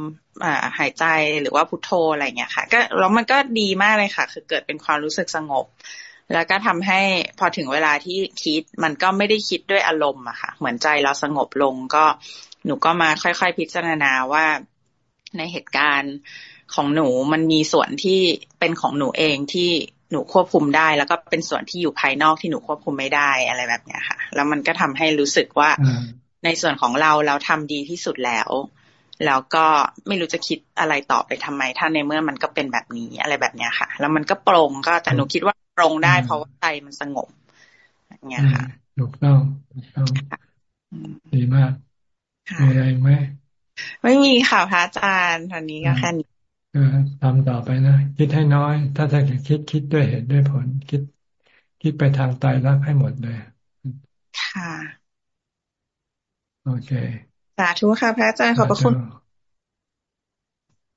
หายใจหรือว่าพุทโธอะไรเงี้ยค่ะ ก็แล้วมันก็ดีมากเลยค่ะ คือเกิดเป็นความรู้สึกสงบ แล้วก็ทำให้พอถึงเวลาที่คิดมันก็ไม่ได้คิดด้วยอารมณ์อะค่ะ เหมือนใจเราสงบลงก็หนูก็มาค่อยๆพิจารณาว่า ในเหตุการณ์ของหนูมันมีส่วนที่เป็นของหนูเองที่หนูควบคุมได้ แล้วก็เป็นส่วนที่อยู่ภายนอกที่หนูควบคุมไม่ได้อะไรแบบเนี้ยค่ะ แล้วมันก็ทำให้รู้สึกว่าในส่วนของเราเราทำดีที่สุดแล้ว แล้วก็ไม่รู้จะคิดอะไรต่อไปทำไม ถ้าในเมื่อมันก็เป็นแบบนี้อะไรแบบเนี้ยค่ะ แล้วมันก็โปร่งก็แต่หนูคิดว่าโปร่งได้ เพราะว่าใจมันสงบอย่างเงี้ยค่ะถูกต้องถูกต้องดีมากมีอะไรไหม ไม่มีค่ะพระอาจารย์ตอนนี้ก็แค่นี้ทำต่อไปนะ คิดให้น้อย ถ้าถ้าคิดคิดด้วยเหตุด้วยผล คิด คิดไปทางตายรักให้หมดเลย ค่ะ โอเค สาธุค่ะพระอาจารย์ขอบพระคุณ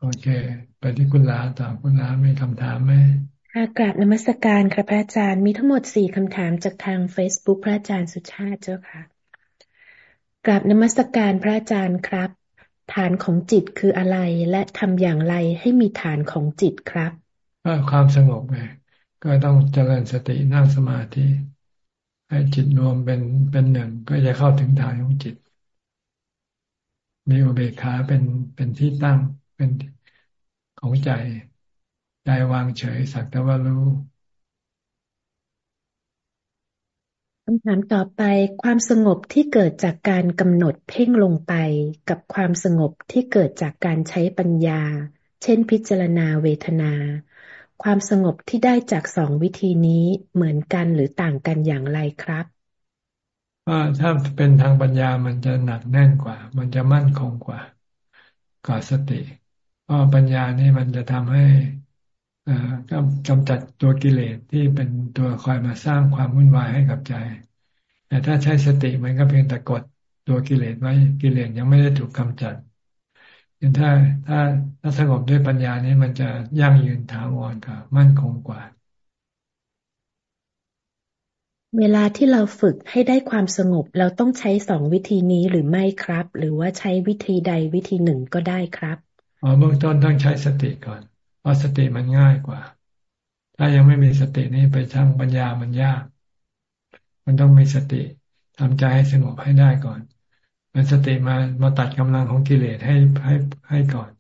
โอเค ไปที่คุณลาต่อคุณลามีคำถามไหมกราบนมัสการครับพระอาจารย์มีทั้งหมดสี่คำถามจากทาง Facebook พระอาจารย์สุชาติเจ้าค่ะกราบนมัสการพระอาจารย์ครับ ฐานของจิตคืออะไรและทำอย่างไรให้มีฐานของจิตครับก็ความสงบไงก็ต้องเจริญสตินั่งสมาธิให้จิตรวมเป็นเป็นหนึ่งก็จะเข้าถึงฐานของจิต มีอุเบกขาเป็นเป็นที่ตั้งเป็นของใจใจวางเฉยสักแต่ว่ารู้ คำถามต่อไปความสงบที่เกิดจากการกำหนดเพ่งลงไป กับความสงบที่เกิดจากการใช้ปัญญา เช่นพิจารณาเวทนา ความสงบที่ได้จากสองวิธีนี้เหมือนกันหรือต่างกันอย่างไรครับว่าถ้าเป็นทางปัญญามันจะหนักแน่นกว่า มันจะมั่นคงกว่ากว่าสติเพราะปัญญานี่มันจะทำให้ กำจัดตัวกิเลสที่เป็นตัวคอยมาสร้างความวุ่นวายให้กับใจ แต่ถ้าใช้สติมันก็เพียงแต่กดตัวกิเลสไว้กิเลสยังไม่ได้ถูกกำจัดถ้าถ้าถ้าสงบด้วยปัญญานี้มันจะยั่งยืนถาวรกว่ามั่นคงกว่า เวลาที่เราฝึกให้ได้ความสงบ เราต้องใช้สองวิธีนี้หรือไม่ครับ หรือว่าใช้วิธีใดวิธีหนึ่งก็ได้ครับอ๋อเบื้องต้นต้องใช้สติก่อน เพราะสติมันง่ายกว่า ถ้ายังไม่มีสตินี่ไปทางปัญญามันยาก มันต้องมีสติทำใจให้สงบให้ได้ก่อนมันสติมามาตัดกำลังของกิเลสให้ให้ให้ก่อน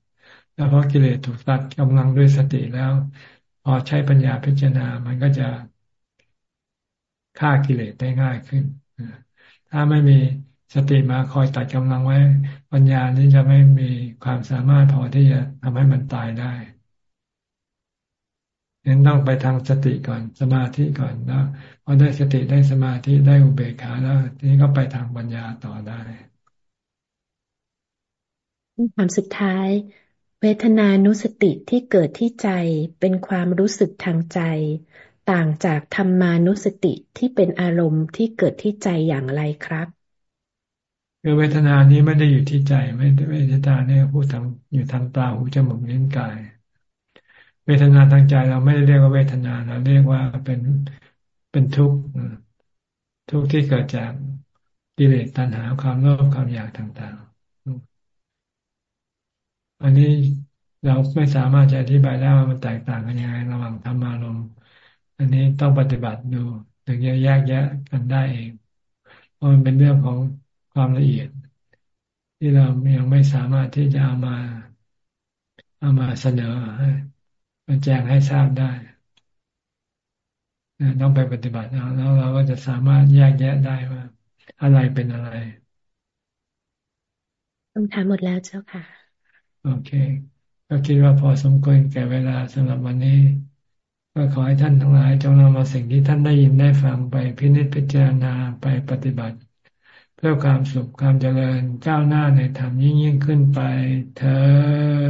แล้วพอกิเลสถูกตัดกำลังด้วยสติแล้ว พอใช้ปัญญาพิจารณา มันก็จะฆ่ากิเลสได้ง่ายขึ้น ถ้าไม่มีสติมาคอยตัดกำลังไว้ ปัญญานี้จะไม่มีความสามารถพอที่จะทำให้มันตายได้ นั้นต้องไปทางสติก่อนสมาธิก่อนแล้วพอได้สติได้สมาธิได้อุเบกขาแล้วทีนี้ก็ไปทางปัญญาต่อได้คำถามสุดท้าย เวทนานุสติที่เกิดที่ใจเป็นความรู้สึกทางใจ ต่างจากธรรมานุสติที่เป็นอารมณ์ที่เกิดที่ใจอย่างไรครับคือเวทนานี้ไม่ได้อยู่ที่ใจ ไม่ได้เวทนาเนี่ยพูดทางอยู่ทางตาหูจมูกลิ้นกาย เวทนาทางใจเราไม่ได้เรียกว่าเวทนาเราเรียกว่าเป็นเป็นทุกข์ทุกข์ที่เกิดจากกิเลสตัณหาความโลภความอยากต่างๆ อันนี้เราไม่สามารถจะอธิบายได้ว่ามันแตกต่างกันยังไงระหว่างธรรมารมณ์อันนี้ต้องปฏิบัติดูถึงจะแยกแยะกันได้เอง เพราะมันเป็นเรื่องของความละเอียด ที่เรายังไม่สามารถที่จะเอามาเอามาเสนอ มาแจ้งให้ทราบได้ต้องไปปฏิบัติเอาแล้วเราก็จะสามารถแยกแยะได้ว่า อะไรเป็นอะไรคำถามหมดแล้วเจ้าค่ะ โอเค ก็คิดว่าพอสมควรแก่เวลาสำหรับวันนี้ ก็ขอให้ท่านทั้งหลายจงนำเอาสิ่งที่ท่านได้ยินได้ฟังไปพินิจพิจารณาไปปฏิบัติ เพื่อความสุขความเจริญก้าวหน้าในธรรมยิ่งยิ่งขึ้นไปเธอ